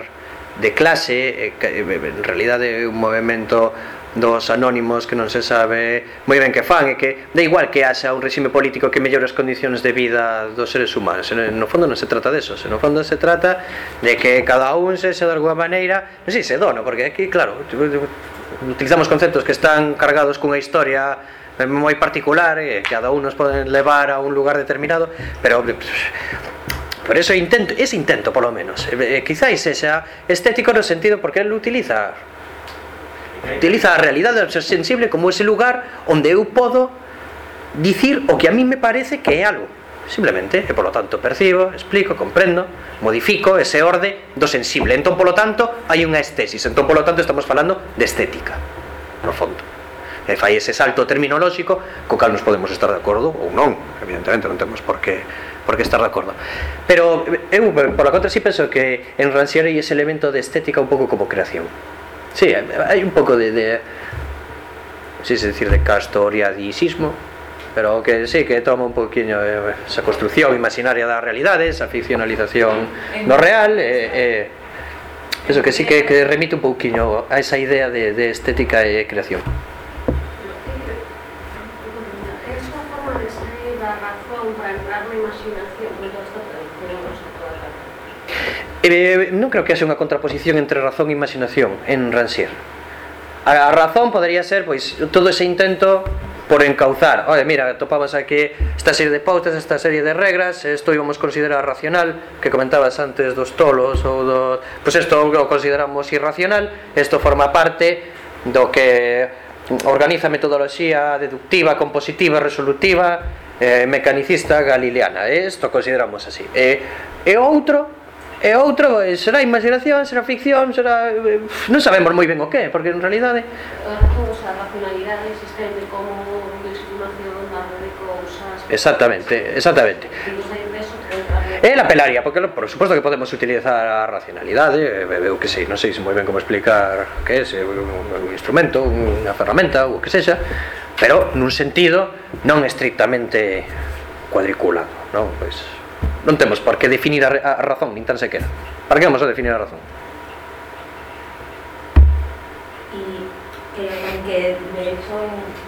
de clase, eh, eh, en realidad é un movimento dos anónimos que non se sabe moi ben que fan e que da igual que haxa un regime político que mellore as condicións de vida dos seres humanos no fondo non se trata deso de no fondo se trata de que cada un se, se de alguma maneira non sei, se dono porque aquí claro utilizamos conceptos que están cargados cunha historia moi particular e cada un nos poden levar a un lugar determinado pero por eso intento ese intento polo menos. Eh, quizáis sexa estético no sentido porque él utiliza. Utiliza a realidade sensible como ese lugar onde eu podo dicir o que a mí me parece que é algo. Simplemente, e polo tanto percibo, explico, comprendo, modifico ese orde do sensible. Entón, polo tanto, hai unha estesis. Entón, polo tanto, estamos falando de estética, no fondo. E ese salto terminolóxico co cal nos podemos estar de acordo ou non, evidentemente non temos por que por que estar de acordo. Pero eu, por la contra, sí penso que en Rancière hai ese elemento de estética un pouco como creación. Sí, hai un pouco de, de decir de castoriadisismo, pero que sí, que toma un poquinho eh, esa construción imaginaria da realidade, esa ficcionalización do real, e eh, eh, eso que sí que, que remite un pouquiño a esa idea de, de estética e creación. Eh, non creo que haxe unha contraposición entre razón e imaginación en Rancière. A, a razón podría ser pois todo ese intento por encauzar, oi, mira, topabas aquí esta serie de pautas, esta serie de regras, isto íbamos considerar racional, que comentabas antes dos tolos ou do, pois pues isto o consideramos irracional, isto forma parte do que organiza metodoloxía deductiva, compositiva, resolutiva, eh, mecanicista galileana, eh, isto consideramos así. E, eh, e outro E outro eh, será imaginación, será ficción, será... Eh, non sabemos moi ben o que, porque en realidade a racionalidade existente como un discriminación da de cousas... Exactamente, exactamente. É eh, la pelaria, porque por suposto que podemos utilizar a racionalidade, eu eh, eh, que sei, non sei se moi ben como explicar que é, un instrumento, unha ferramenta, ou o que sexa, pero nun sentido non estrictamente cuadriculado, non? Pois, non temos por que definir a razón, nin tan sequera. Para que vamos a definir a razón? De hecho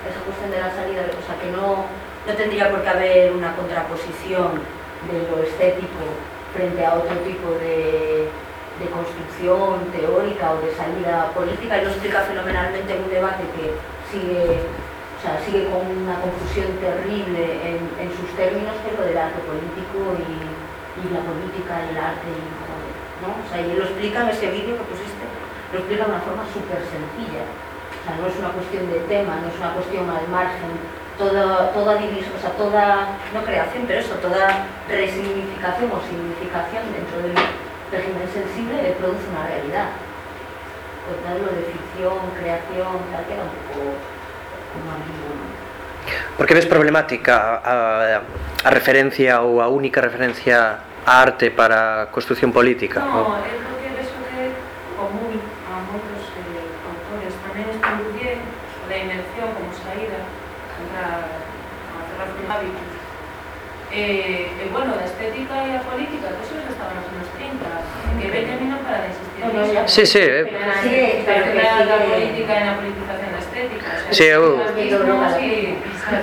esa cuestión de la salida, o sea, que no, no tendría por qué haber una contraposición de lo estético frente a otro tipo de, de construcción teórica o de salida política y lo explica fenomenalmente en un debate que sigue o sea, sigue con una confusión terrible en, en sus términos, lo del arte político y, y la política y el arte, y, ¿no? O sea, y lo explica en ese vídeo que pusiste, lo explica de una forma súper sencilla. O sea, no es una cuestión de tema, no es una cuestión al margen, toda, toda división, o sea, toda, no creación, pero eso, toda resignificación o significación dentro del régimen sensible le produce una realidad. Contar lo de ficción, creación, tal, queda un poco Porque ves problemática a, a referencia ou a única referencia a arte para a construción política? No, porque ves que común a moitos eh, autores tamén está moi bien da invención como saída contra a cerración hábitos E, eh, bueno, da estética e a política, que eso estaban nos anos 30, que Benjamin para de insistir no, no, Sí, sí, eh. Pero, sí, pero que na política e na politización da estética. O sea, sí, eu...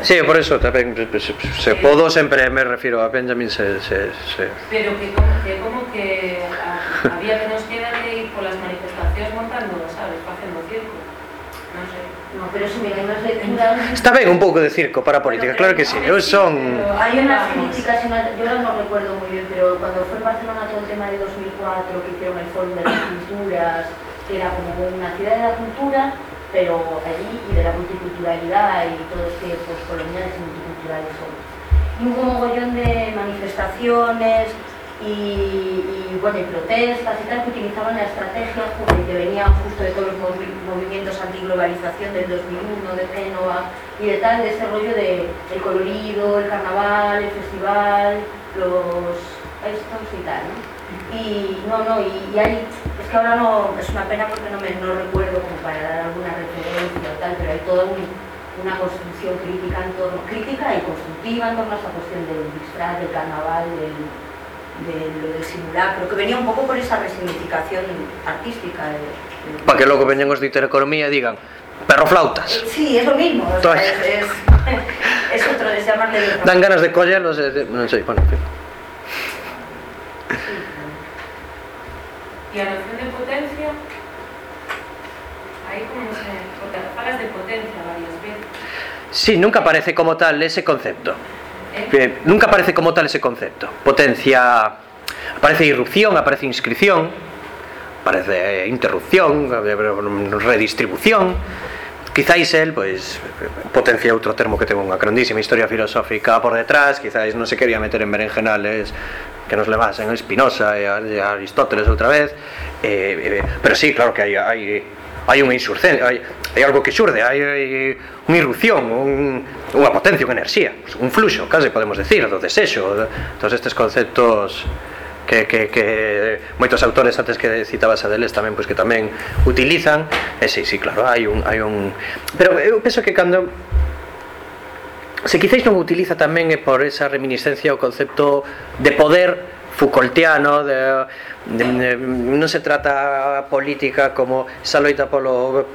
Sí, por eso tamén se, se podo sempre me refiro a Benjamin se, se, se... Pero que como que, como que a, había que nos queda de ir polas manifestacións montando, sabes, facendo circo. Non sei. No, pero las lecturas... Está ben un pouco de circo para a política, claro que sí. Eu son... Hay unas críticas, unas, yo ahora no recuerdo muy bien, pero cuando fue en Barcelona todo el tema de 2004, que hicieron el Foro de las Culturas, que era como una ciudad de la cultura, pero allí y de la multiculturalidad y todos que pues, coloniales y multiculturales son. Y hubo un mogollón de manifestaciones, y, bueno, y protestas y tal que utilizaban la estrategia que venían justo de todos los movi movimientos antiglobalización del 2001, de Génova y de tal, de ese de el colorido, el carnaval, el festival, los estos y tal, ¿no? Y no, no, y, hay, es que ahora no, es una pena porque no me no recuerdo como para dar alguna referencia o tal, pero hay toda un, una construcción crítica en torno, crítica y constructiva en torno a esa cuestión del disfraz, del carnaval, del de lo del simulacro, que venía un pouco por esa resignificación artística. De, de... Para que logo veñan os de Intereconomía e digan perro flautas. Eh, sí, es lo mismo, o sea, es, es, [LAUGHS] es otro de llamarle... De Dan ganas de collerlos, non sei, bueno, en fin. E a noción de potencia, aí como se... Porque falas de potencia varias veces. Sí, nunca aparece como tal ese concepto. Nunca aparece como tal ese concepto. Potencia aparece irrupción, aparece inscripción, aparece interrupción, redistribución. Quizáis el, pois, potencia é outro termo que ten unha grandísima historia filosófica por detrás, quizáis non se quería meter en berenjenales que nos levasen a Spinoza e a, Aristóteles outra vez, eh, eh, pero sí, claro que hai hai unha insurgencia, hai, hai algo que xurde, hai, hai unha irrupción, un, unha potencia, unha enerxía, un fluxo, case podemos decir, do desexo, de, todos estes conceptos que, que, que moitos autores antes que citabas a deles tamén pois que tamén utilizan, e si, sí, claro, hai un hai un pero eu penso que cando se quizáis non utiliza tamén é por esa reminiscencia ao concepto de poder Foucaultiano de, de, de, non se trata a política como esa loita polo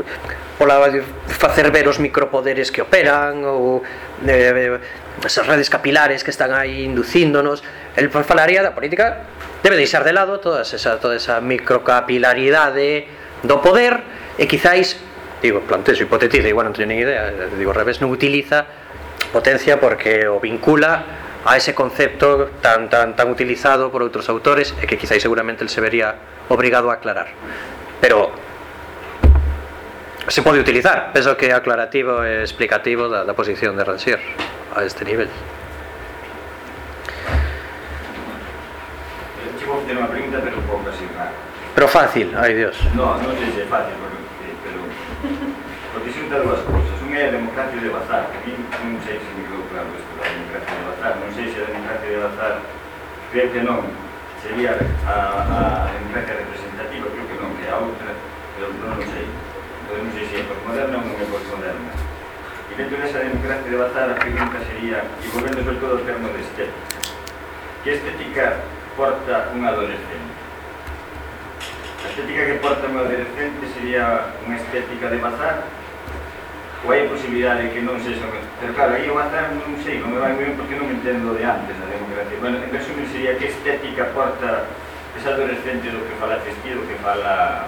pola facer ver os micropoderes que operan ou de, esas redes capilares que están aí inducíndonos. El falaría da política debe deixar de lado toda esa, toda esa microcapilaridade do poder e quizáis digo, plantexo hipotetiza igual non teño ni idea digo, ao revés non utiliza potencia porque o vincula a ese concepto tan, tan, tan utilizado por outros autores que quizáis seguramente el se vería obrigado a aclarar. Pero se pode utilizar. Penso que é aclarativo e explicativo da, da posición de Rancière a este nivel. Fazer unha pregunta pero un pouco así rara pero fácil, ai Dios. No, non sei se é fácil porque, pero porque xunta dúas cousas unha é a democracia de bazar que non sei se me democracia, sei se a democracia de Bazar, creo que non sería a, a democracia representativa, creo que non, que a outra, pero non, non sei. Podemos sei se é postmoderna ou non é postmoderna. E dentro desa democracia de Bazar, a pregunta sería, e volvendo sobre todo o termo de estética, que estética porta un adolescente? A estética que porta un adolescente sería unha estética de Bazar, ou hai a posibilidade de que non sexa pero claro, aí eu ata non sei, non me vai moi ben porque non me entendo de antes da democracia. Bueno, en resumen sería que estética porta esa adolescente do que fala Testi do que fala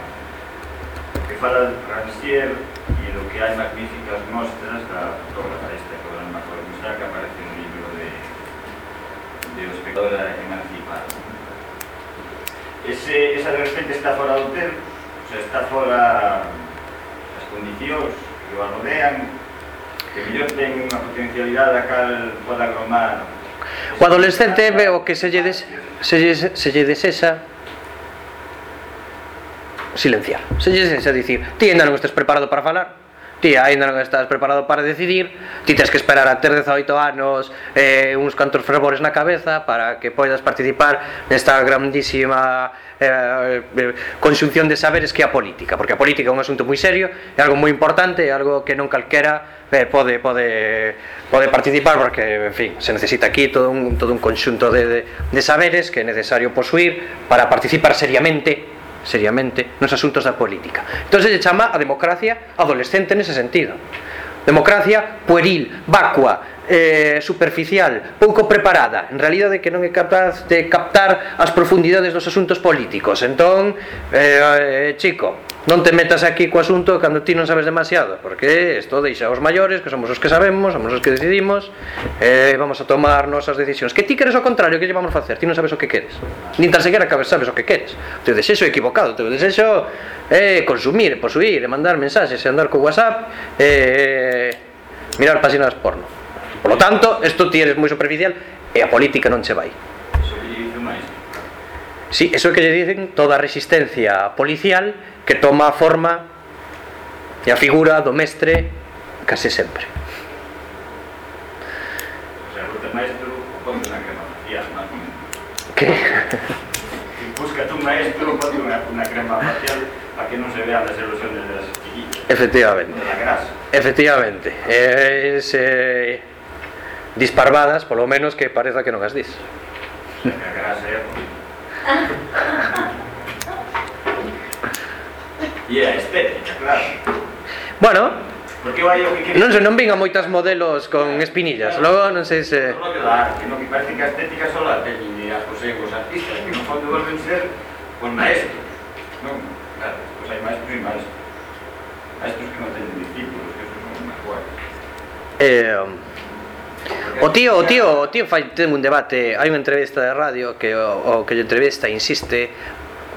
que fala Rancière e do que hai magníficas mostras da fotógrafa esta que non me Musá que aparece no libro de de O espectadora emancipada Ese, esa adolescente está fora do ter o sea, está fora das condicións que o rodean que mellor ten unha potencialidade a cal poda agromar o adolescente ve o que se lle, des, se lle, se lle desesa silenciar. Se lle desesa dicir ti ainda non estás preparado para falar ti aínda non estás preparado para decidir, ti tens que esperar a ter 18 anos eh, uns cantos fervores na cabeza para que poidas participar nesta grandísima eh, eh conxunción de saberes que é a política, porque a política é un asunto moi serio, é algo moi importante, é algo que non calquera eh, pode pode pode participar porque en fin, se necesita aquí todo un todo un conxunto de, de, de saberes que é necesario posuir para participar seriamente seriamente nos asuntos da política. Entón se chama a democracia adolescente nese sentido. Democracia pueril, vacua, eh, superficial, pouco preparada, en realidade que non é capaz de captar as profundidades dos asuntos políticos. Entón, eh, eh chico, non te metas aquí co asunto cando ti non sabes demasiado, porque isto deixa aos maiores, que somos os que sabemos, somos os que decidimos, eh, vamos a tomar nosas decisións. Que ti queres o contrario, que lle vamos a facer? Ti non sabes o que queres. Nin tan sequera sabes o que queres. O teu desexo é equivocado, o teu desexo é consumir, posuir, é mandar mensaxes, andar co WhatsApp, eh, mirar páxinas porno. Por lo tanto, isto ti eres moi superficial e a política non che vai. Eso que lle dicen. Sí, eso que lle dicen toda a resistencia policial que toma a forma e a figura do mestre case sempre. O sea, o maestro ponte na crema. Que? Busca tu maestro ponte unha, unha crema facial para que non se vean as erosións das espiguillas. Efectivamente. De la grasa. Efectivamente. Eh, es, eh, disparvadas, polo menos que pareza que non as dis. [LAUGHS] A a E a estética, claro. Bueno, Porque vai o que queres... non sei, non vin a moitas modelos con espinillas. Logo non sei se Solo que dar, que no que parece que a estética só la teñen as poseen os artistas, que no fondo volven ser os maestros. Non, claro, pues hai maestros e maestros. Maestros que non teñen discípulos, que son máis guais. eh, O tío, o tío, o tío fai ten un debate, hai unha entrevista de radio que o, o que lle entrevista insiste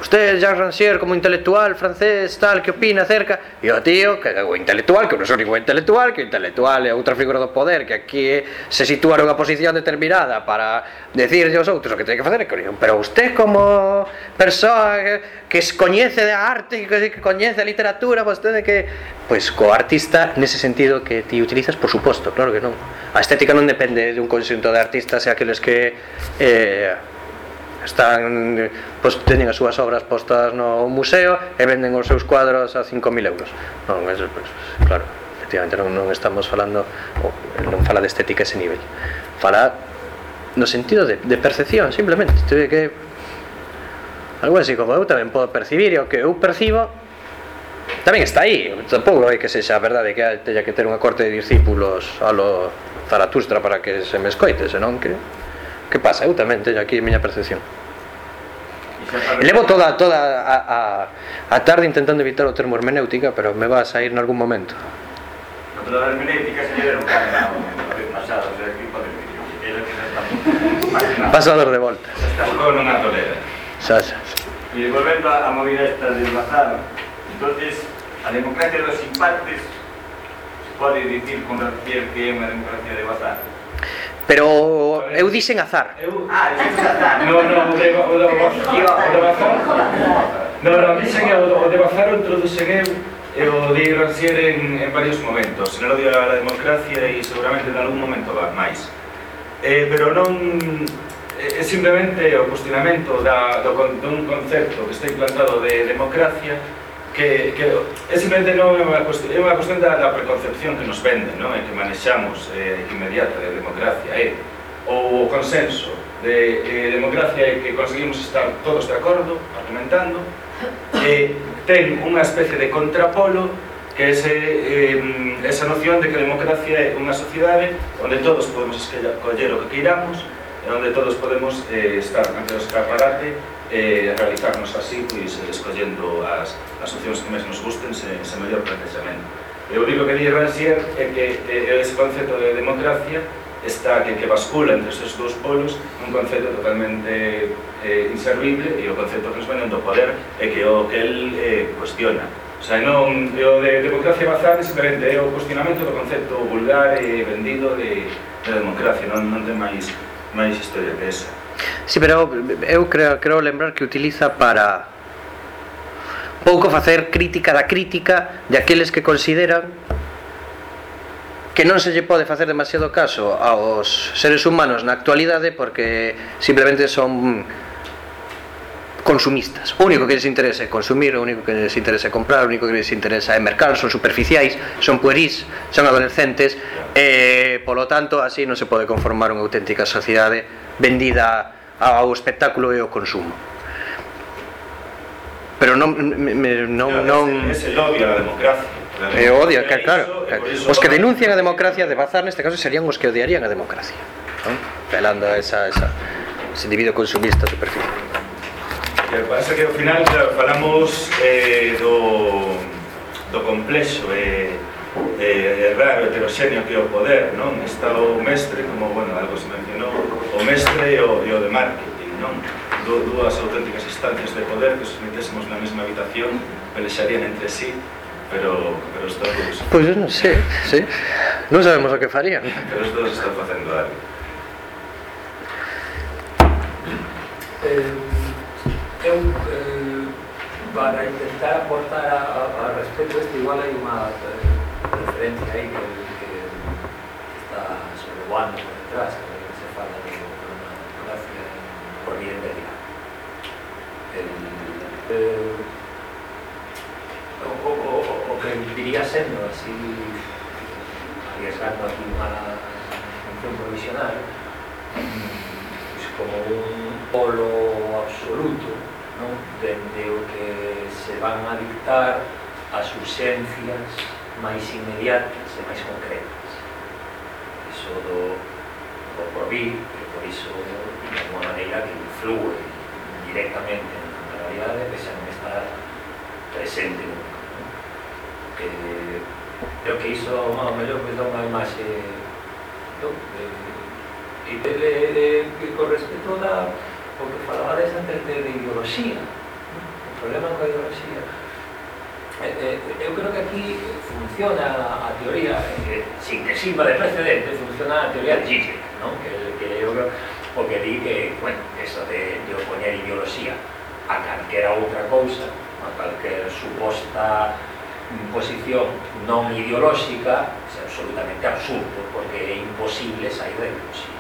usted, Jacques Rancière, como intelectual francés, tal, que opina acerca? E o tío, que é o intelectual, que non son ningún intelectual, que o intelectual é outra figura do poder, que aquí se sitúa nunha posición determinada para decirlle aos outros o que ten que facer, pero usted como persoa que, que coñece de arte, que, que coñece a literatura, vostede que... Pois co artista, nese sentido que ti utilizas, por suposto, claro que non. A estética non depende dun conxunto de artistas e aqueles que... Eh, están pois teñen as súas obras postas no museo e venden os seus cuadros a 5.000 euros. Non, é, pois, claro efectivamente non, non estamos falando non fala de estética ese nivel. Fala no sentido de, de percepción simplemente. Te que algo así como eu tamén podo percibir e o que eu percibo tamén está aí. Tampouco hai que sexa a verdade que teña que ter unha corte de discípulos a lo Zaratustra para que se me escoite senón que que pasa, eu tamén teño aquí a miña percepción. Levo toda toda a, a, a tarde intentando evitar o termo hermenéutica, pero me va a sair en algún momento. Pero a hermenéutica se lle deron vez pasada, o sea, pode. Pasador de voltas. Tampouco non a tolera. Xa, xa, xa. E volvendo a, movida esta del bazar, entonces, a democracia dos impactes se pode dicir con Rancière que é unha democracia de bazar. Pero eu dixen azar. Eu, ah, dixen azar. No, no, o de, o de, o de Bazar. No, no, dixen o, o de Bazar o introducen eu e o de Rancier en, en varios momentos. En odio a la democracia e seguramente en algún momento va máis. Eh, pero non eh, é simplemente o cuestionamento da, do, dun concepto que está implantado de democracia que, que é simplemente non é unha cuestión, é unha cuestión da, da preconcepción que nos venden, non? E que manexamos eh, inmediata de democracia, é ou o consenso de eh, democracia é que conseguimos estar todos de acordo, argumentando, e ten unha especie de contrapolo que é ese, eh, esa noción de que a democracia é unha sociedade onde todos podemos escoller o que queiramos e onde todos podemos eh, estar ante o escaparate eh, realizarnos así, pois, eh, escollendo as, as opcións que máis nos gusten se, se mellor plantexamento. E o único que di Rancière é que eh, ese concepto de democracia está que, que bascula entre esos dous polos un concepto totalmente eh, inservible e o concepto que nos venen do poder é que o que el eh, cuestiona. O sea, non, o de democracia bazar é simplemente é o cuestionamento do concepto vulgar e vendido de, de democracia, non, non ten máis, máis historia que esa. Sí, pero eu creo, creo lembrar que utiliza para pouco facer crítica da crítica de aqueles que consideran que non se lle pode facer demasiado caso aos seres humanos na actualidade porque simplemente son consumistas. O único que lles interesa é consumir, o único que lles interesa é comprar, o único que lles interesa é mercar, son superficiais, son puerís, son adolescentes, e, polo tanto, así non se pode conformar unha auténtica sociedade vendida ao espectáculo e ao consumo. Pero non me, non non Es el odio a democracia. E odia, que, claro, claro. Os que denuncian a democracia de Bazar neste caso serían os que odiarían a democracia. Non? Pelando a esa, esa, ese individuo consumista superficial. Que pasa que ao final claro, falamos eh, do, do complexo e eh, eh, raro, heteroxéneo que é o poder, non? Está o mestre, como, bueno, algo se mencionou, o mestre e o, e o de marketing, non? Du, dúas auténticas instancias de poder que se metésemos na mesma habitación pelexarían entre sí pero, pero os dous... Pois pues, non sei, sí, sí. non sabemos o que farían. Pero os dous están facendo algo. Eh, eh, para intentar aportar a, a, a respecto este, igual hai unha eh, referencia aí que, está sobrevoando por detrás, que se fala de unha gracia por bien de o, que diría sendo así arriesgando aquí unha función provisional pois como un polo absoluto non? dende o que se van a dictar as urxencias máis inmediatas e máis concretas. Iso do, do COVID, que por iso de unha maneira que influe directamente na realidade, que xa non está presente nunca. Non? Que, creo que iso, ao mellor, me dá unha imaxe non? de, de, de, de, de, de, con respecto da Porque falaba desa de, de, de ideoloxía, o problema coa ideoloxía. Eh, eh, eu creo que aquí funciona a teoría, eh, sin que sirva de precedente, funciona a teoría de Zizek, ¿no? que, que eu creo, que di que, bueno, eso de, de opoñer ideoloxía a calquera outra cousa, a calquer suposta posición non ideolóxica, é absolutamente absurdo, porque é imposible sair da ideoloxía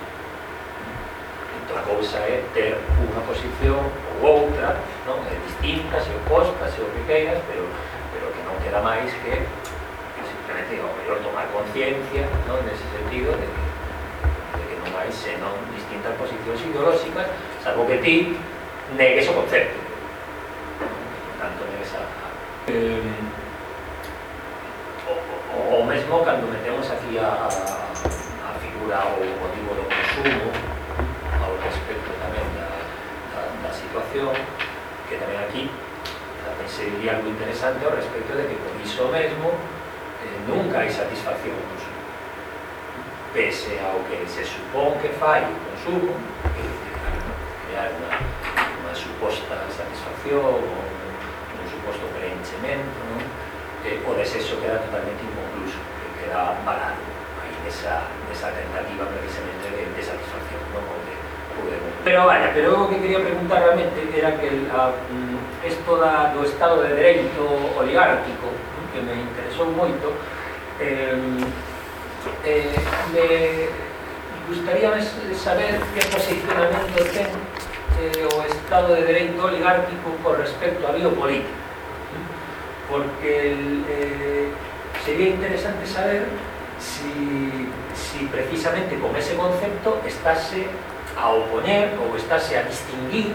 a cousa é ter unha posición ou outra non? É distinta, se opostas, se o que queiras pero, pero que non queda máis que, que simplemente ao mellor tomar conciencia non? nese sentido de que, de que non hai senón distintas posicións ideolóxicas salvo que ti negues o concepto tanto negues a... Eh, o, o, o mesmo cando metemos aquí a, a figura ou o motivo do consumo situación que tamén aquí tamén sería algo interesante ao respecto de que por iso mesmo eh, nunca hai satisfacción consumo pese ao que se supón que fai o consumo que crear unha, unha suposta satisfacción ou un suposto preenchemento non? Eh, o desexo queda totalmente inconcluso que queda parado aí nesa, nesa tentativa precisamente de, de satisfacción non? Pero vaya, pero o que quería preguntar realmente era que el, a, mm, esto da, do Estado de Dereito oligárquico mm, que me interesou moito. Eh, eh, me gustaría saber que posicionamento ten eh, o Estado de Dereito oligárquico con respecto á biopolítica porque eh, sería interesante saber si, si precisamente con ese concepto estase a opoñer ou estase a distinguir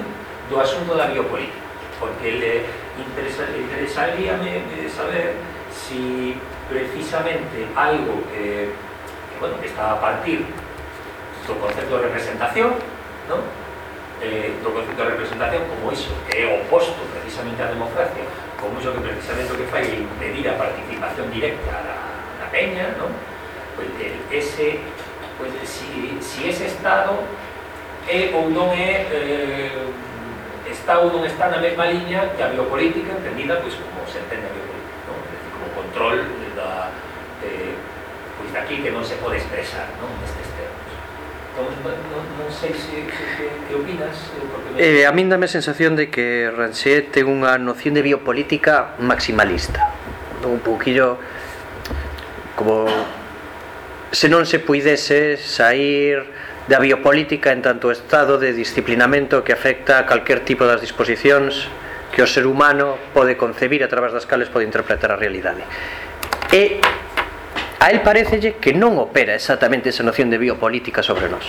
do asunto da biopolítica porque le interesa, interesaría saber si precisamente algo que, que, bueno, que está a partir do concepto de representación ¿no? eh, concepto de representación como iso que é oposto precisamente á democracia como iso que precisamente o que fai é impedir a participación directa da, da peña ¿no? pois ese pois, si, si ese estado é ou non é eh, está ou non está na mesma liña que a biopolítica entendida pois, como se entende a biopolítica non? É como control da, eh, pois daqui que non se pode expresar non? nestes termos entón, non, non, non sei se, se, se que opinas porque me... eh, a min dame a sensación de que Ranchet ten unha noción de biopolítica maximalista entón, un pouquillo como se non se puidese sair da biopolítica en tanto estado de disciplinamento que afecta a calquer tipo das disposicións que o ser humano pode concebir a través das cales pode interpretar a realidade. E a él parecelle que non opera exactamente esa noción de biopolítica sobre nós.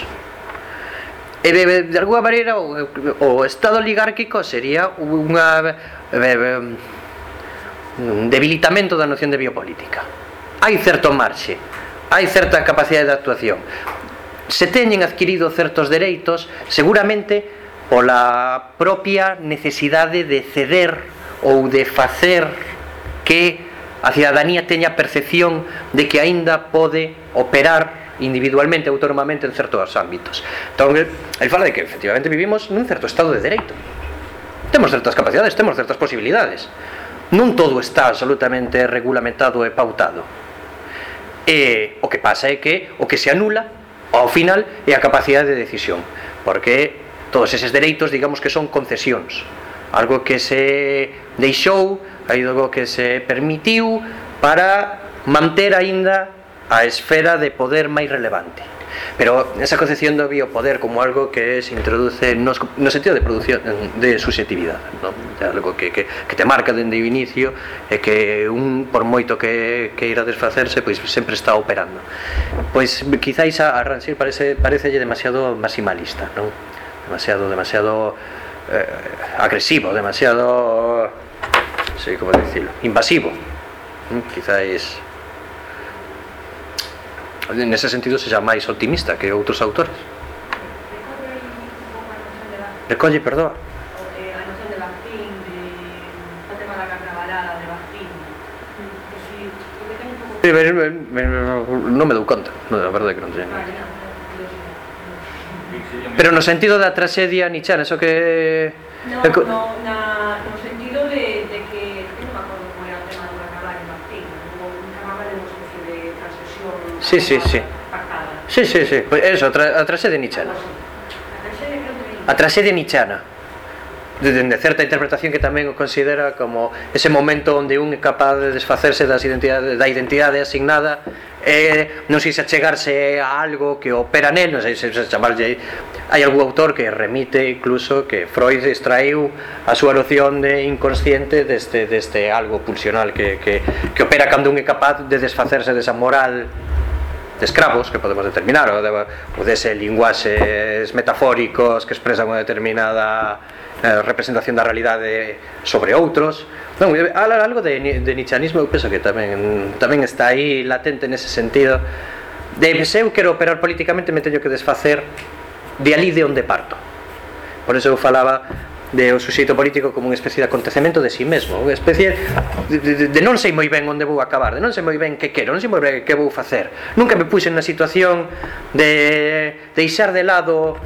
E de, de alguma maneira o, o estado oligárquico sería unha eh, eh, un debilitamento da noción de biopolítica. Hai certo marxe, hai certa capacidade de actuación, se teñen adquirido certos dereitos seguramente pola propia necesidade de ceder ou de facer que a cidadanía teña percepción de que aínda pode operar individualmente, autonomamente en certos ámbitos. Entón, el fala de que efectivamente vivimos nun certo estado de dereito. Temos certas capacidades, temos certas posibilidades. Non todo está absolutamente regulamentado e pautado. E o que pasa é que o que se anula ao final é a capacidade de decisión porque todos eses dereitos digamos que son concesións. Algo que se deixou algo que se permitiu para manter aínda a esfera de poder máis relevante. Pero esa concepción do biopoder como algo que se introduce no, no sentido de produción de subjetividade, non? É algo que, que, que te marca dende o inicio e que un por moito que, que ir a desfacerse, pois sempre está operando. Pois quizáis a, a Rancière parece parecelle demasiado maximalista, non? Demasiado demasiado eh, agresivo, demasiado sei como decirlo, invasivo. Quizáis nese sentido sexa máis optimista que outros autores recolle, perdoa non me dou conta, non, a verdade que non teño. Pero no sentido da tragedia nichana, eso que... No, no, na, no sentido de, de Sí, sí, sí. Sí, sí, sì, eso, a, tra, a traxedia nichana. A traxedia nichana dende certa interpretación que tamén o considera como ese momento onde un é capaz de desfacerse das identidades da identidade asignada e non sei se achegarse a algo que opera nel, non sei se, se chamarlle hai algún autor que remite incluso que Freud extraiu a súa noción de inconsciente deste, deste algo pulsional que, que, que opera cando un é capaz de desfacerse desa moral de escravos que podemos determinar ou, de, ou dese linguaxes metafóricos que expresan unha determinada eh, representación da realidade sobre outros. Non, algo de, de nichanismo eu penso que tamén, tamén está aí latente nese sentido. De se eu quero operar políticamente me teño que desfacer de ali de onde parto. Por eso eu falaba de o suxeito político como unha especie de acontecemento de si sí mesmo, unha especie de, de, de non sei moi ben onde vou acabar, de non sei moi ben que quero, non sei moi ben que vou facer. Nunca me puxen na situación de deixar de lado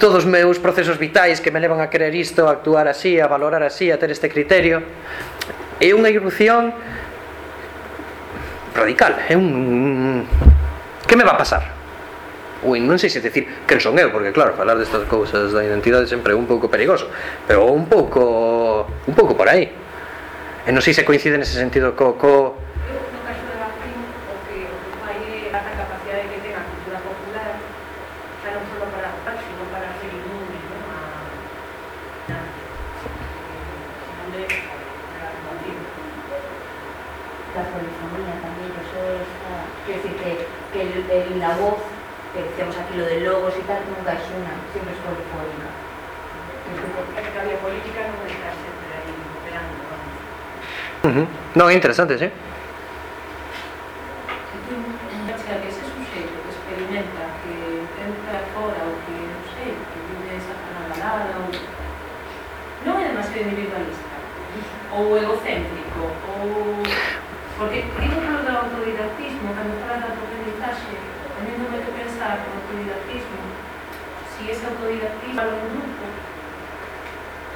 todos os meus procesos vitais que me levan a querer isto, a actuar así, a valorar así, a ter este criterio. É unha irrupción radical, é un que me va a pasar? ou en non sei se decir quen son eu porque claro, hablar falar destas cousas da identidade sempre é un pouco perigoso pero un pouco un pouco por aí e non sei se coincide nese sentido co, la voz de logos e tal, nunca hai unha, sempre escollo por que A política non está sempre aí operando, vamos. Uh -huh. Non, é interesante, sí. individualista ou egocéntrico ou porque digo polo do autodidactismo cando falas da autoaprendizaxe tamén non hai que pensar no autodidactismo, si ese autodidactismo é un grupo,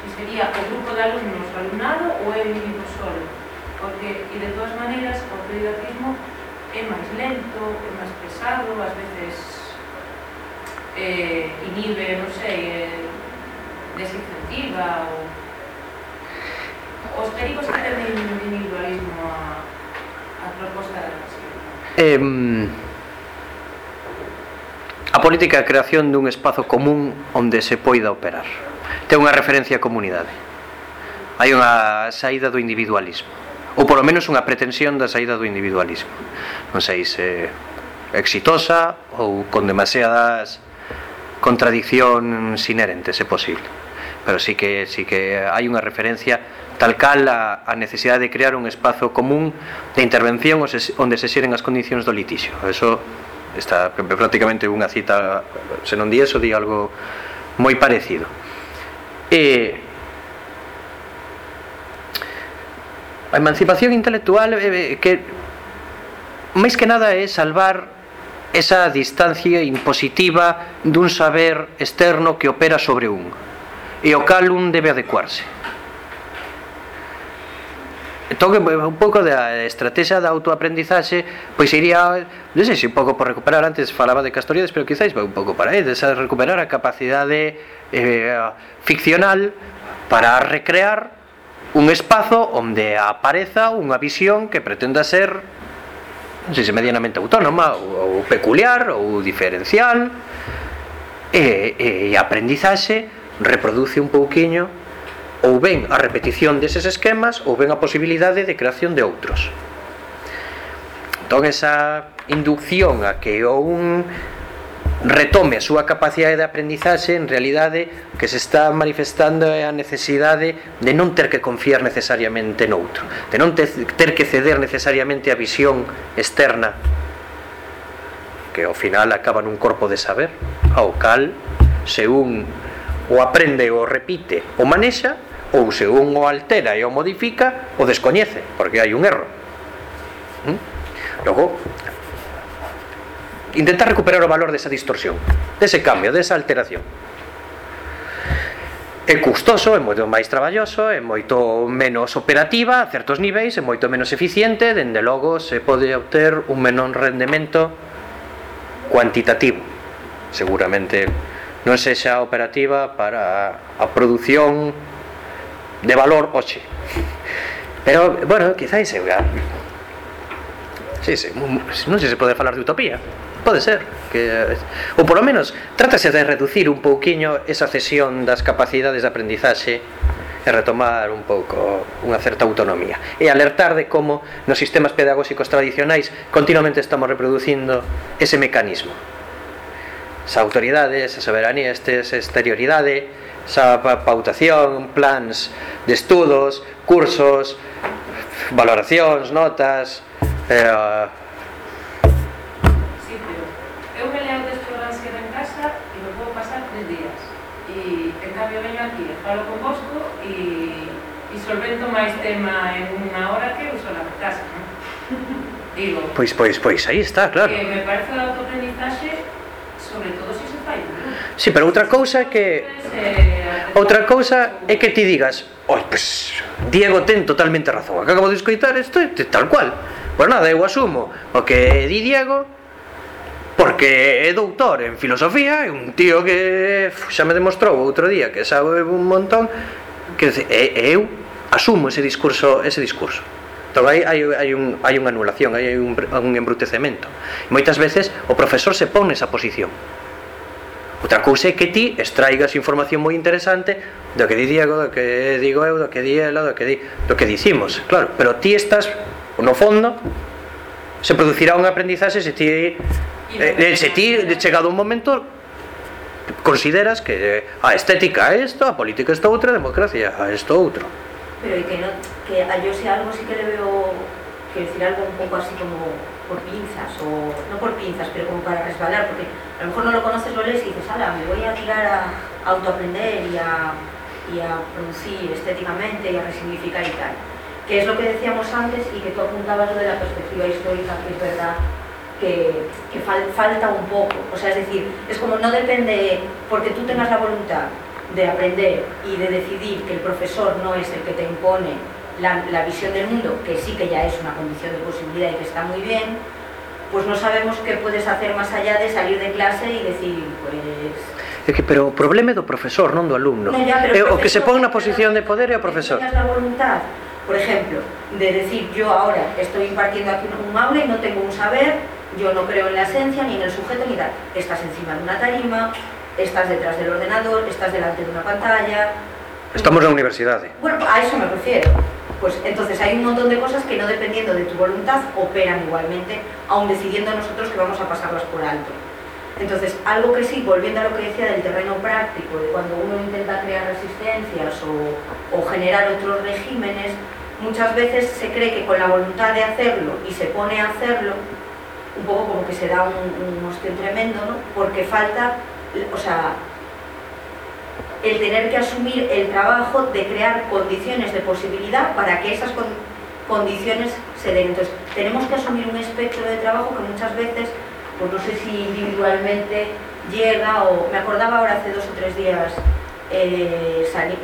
si sería o grupo de alumnos o alumnado ou é o individuo solo. Porque, e de todas maneiras, o autodidactismo é máis lento, é máis pesado, ás veces eh, inhibe, non sei, eh, desincentiva ou... Os perigos que ten o individualismo a, a proposta da nación. Eh, política é a creación dun espazo común onde se poida operar. Ten unha referencia a comunidade. Hai unha saída do individualismo, ou polo menos unha pretensión da saída do individualismo. Non sei se exitosa ou con demasiadas contradiccións inherentes, se posible. Pero sí que sí que hai unha referencia tal cal a, a necesidade de crear un espazo común de intervención onde se xiren as condicións do litixio. Eso está prácticamente unha cita, se non di eso, di algo moi parecido. E a emancipación intelectual eh, eh, que máis que nada é salvar esa distancia impositiva dun saber externo que opera sobre un e o cal un debe adecuarse Entón, eh, un pouco da estrategia da autoaprendizaxe, pois iría, non sei se un pouco por recuperar, antes falaba de Castoriades, pero quizáis un pouco para aí, desa recuperar a capacidade eh, ficcional para recrear un espazo onde apareza unha visión que pretenda ser non sei se medianamente autónoma ou, ou peculiar ou diferencial e, e, e aprendizaxe reproduce un pouquiño ou ben a repetición deses esquemas ou ben a posibilidade de creación de outros. Entón esa inducción a que un retome a súa capacidade de aprendizaxe en realidade que se está manifestando é a necesidade de non ter que confiar necesariamente noutro de non ter que ceder necesariamente a visión externa que ao final acaba nun corpo de saber ao cal se un o aprende ou repite ou manexa ou se un o altera e o modifica o descoñece, porque hai un erro ¿Mm? logo intentar recuperar o valor desa distorsión dese cambio, desa alteración é custoso, é moito máis traballoso, é moito menos operativa a certos niveis, é moito menos eficiente, dende logo se pode obter un menor rendemento cuantitativo. Seguramente non sexa operativa para a produción de valor hoxe pero bueno, quizáis é sí, sí, non sei se pode falar de utopía. Pode ser que ou polo menos trátase de reducir un pouquiño esa cesión das capacidades de aprendizaxe e retomar un pouco unha certa autonomía. E alertar de como nos sistemas pedagóxicos tradicionais continuamente estamos reproducindo ese mecanismo. As autoridades, a soberanía, estes exterioridade xa pautación, plans de estudos, cursos, valoracións, notas, eh, Si, pero eu me leo deschorranse en casa e lo vou pasar tres días. E en cambio venho aquí, falo con convosco e, e solvento máis tema en unha hora que uso na casa, non? [LAUGHS] Digo... Pois, pois, pois, aí está, claro. Que me parece a autoaprendizaxe, sobre todo se se fai, non? Sí, pero outra cousa é que... Entonces, Outra cousa é que ti digas Oi, pues, Diego ten totalmente razón Que acabo de escoitar isto tal cual Pois nada, eu asumo o que di Diego Porque é doutor en filosofía É un tío que xa me demostrou outro día Que sabe un montón Que e, eu asumo ese discurso ese discurso Entón, hai, hai, hai, un, hai unha anulación, hai un, un embrutecemento. Moitas veces o profesor se pon nesa posición. Outra cousa é que ti extraigas información moi interesante do que di Diego, do que digo eu, do que di ela, do que, di, do que dicimos, claro, pero ti estás no fondo se producirá un aprendizaxe se ti eh, eh, se ti chegado un momento consideras que eh, a estética é isto, a política é isto outra, a democracia é isto outro. Pero e que, no, que a yo se algo sí que le veo, que decir algo un pouco así como por pinzas, o no por pinzas, pero como para resbalar, porque a lo mejor no lo conoces, lo lees y dices, ala, me voy a tirar a autoaprender y a, y a producir estéticamente y a resignificar y tal. Que es lo que decíamos antes y que tú apuntabas lo de la perspectiva histórica, que es verdad que, que fal, falta un poco. O sea, es decir, es como no depende, porque tú tengas la voluntad de aprender y de decidir que el profesor no es el que te impone la, la, visión del mundo, que sí que ya es una condición de posibilidad y que está muy bien, pues no sabemos qué puedes hacer más allá de salir de clase y decir, pues... É que, pero o problema é do profesor, non do alumno. No, ya, é, o que se pon na posición de poder é o profesor. La voluntad, por ejemplo, de decir, yo ahora estoy impartiendo aquí un aula y no tengo un saber, yo no creo en la esencia, ni en el sujeto, ni tal. Estás encima de una tarima, estás detrás del ordenador, estás delante de una pantalla. Estamos na universidade. Bueno, a eso me refiero. Pues entonces hay un montón de cosas que no dependiendo de tu voluntad operan igualmente, aun decidiendo nosotros que vamos a pasarlas por alto. Entonces, algo que sí, volviendo a lo que decía del terreno práctico, de cuando uno intenta crear resistencias o, generar otros regímenes, muchas veces se cree que con la voluntad de hacerlo y se pone a hacerlo, un poco como que se da un, un ostión tremendo, ¿no? Porque falta, o sea, el tener que asumir el trabajo de crear condiciones de posibilidad para que esas con condiciones se den. Entonces, tenemos que asumir un espectro de trabajo que muchas veces pues no sé si individualmente llega o... Me acordaba ahora hace dos o tres días, eh, salí,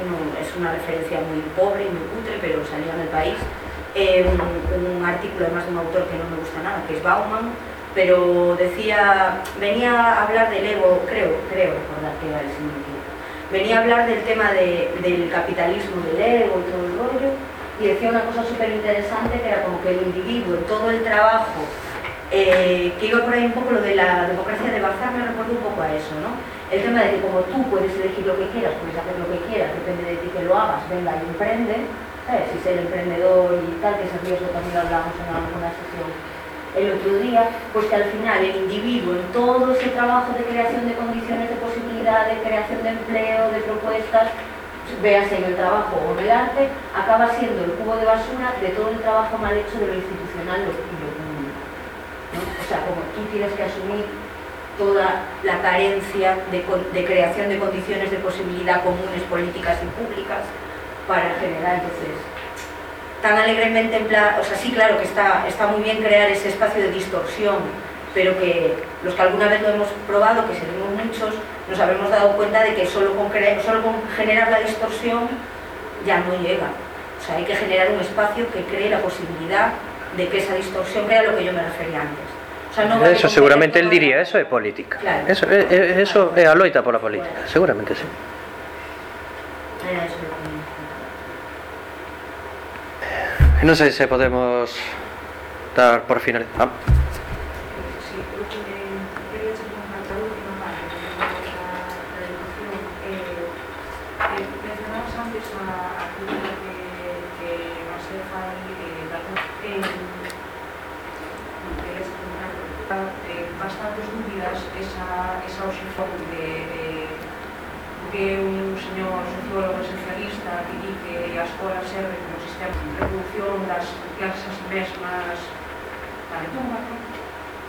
es una referencia muy pobre y muy cutre, pero salía en el país, eh, un, un, artículo además de un autor que no me gusta nada, que es Bauman, pero decía, venía a hablar del ego, creo, creo recordar que era el señor venía a hablar del tema de, del capitalismo del ego y todo el rollo, y decía una cosa súper interesante que era como que el individuo todo el trabajo eh, que iba por ahí un poco lo de la democracia de Bazar, me recuerda un poco a eso, ¿no? El tema de que como tú puedes elegir lo que quieras, puedes hacer lo que quieras, depende de ti que lo hagas, venga y emprende, ¿sabes? Si ser emprendedor y tal, que ese riesgo también lo hablamos en alguna sesión el otro día, pues que al final el individuo en todo ese trabajo de creación de condiciones de de creación de empleo, de propuestas, veas en el trabajo o en el arte, acaba siendo el cubo de basura de todo el trabajo mal hecho de lo institucional, lo, o sea, como tú tienes que asumir toda la carencia de, de, creación de condiciones de posibilidad comunes, políticas y públicas para generar entonces tan alegremente en plan, o sea, sí, claro que está, está muy bien crear ese espacio de distorsión, pero que los que alguna vez lo hemos probado, que seguimos muchos, nos habremos dado cuenta de que solo con, solo con generar la distorsión ya no llega. O sea, hay que generar un espacio que cree la posibilidad de que esa distorsión crea lo que yo me refería antes. O sea, no eso seguramente él diría, eso é política. Claro. Eso, é, é, eso é a loita pola política, seguramente sí. Non sei se podemos dar por final. Ah. mesmas paletómago,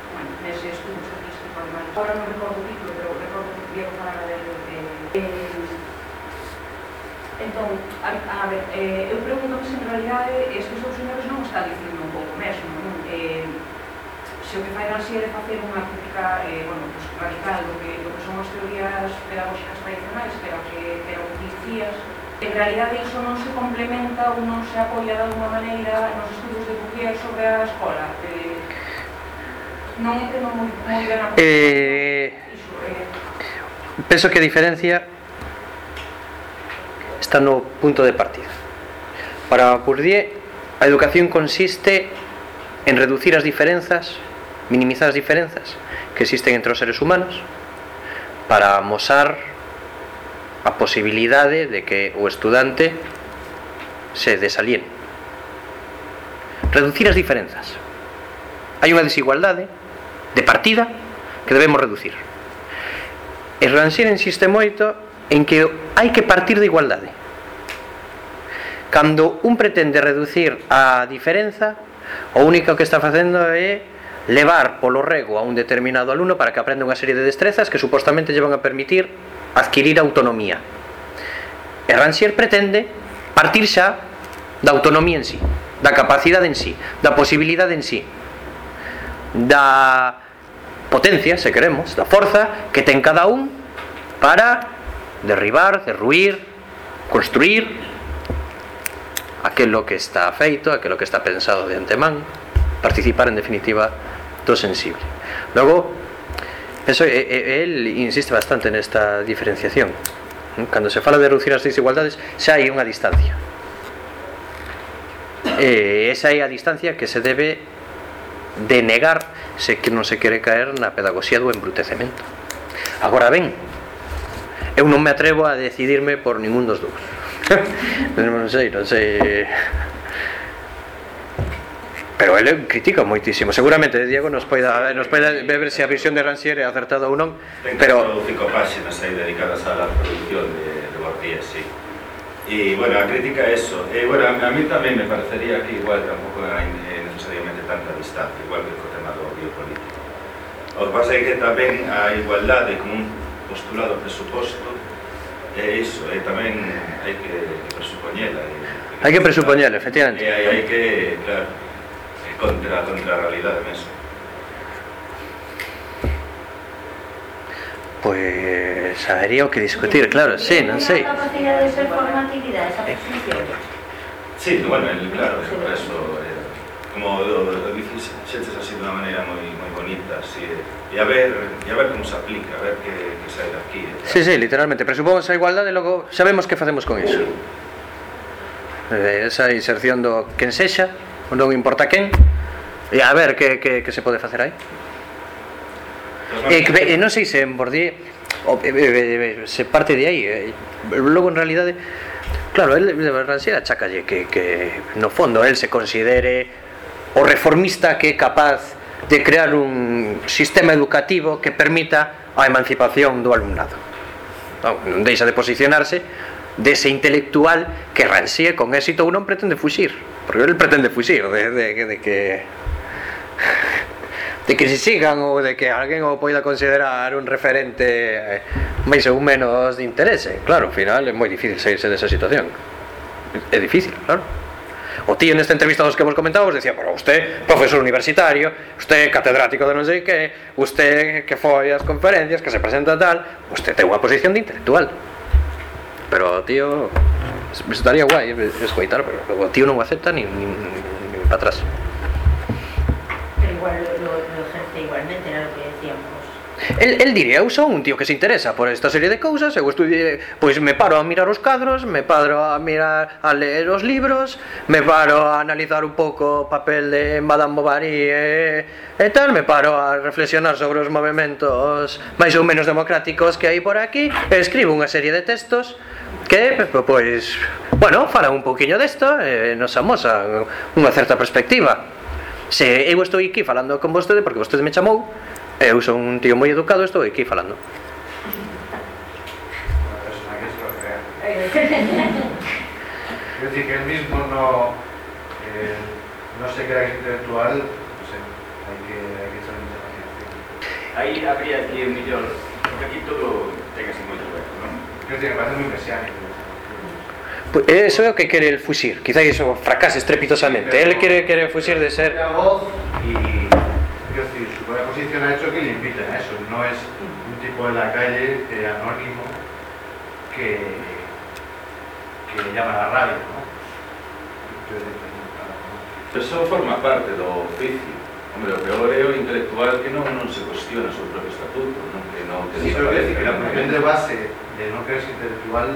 bueno, nese estudo estadístico alemán. Ahora non recordo o título, pero recordo que vieron falar de, de, eh, de Entón, a, a ver, eh, eu pregunto que se en realidade estes dous señores non está dicindo un pouco mesmo, non? Eh, se o que fai Nancy é facer unha crítica eh, bueno, pues, radical do que, do que son as teorías pedagógicas tradicionais, pero que, pero que dicías, en realidade iso non se complementa ou non se apoia de alguma maneira nos estudos de Bourdieu sobre a escola. Eh, non entendo moi, moi ben a. Penso que a diferencia está no punto de partida. Para Bourdieu, a educación consiste en reducir as diferenzas minimizar as diferenzas que existen entre os seres humanos para amosar a posibilidade de que o estudante se desaliene. Reducir as diferenzas. Hai unha desigualdade de partida que debemos reducir. E Rancière insiste moito en que hai que partir de igualdade. Cando un pretende reducir a diferenza, o único que está facendo é levar polo rego a un determinado aluno para que aprenda unha serie de destrezas que supostamente lle van a permitir adquirir autonomía. Rancière pretende partir xa da autonomía en sí, da capacidade en sí, da posibilidade en sí, da potencia, se queremos, da forza que ten cada un para derribar, derruir, construir aquilo que está feito, aquilo que está pensado de antemán, participar en definitiva do sensible. Logo, Eso, él insiste bastante nesta diferenciación. Cando se fala de reducir as desigualdades, xa hai unha distancia. E esa é a distancia que se debe de negar se que non se quere caer na pedagogía do embrutecemento. Agora ben, eu non me atrevo a decidirme por ningún dos [LAUGHS] dous. non sei, non sei Pero ele critica moitísimo. Seguramente Diego nos poida nos poida beber se a visión de Ranciere é acertada ou non, Ten pero cinco páxinas aí dedicadas á produción de, de Borges, sí. E, eh, bueno, a crítica é eso. E, bueno, a, a mí tamén me parecería que igual tampouco hai eh, necesariamente tanta distancia, igual que co tema do biopolítico. O que pasa é que tamén a igualdade como un postulado presuposto é iso, e eh, tamén hai que presupoñela. Hai que presupoñela, efectivamente. E hai, hai que, claro, contra, contra a realidade mesmo Pois pues, habería o que discutir, claro, sí, non sei. A capacidade de ser formatividade, esa posición. Sí, bueno, el, claro, eso, eh, como o dices, xentes así de unha maneira moi, moi bonita, así, e eh, a ver, e a ver como se aplica, a ver que, que sai daqui. Eh, claro. sí, sí, literalmente, presupomos a igualdade e logo sabemos que facemos con iso. Eh, esa inserción do quen sexa, non importa quen, E a ver, que, que, que se pode facer aí? E, eh, que, e eh, non sei se en Bordier o, e, e, e, se parte de aí e, eh, logo en realidade claro, el de Barranxera achacalle que, que no fondo el se considere o reformista que é capaz de crear un sistema educativo que permita a emancipación do alumnado non, non deixa de posicionarse dese intelectual que Rancié con éxito ou non pretende fuxir porque el pretende fuxir de, de, de, de que de que se sigan ou de que alguén o poida considerar un referente eh, máis ou menos de interese. Claro, ao final é moi difícil saírse desa situación. É difícil, claro. O tío nesta entrevista dos que vos comentábamos decía, pero usted, profesor universitario, usted catedrático de non sei que, usted que foi ás conferencias, que se presenta tal, usted ten unha posición de intelectual. Pero o tío estaría guai escoitar, pero o tío non o acepta ni, ni, ni, ni para atrás igual lo, lo ejerce igualmente, era lo que decíamos. El, el diría, eu son un tío que se interesa por esta serie de cousas, eu estudie, pois me paro a mirar os cadros, me paro a mirar a ler os libros, me paro a analizar un pouco o papel de Madame Bovary e, e tal, me paro a reflexionar sobre os movimentos máis ou menos democráticos que hai por aquí, e escribo unha serie de textos que, pois, bueno, falan un pouquiño desto e nos amosan unha certa perspectiva. Se eu estou aquí falando con vostede porque vostede me chamou, eu son un tío moi educado, estou aquí falando. Quer [LAUGHS] dizer que el mismo no eh, no se crea intelectual, non sei, hai que hai que echar mucha paciencia. Aí habría aquí un mellor, porque aquí todo ten así moito, non? Quer que parece moi mesiánico. Pois eso é o que quere el fuxir, quizá iso fracase estrepitosamente. El quere quere fuxir de ser La voz y, decir, su propia posición ha hecho que le inviten a eso. No es un tipo de la calle eh, anónimo que, que le llama a la radio, ¿no? Pero eso forma parte do oficio. Hombre, o peor é o intelectual que non, non se cuestiona o seu propio estatuto, non que non que Sí, pero decir que la posición de base de no creerse intelectual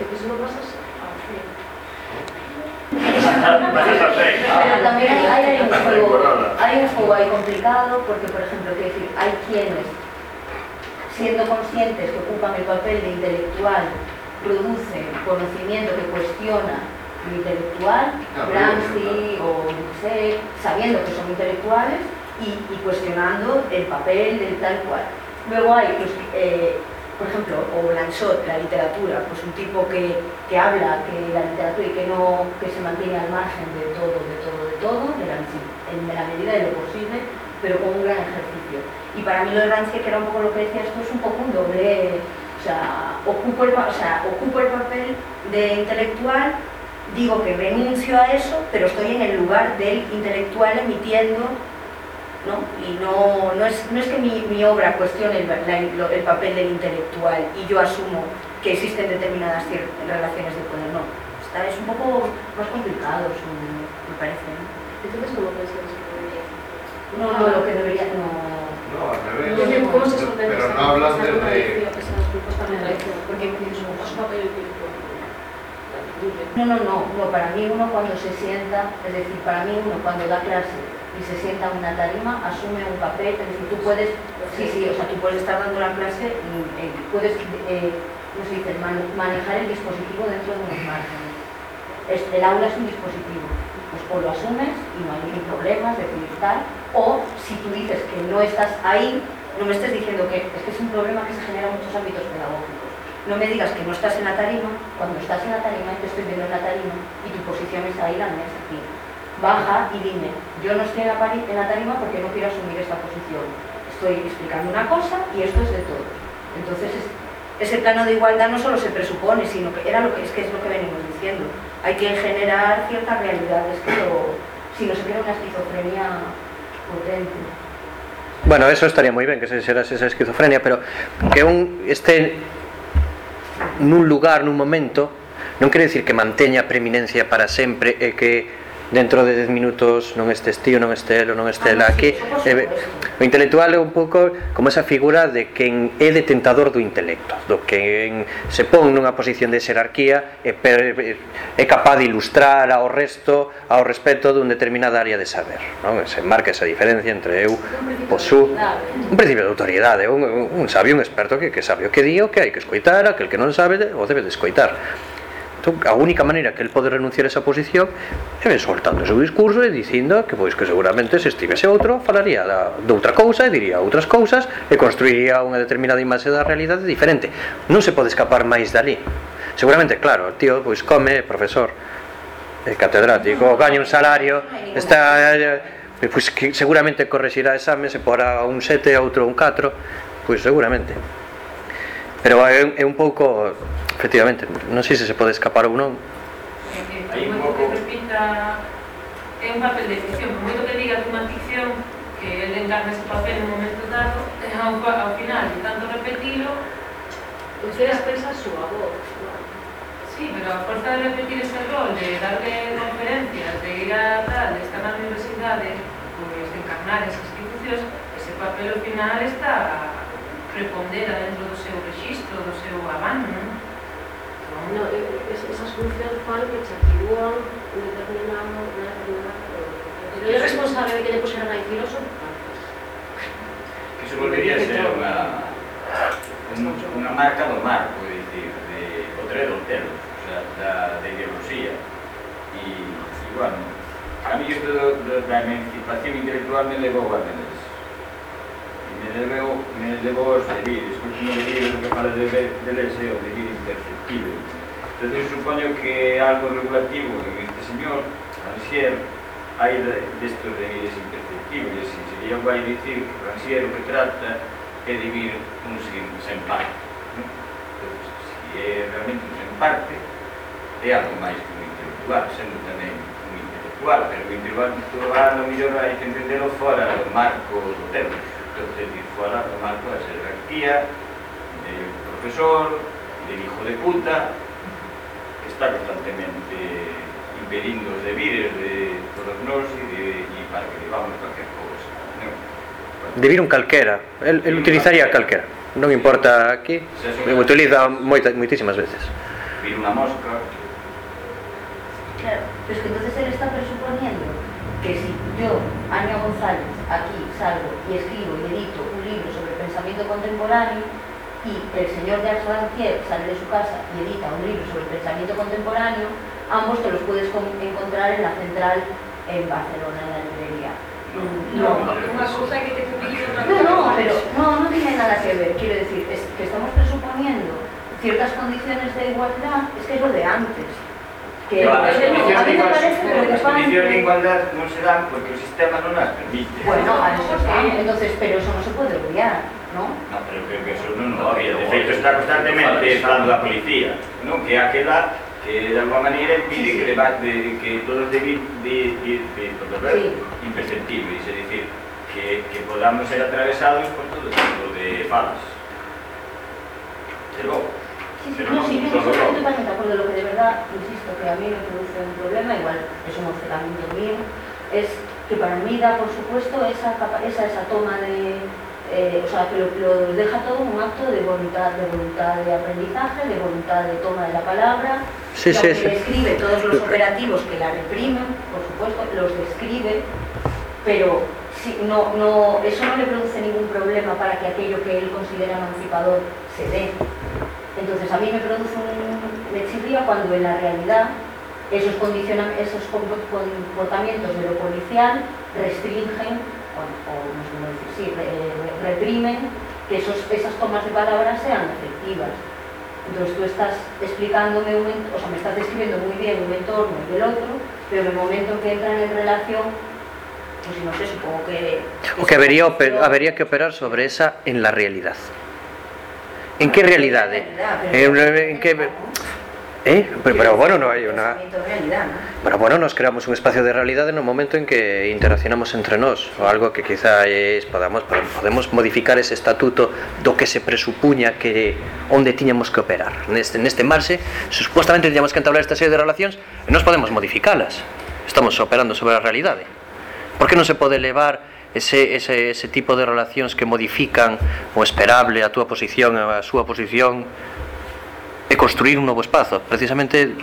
es. eso no pasa al fin. Pero también hay, hay, hay un juego, hay un juego ahí complicado porque, por ejemplo, decir, hay quienes, siendo conscientes que ocupan el papel de intelectual, producen conocimiento que cuestiona lo intelectual, Claro, Gramsci o no sé, sabiendo que son intelectuales y, y cuestionando el papel del tal cual. Luego hay, pues, eh, por ejemplo, o Lanzot, la literatura, pues un tipo que, que habla que la literatura y que no que se mantiene al margen de todo, de todo, de todo, de la, en la medida de lo posible, pero con un gran ejercicio. Y para mí lo de Rancière, que era un poco lo que decía, esto es un poco un doble, o sea, ocupo el, o sea, ocupo el papel de intelectual, digo que renuncio a eso, pero estoy en el lugar del intelectual emitiendo ¿no? Y no, no, es, no es que mi, mi obra cuestione el, la- lo- el papel del intelectual y yo asumo que existen determinadas relaciones de poder, no. Está, es un poco más complicado su, me parece. ¿no? Entonces, ¿cómo piensas que debería No, no, lo que debería, no... No, al revés. Yo digo, ¿Cómo se Pero no desde... Porque incluso su papel crítico No, no, no, no, para mí uno cuando se sienta, es decir, para mí uno cuando da clase y se sienta en una tarima, asume un papel, es tú puedes, sí, sí, o sea, tú puedes estar dando la clase y eh, puedes, eh, manejar el dispositivo dentro de unos márgenes. Es- el aula es un dispositivo, pues o lo asumes y no hay ningún problema, es decir, tal, o si tú dices que no estás ahí, no me estés diciendo que es que es un problema que se genera en muchos ámbitos pedagógicos. No me digas que no estás en la tarima, cuando estás en la tarima y te estoy viendo en la tarima y tu posición es ahí, la mía es aquí. Baja y dime, yo no estoy en la, en tarima porque no quiero asumir esta posición. Estoy explicando una cosa y esto es de todos. Entonces, es- ese plano de igualdad no solo se presupone, sino que era lo que es que es lo que venimos diciendo. Hay que generar ciertas realidades que si no se crea una esquizofrenia potente. Bueno, eso estaría moi ben que se xerase esa esquizofrenia, pero que un este nun lugar, nun momento, non quere dicir que manteña preeminencia para sempre e que dentro de 10 minutos non estes tío, non este elo, non este ela aquí eh, o intelectual é un pouco como esa figura de quen é detentador do intelecto do que se pon nunha posición de xerarquía e per, é capaz de ilustrar ao resto ao respecto dun determinada área de saber non? se marca esa diferencia entre eu posú un principio de autoridade un, un sabio, un experto que, que sabe o que di o que hai que escoitar aquel que non sabe o debe de escoitar Entón, a única maneira que el pode renunciar a esa posición é ben soltando o seu discurso e dicindo que pois que seguramente se estivese outro falaría da, de outra cousa e diría outras cousas e construiría unha determinada imaxe da realidade diferente. Non se pode escapar máis dali. Seguramente, claro, o tío pois come, profesor, é catedrático, gaña un salario, está eh, pois que seguramente correxirá exames e porá un 7 e outro un 4, pois seguramente. Pero é, é un pouco, efectivamente, non sei se se pode escapar ou non. Hai un pouco que repita é un papel de ficción, por moito que digas unha ficción que ele encarna ese papel en un momento dado, ao, ao final, de tanto repetilo, ustedes pensan súa voz. Sí, pero a forza de repetir ese rol, de darle conferencias, de ir a tal, de estar na universidade, pues de encarnar esas institucións, ese papel ao final está prepondera dentro do seu registro, do seu abano, non? No, eh, es- esas funciones fan que se actúan un determinado, una determinada... Pero es responsable de que le pusieran ahí filósofo. que se volvería a ser unha, un- unha marca do marco, é dicir, de o tredo telo, o sea, da, da ideoloxía. E, e, bueno, a mí isto da emancipación intelectual me levou a Mendes. me levou, me levou aos deliris, o último delirio que fala de Deleuze é o delirio imperceptible. Entón, supoño que algo regulativo en este señor, Rancière, hai destos delirios imperceptibles, e se un vai dicir que Rancière o que trata é de vir un sen, sen parte. Non? Entón, se é realmente un sen parte, é algo máis que un intelectual, sendo tamén un intelectual, pero o intelectual, no lo mellor hai que entenderlo fora do marco do tempo entonces Guijuana Marco de Ser García, del profesor, del hijo de puta, que está constantemente impedindo os deberes de todos nós e, de, e para que vivamos cualquier cosa. Non? Debir un calquera, el, el utilizaría calquera, non importa aquí, me utiliza moita, moitísimas veces. Vir unha mosca. Claro, pero es que entonces él está presuponiendo que si yo, Ania González, aquí salgo y escribo y edito un libro sobre pensamiento contemporáneo y el señor de Arsancier sale de su casa y edita un libro sobre pensamiento contemporáneo, ambos te los puedes con- encontrar en la central en Barcelona, en la librería. No, que te outra no, no, pero no, no tiene nada que ver. Quiero decir, es que estamos presuponiendo ciertas condiciones de igualdad, es que es lo de antes. que claro, las condicións de, igual, condicións de igualdad non se dan porque o sistema non as permite. Bueno, a eso sí, entonces, pero eso non se pode obviar, ¿no? No, pero creo que eso non no, obvia. De feito, está constantemente falando da policía, non? Que a que que de alguma maneira impide sí, sí. que, debate, de, que todos es de, de, de, de sí. imperceptible, es decir, que, que podamos ser atravesados por todo tipo de falas. Pero, Sí, sí, pero no, sí, yo solo estoy totalmente de acuerdo. Lo que de verdad, insisto, que a mí me produce un problema, igual es un obcecamiento mío, es que para mí da, por supuesto, esa, esa, esa toma de... eh, o sea, que lo, lo deja todo un acto de voluntad, de voluntad de aprendizaje, de voluntad de toma de la palabra, Sí, sí, sí. describe todos los operativos que la reprimen, por supuesto, los describe, pero sí, no, no, eso no le produce ningún problema para que aquello que él considera emancipador se dé. Entonces a mí me produce un me chirría cuando en la realidad esos, esos compo- comportamientos de lo policial restringen, o, o no sé cómo decir, sí, re- re- reprimen que esos, esas tomas de palabras sean efectivas. Entonces tú estás explicándome, un, o sea, me estás describiendo muy bien un entorno y el otro, pero en el momento en que entran en relación, pues no sé, supongo que... O que habería, oper- habería que operar sobre esa en la realidad. En qué realidad? eh? En, en qué... ¿Eh? Pero, pero bueno, no hay una... Pero bueno, nos creamos un espacio de realidad en un momento en que interaccionamos entre nós o algo que quizá es, podamos, podemos modificar ese estatuto do que se presupuña que onde tiñamos que operar neste, neste marxe, supuestamente tiñamos que entablar esta serie de relacións e nós podemos modificalas estamos operando sobre a realidade por que non se pode elevar ese, ese, ese tipo de relacións que modifican o esperable, a túa posición, a súa posición, e construir un novo espazo. Precisamente,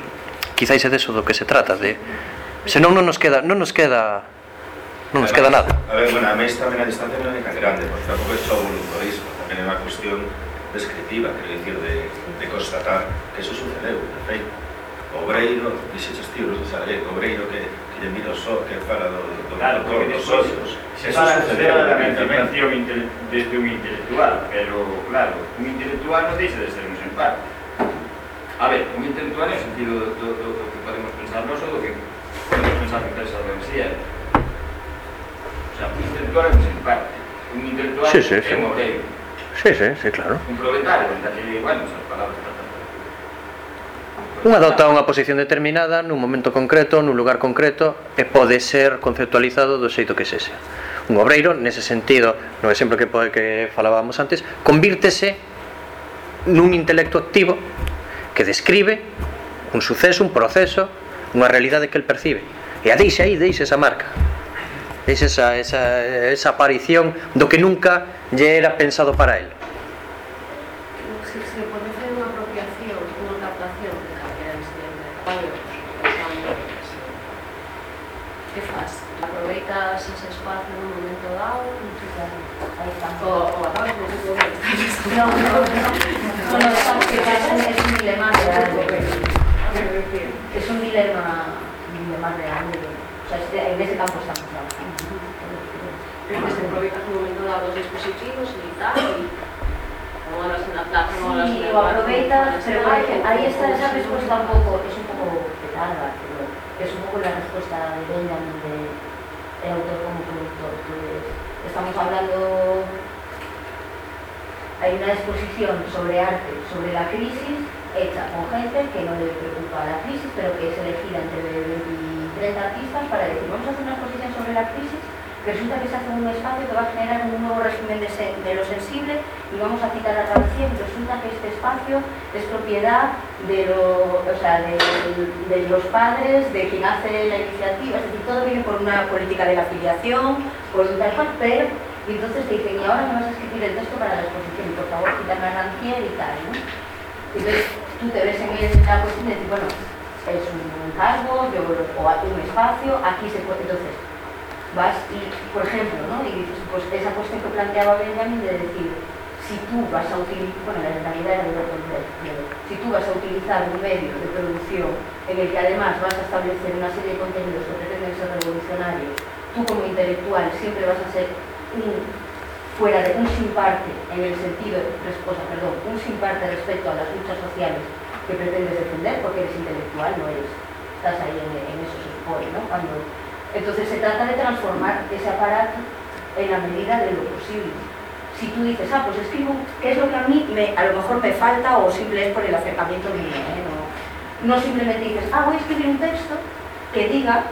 quizáis é deso do que se trata, de... Senón non nos queda, non nos queda non nos queda nada. A ver, bueno, a mes tamén a distancia non é tan grande, porque tampouco é só voluntarismo, tamén é unha cuestión descriptiva, quero dicir, de, de constatar que eso sucedeu, perfecto. Obreiro, dixe o Obreiro que o sol, que fala do, do Claro, porque despois ollos. se Eso da evidentemente. emancipación desde un intelectual, pero claro, un intelectual non deixa de ser un sen parte. A ver, un intelectual en sentido do, do, do, do que podemos pensar nós ou do que podemos pensar que pensa o García. O sea, un intelectual é un sen parte. Un intelectual Sí, sí, é sí. un obreiro. Sí, sí, sí, claro Un proletario, en que, bueno, esas palabras tratan. Un adopta unha posición determinada nun momento concreto, nun lugar concreto e pode ser conceptualizado do xeito que sexa. Un obreiro, nese sentido, no exemplo que, que falábamos antes, convírtese nun intelecto activo que describe un suceso, un proceso, unha realidade que el percibe. E a deixa aí, deixa esa marca. Deixa esa, esa, esa aparición do que nunca lle era pensado para él. No, no, no. No, es un, dilema real. Es un dilema, un dilema real. O sea, este- en ese campo estamos trabajando. que se un momento dado os dispositivos y tal, y o hablas en la plaza, o hablas en Sí, lo o pero ahí, está esa respuesta un poco, es un poco petarda, pero es un poco la respuesta de Benjamin de el autor como productor. Pues, estamos hablando, hay una exposición sobre arte, sobre la crisis, hecha con gente que no le preocupa la crisis, pero que es elegida entre 20 y 30 artistas para decir, vamos a hacer una exposición sobre la crisis que resulta que se hace un espacio que va a generar un nuevo régimen de, lo sensible y vamos a citar a Rancière, resulta que este espacio es propiedad de, lo, o sea, de, de los padres, de quien hace la iniciativa, es decir, todo viene por una política de la afiliación, por un tal cual, pero y entonces te dicen, y ahora me vas a escribir el texto para la exposición, por favor, cítame a Rancière y tal, ¿no? Entonces tú te ves en la cuestión de decir, bueno, es un encargo, yo, o un espacio, aquí se puede, entonces vas y, por ejemplo, ¿no? Y dices, pues esa cuestión que planteaba Benjamin de decir, si tú vas a utilizar, bueno, la realidad era si tú vas a utilizar un medio de producción en el que además vas a establecer una serie de contenidos que pretenden ser revolucionarios, tú como intelectual siempre vas a ser fuera de un sin parte en el sentido, respuesta, perdón, un sin parte respecto a las luchas sociales que pretendes defender, porque eres intelectual, no eres, estás ahí en, en eso se supone, ¿no? Cuando, entonces se trata de transformar ese aparato en la medida de lo posible. Si tú dices, ah, pues escribo, ¿qué es lo que a mí me, a lo mejor me falta o simple es por el acercamiento mío? ¿eh? No simplemente dices, ah, voy a escribir un texto que diga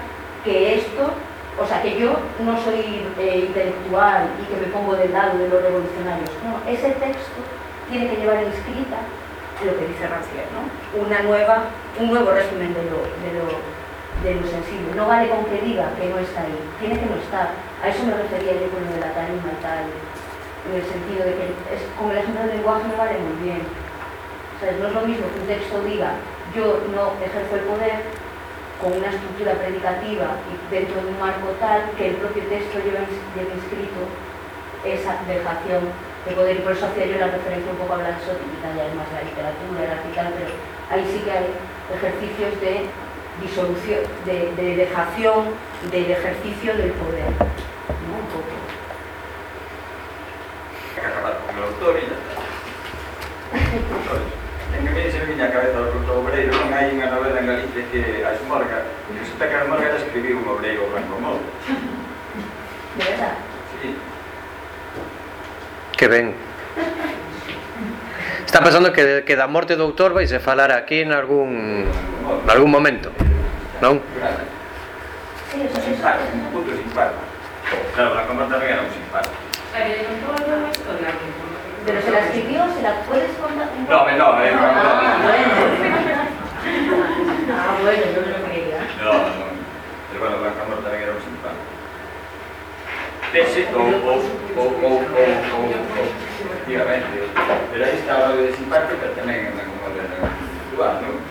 que esto, o sea, que yo no soy eh, intelectual y que me pongo del lado de los revolucionarios. No, ese texto tiene que llevar inscrita lo que dice Rancière, ¿no? Una nueva, un nuevo régimen de lo, de sensible. No vale con que diga que no está ahí, tiene que no estar. A eso me refería yo con lo de la tarima y tal, en el sentido de que es, con el ejemplo del lenguaje me vale muy bien. O sea, no es lo mismo que un texto diga yo no ejerzo el poder con una estructura predicativa y dentro de un marco tal que el propio texto lleva, inscrito esa dejación de poder, y por eso hacía yo la referencia un poco a y ya es más la literatura, el tal, pero ahí sí que hay ejercicios de disolución, de, de dejación del ejercicio del poder, ¿no? Un poco. Hay que acabar con el autor e ya está. En que me se me viña a cabeza do do obreiro, non hai unha novela en Galicia que a Esmorga, e resulta que a Esmorga já escribiu un obreiro branco modo. De verdad. Sí, Que ben. Está pensando que, que da morte do autor vais a falar aquí en algún, en algún momento, non? Sí, un punto. Claro, la compra tamén era un. Pero se la escribió, se la puedes contar No, me no, eh, no, no. quello, non lo credo. No, no, pero bueno, la banca morta era un simpatico. Pese o, o, o, o, o, o, o, efectivamente, pero aí estaba o de simpática tamén en algún modelo individual, non?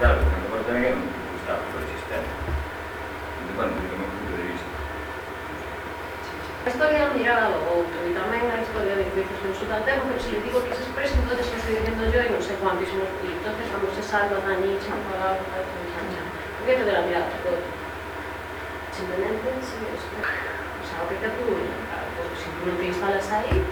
Claro, a banca morta tamén era un gustavo por el sistema. Entón, bueno, historia non dirá do outro e a historia de que tal tempo, pero le digo que se exprese, entonces que estoy diciendo yo y non si no, y entonces cuando se salva a Nietzsche, a palabra, a ¿Por qué te de la mirada todo? Simplemente, o sea, tú, pues, si tú no te instalas ahí,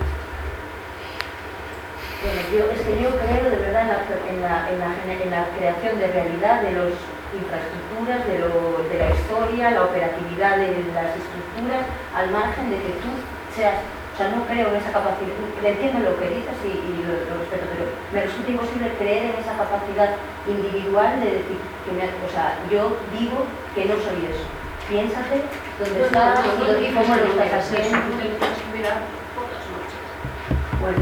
Bueno, yo, es que yo creo de verdad en la, en la, en la, la creación de realidad de las infraestructuras, de, lo, de la historia, la operatividad de las estructuras, al margen de que tú seas, o sea, no creo en esa capacidad, le entiendo lo que dices y, y lo, lo respeto, pero me resulta imposible creer en esa capacidad individual de decir, que me, o sea, yo digo que no soy eso. Piénsate dónde estás y cómo lo estás haciendo. Bueno,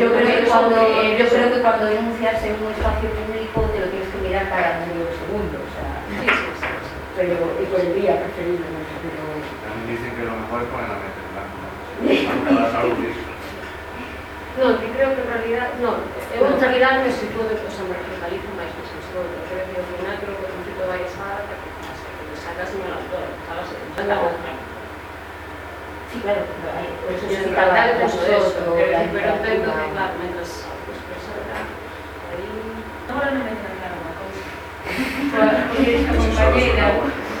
yo creo que cuando, yo creo que cuando denuncias en un espacio público te lo era para medio segundo, o sea, sí, sí, sí, pero y También dicen que lo mejor es poner la meta en blanco. No, yo creo que en realidad, no, en realidad me sitúo de cosa marginalizo máis que se sitúo, eu creo que ao final creo que o conflito vai estar me sacas las. Sí, claro, pero hay, eso, pero entendo que, claro, mientras, pues, pues persona, ahí... Ahora no me coa esta compañeira,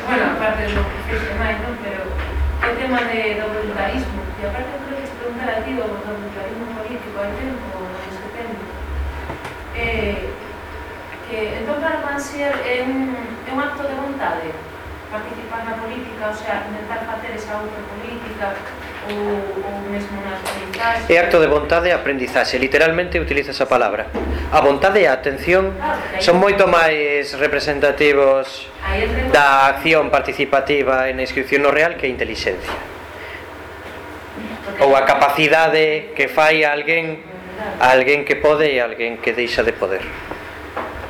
bueno, aparte do profesional, non? pero o tema de, do voluntarismo, e aparte creo que se preguntar a ti do, do voluntarismo político hai tempo, en setembro, eh, que entón para Mansier é un, é un acto de vontade participar na política, o sea, intentar facer esa autopolítica, ou, ou mesmo aprendizaxe. É acto de vontade e aprendizaxe, literalmente utiliza esa palabra. A vontade e a atención ah, son moito máis representativos da acción participativa e na inscripción no real que a inteligencia. Ou a capacidade que fai alguén alguén que pode e alguén que deixa de poder.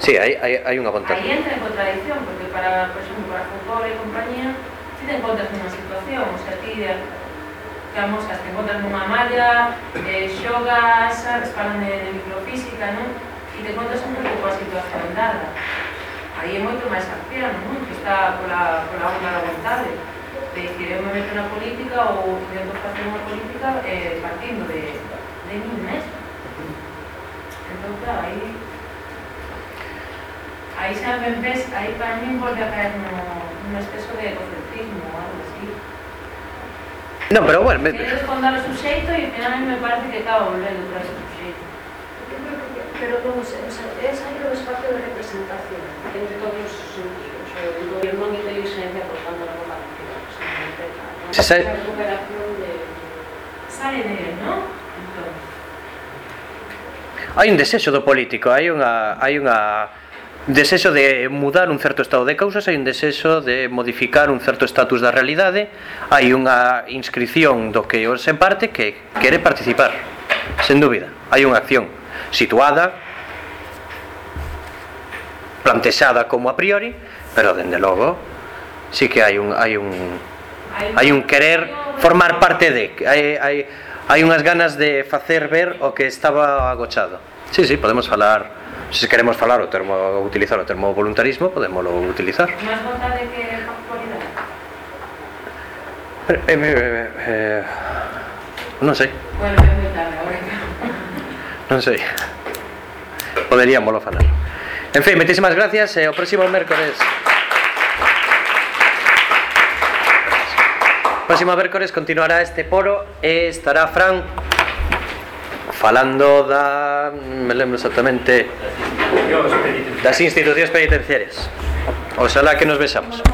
Sí, hai, hai, hai unha vontade. Aí entra en contradicción, porque para, por exemplo, para fútbol e compañía, si te encontras nunha situación, o sea, ti que as moscas te encontras nunha malla, eh, xogas, sabes, falan de, de microfísica, non? E te encontras un pouco coa situación dada. Aí é moito máis acción, non? Que está pola, pola unha da vontade. De dicir, eu me meto na política ou intento facer unha política eh, partindo de, de mí mesmo. Entón, claro, aí... Aí xa ben ves, aí para mí volve a caer no, no exceso de egocentrismo ou algo así. Non, pero bueno, me... Queres esconder o suxeito e a me parece que acaba volvendo para ese suxeito. Pero como se, o sea, é sair do espacio de representación entre todos os sentidos. O gobierno non inteligencia cortando a bomba Se sai... Sale de él, non? Entón. Hai un desexo do político, hai unha hai unha desexo de mudar un certo estado de causas hai un desexo de modificar un certo estatus da realidade hai unha inscripción do que os en parte que quere participar sen dúbida, hai unha acción situada plantexada como a priori pero dende logo sí que hai un hai un hai un querer formar parte de hai, hai, hai unhas ganas de facer ver o que estaba agochado. Sí, sí, podemos falar se queremos falar o termo utilizar o termo voluntarismo podémoslo utilizar. Máis vontade que eh, eh, eh, eh, non sei Bueno, non sei poderíamoslo falar en fin, moitísimas gracias e o próximo mércores próximo mércores continuará este poro e estará Fran falando da, me lembro exactamente das institucións penitenciarias. Oxalá que nos vexamos.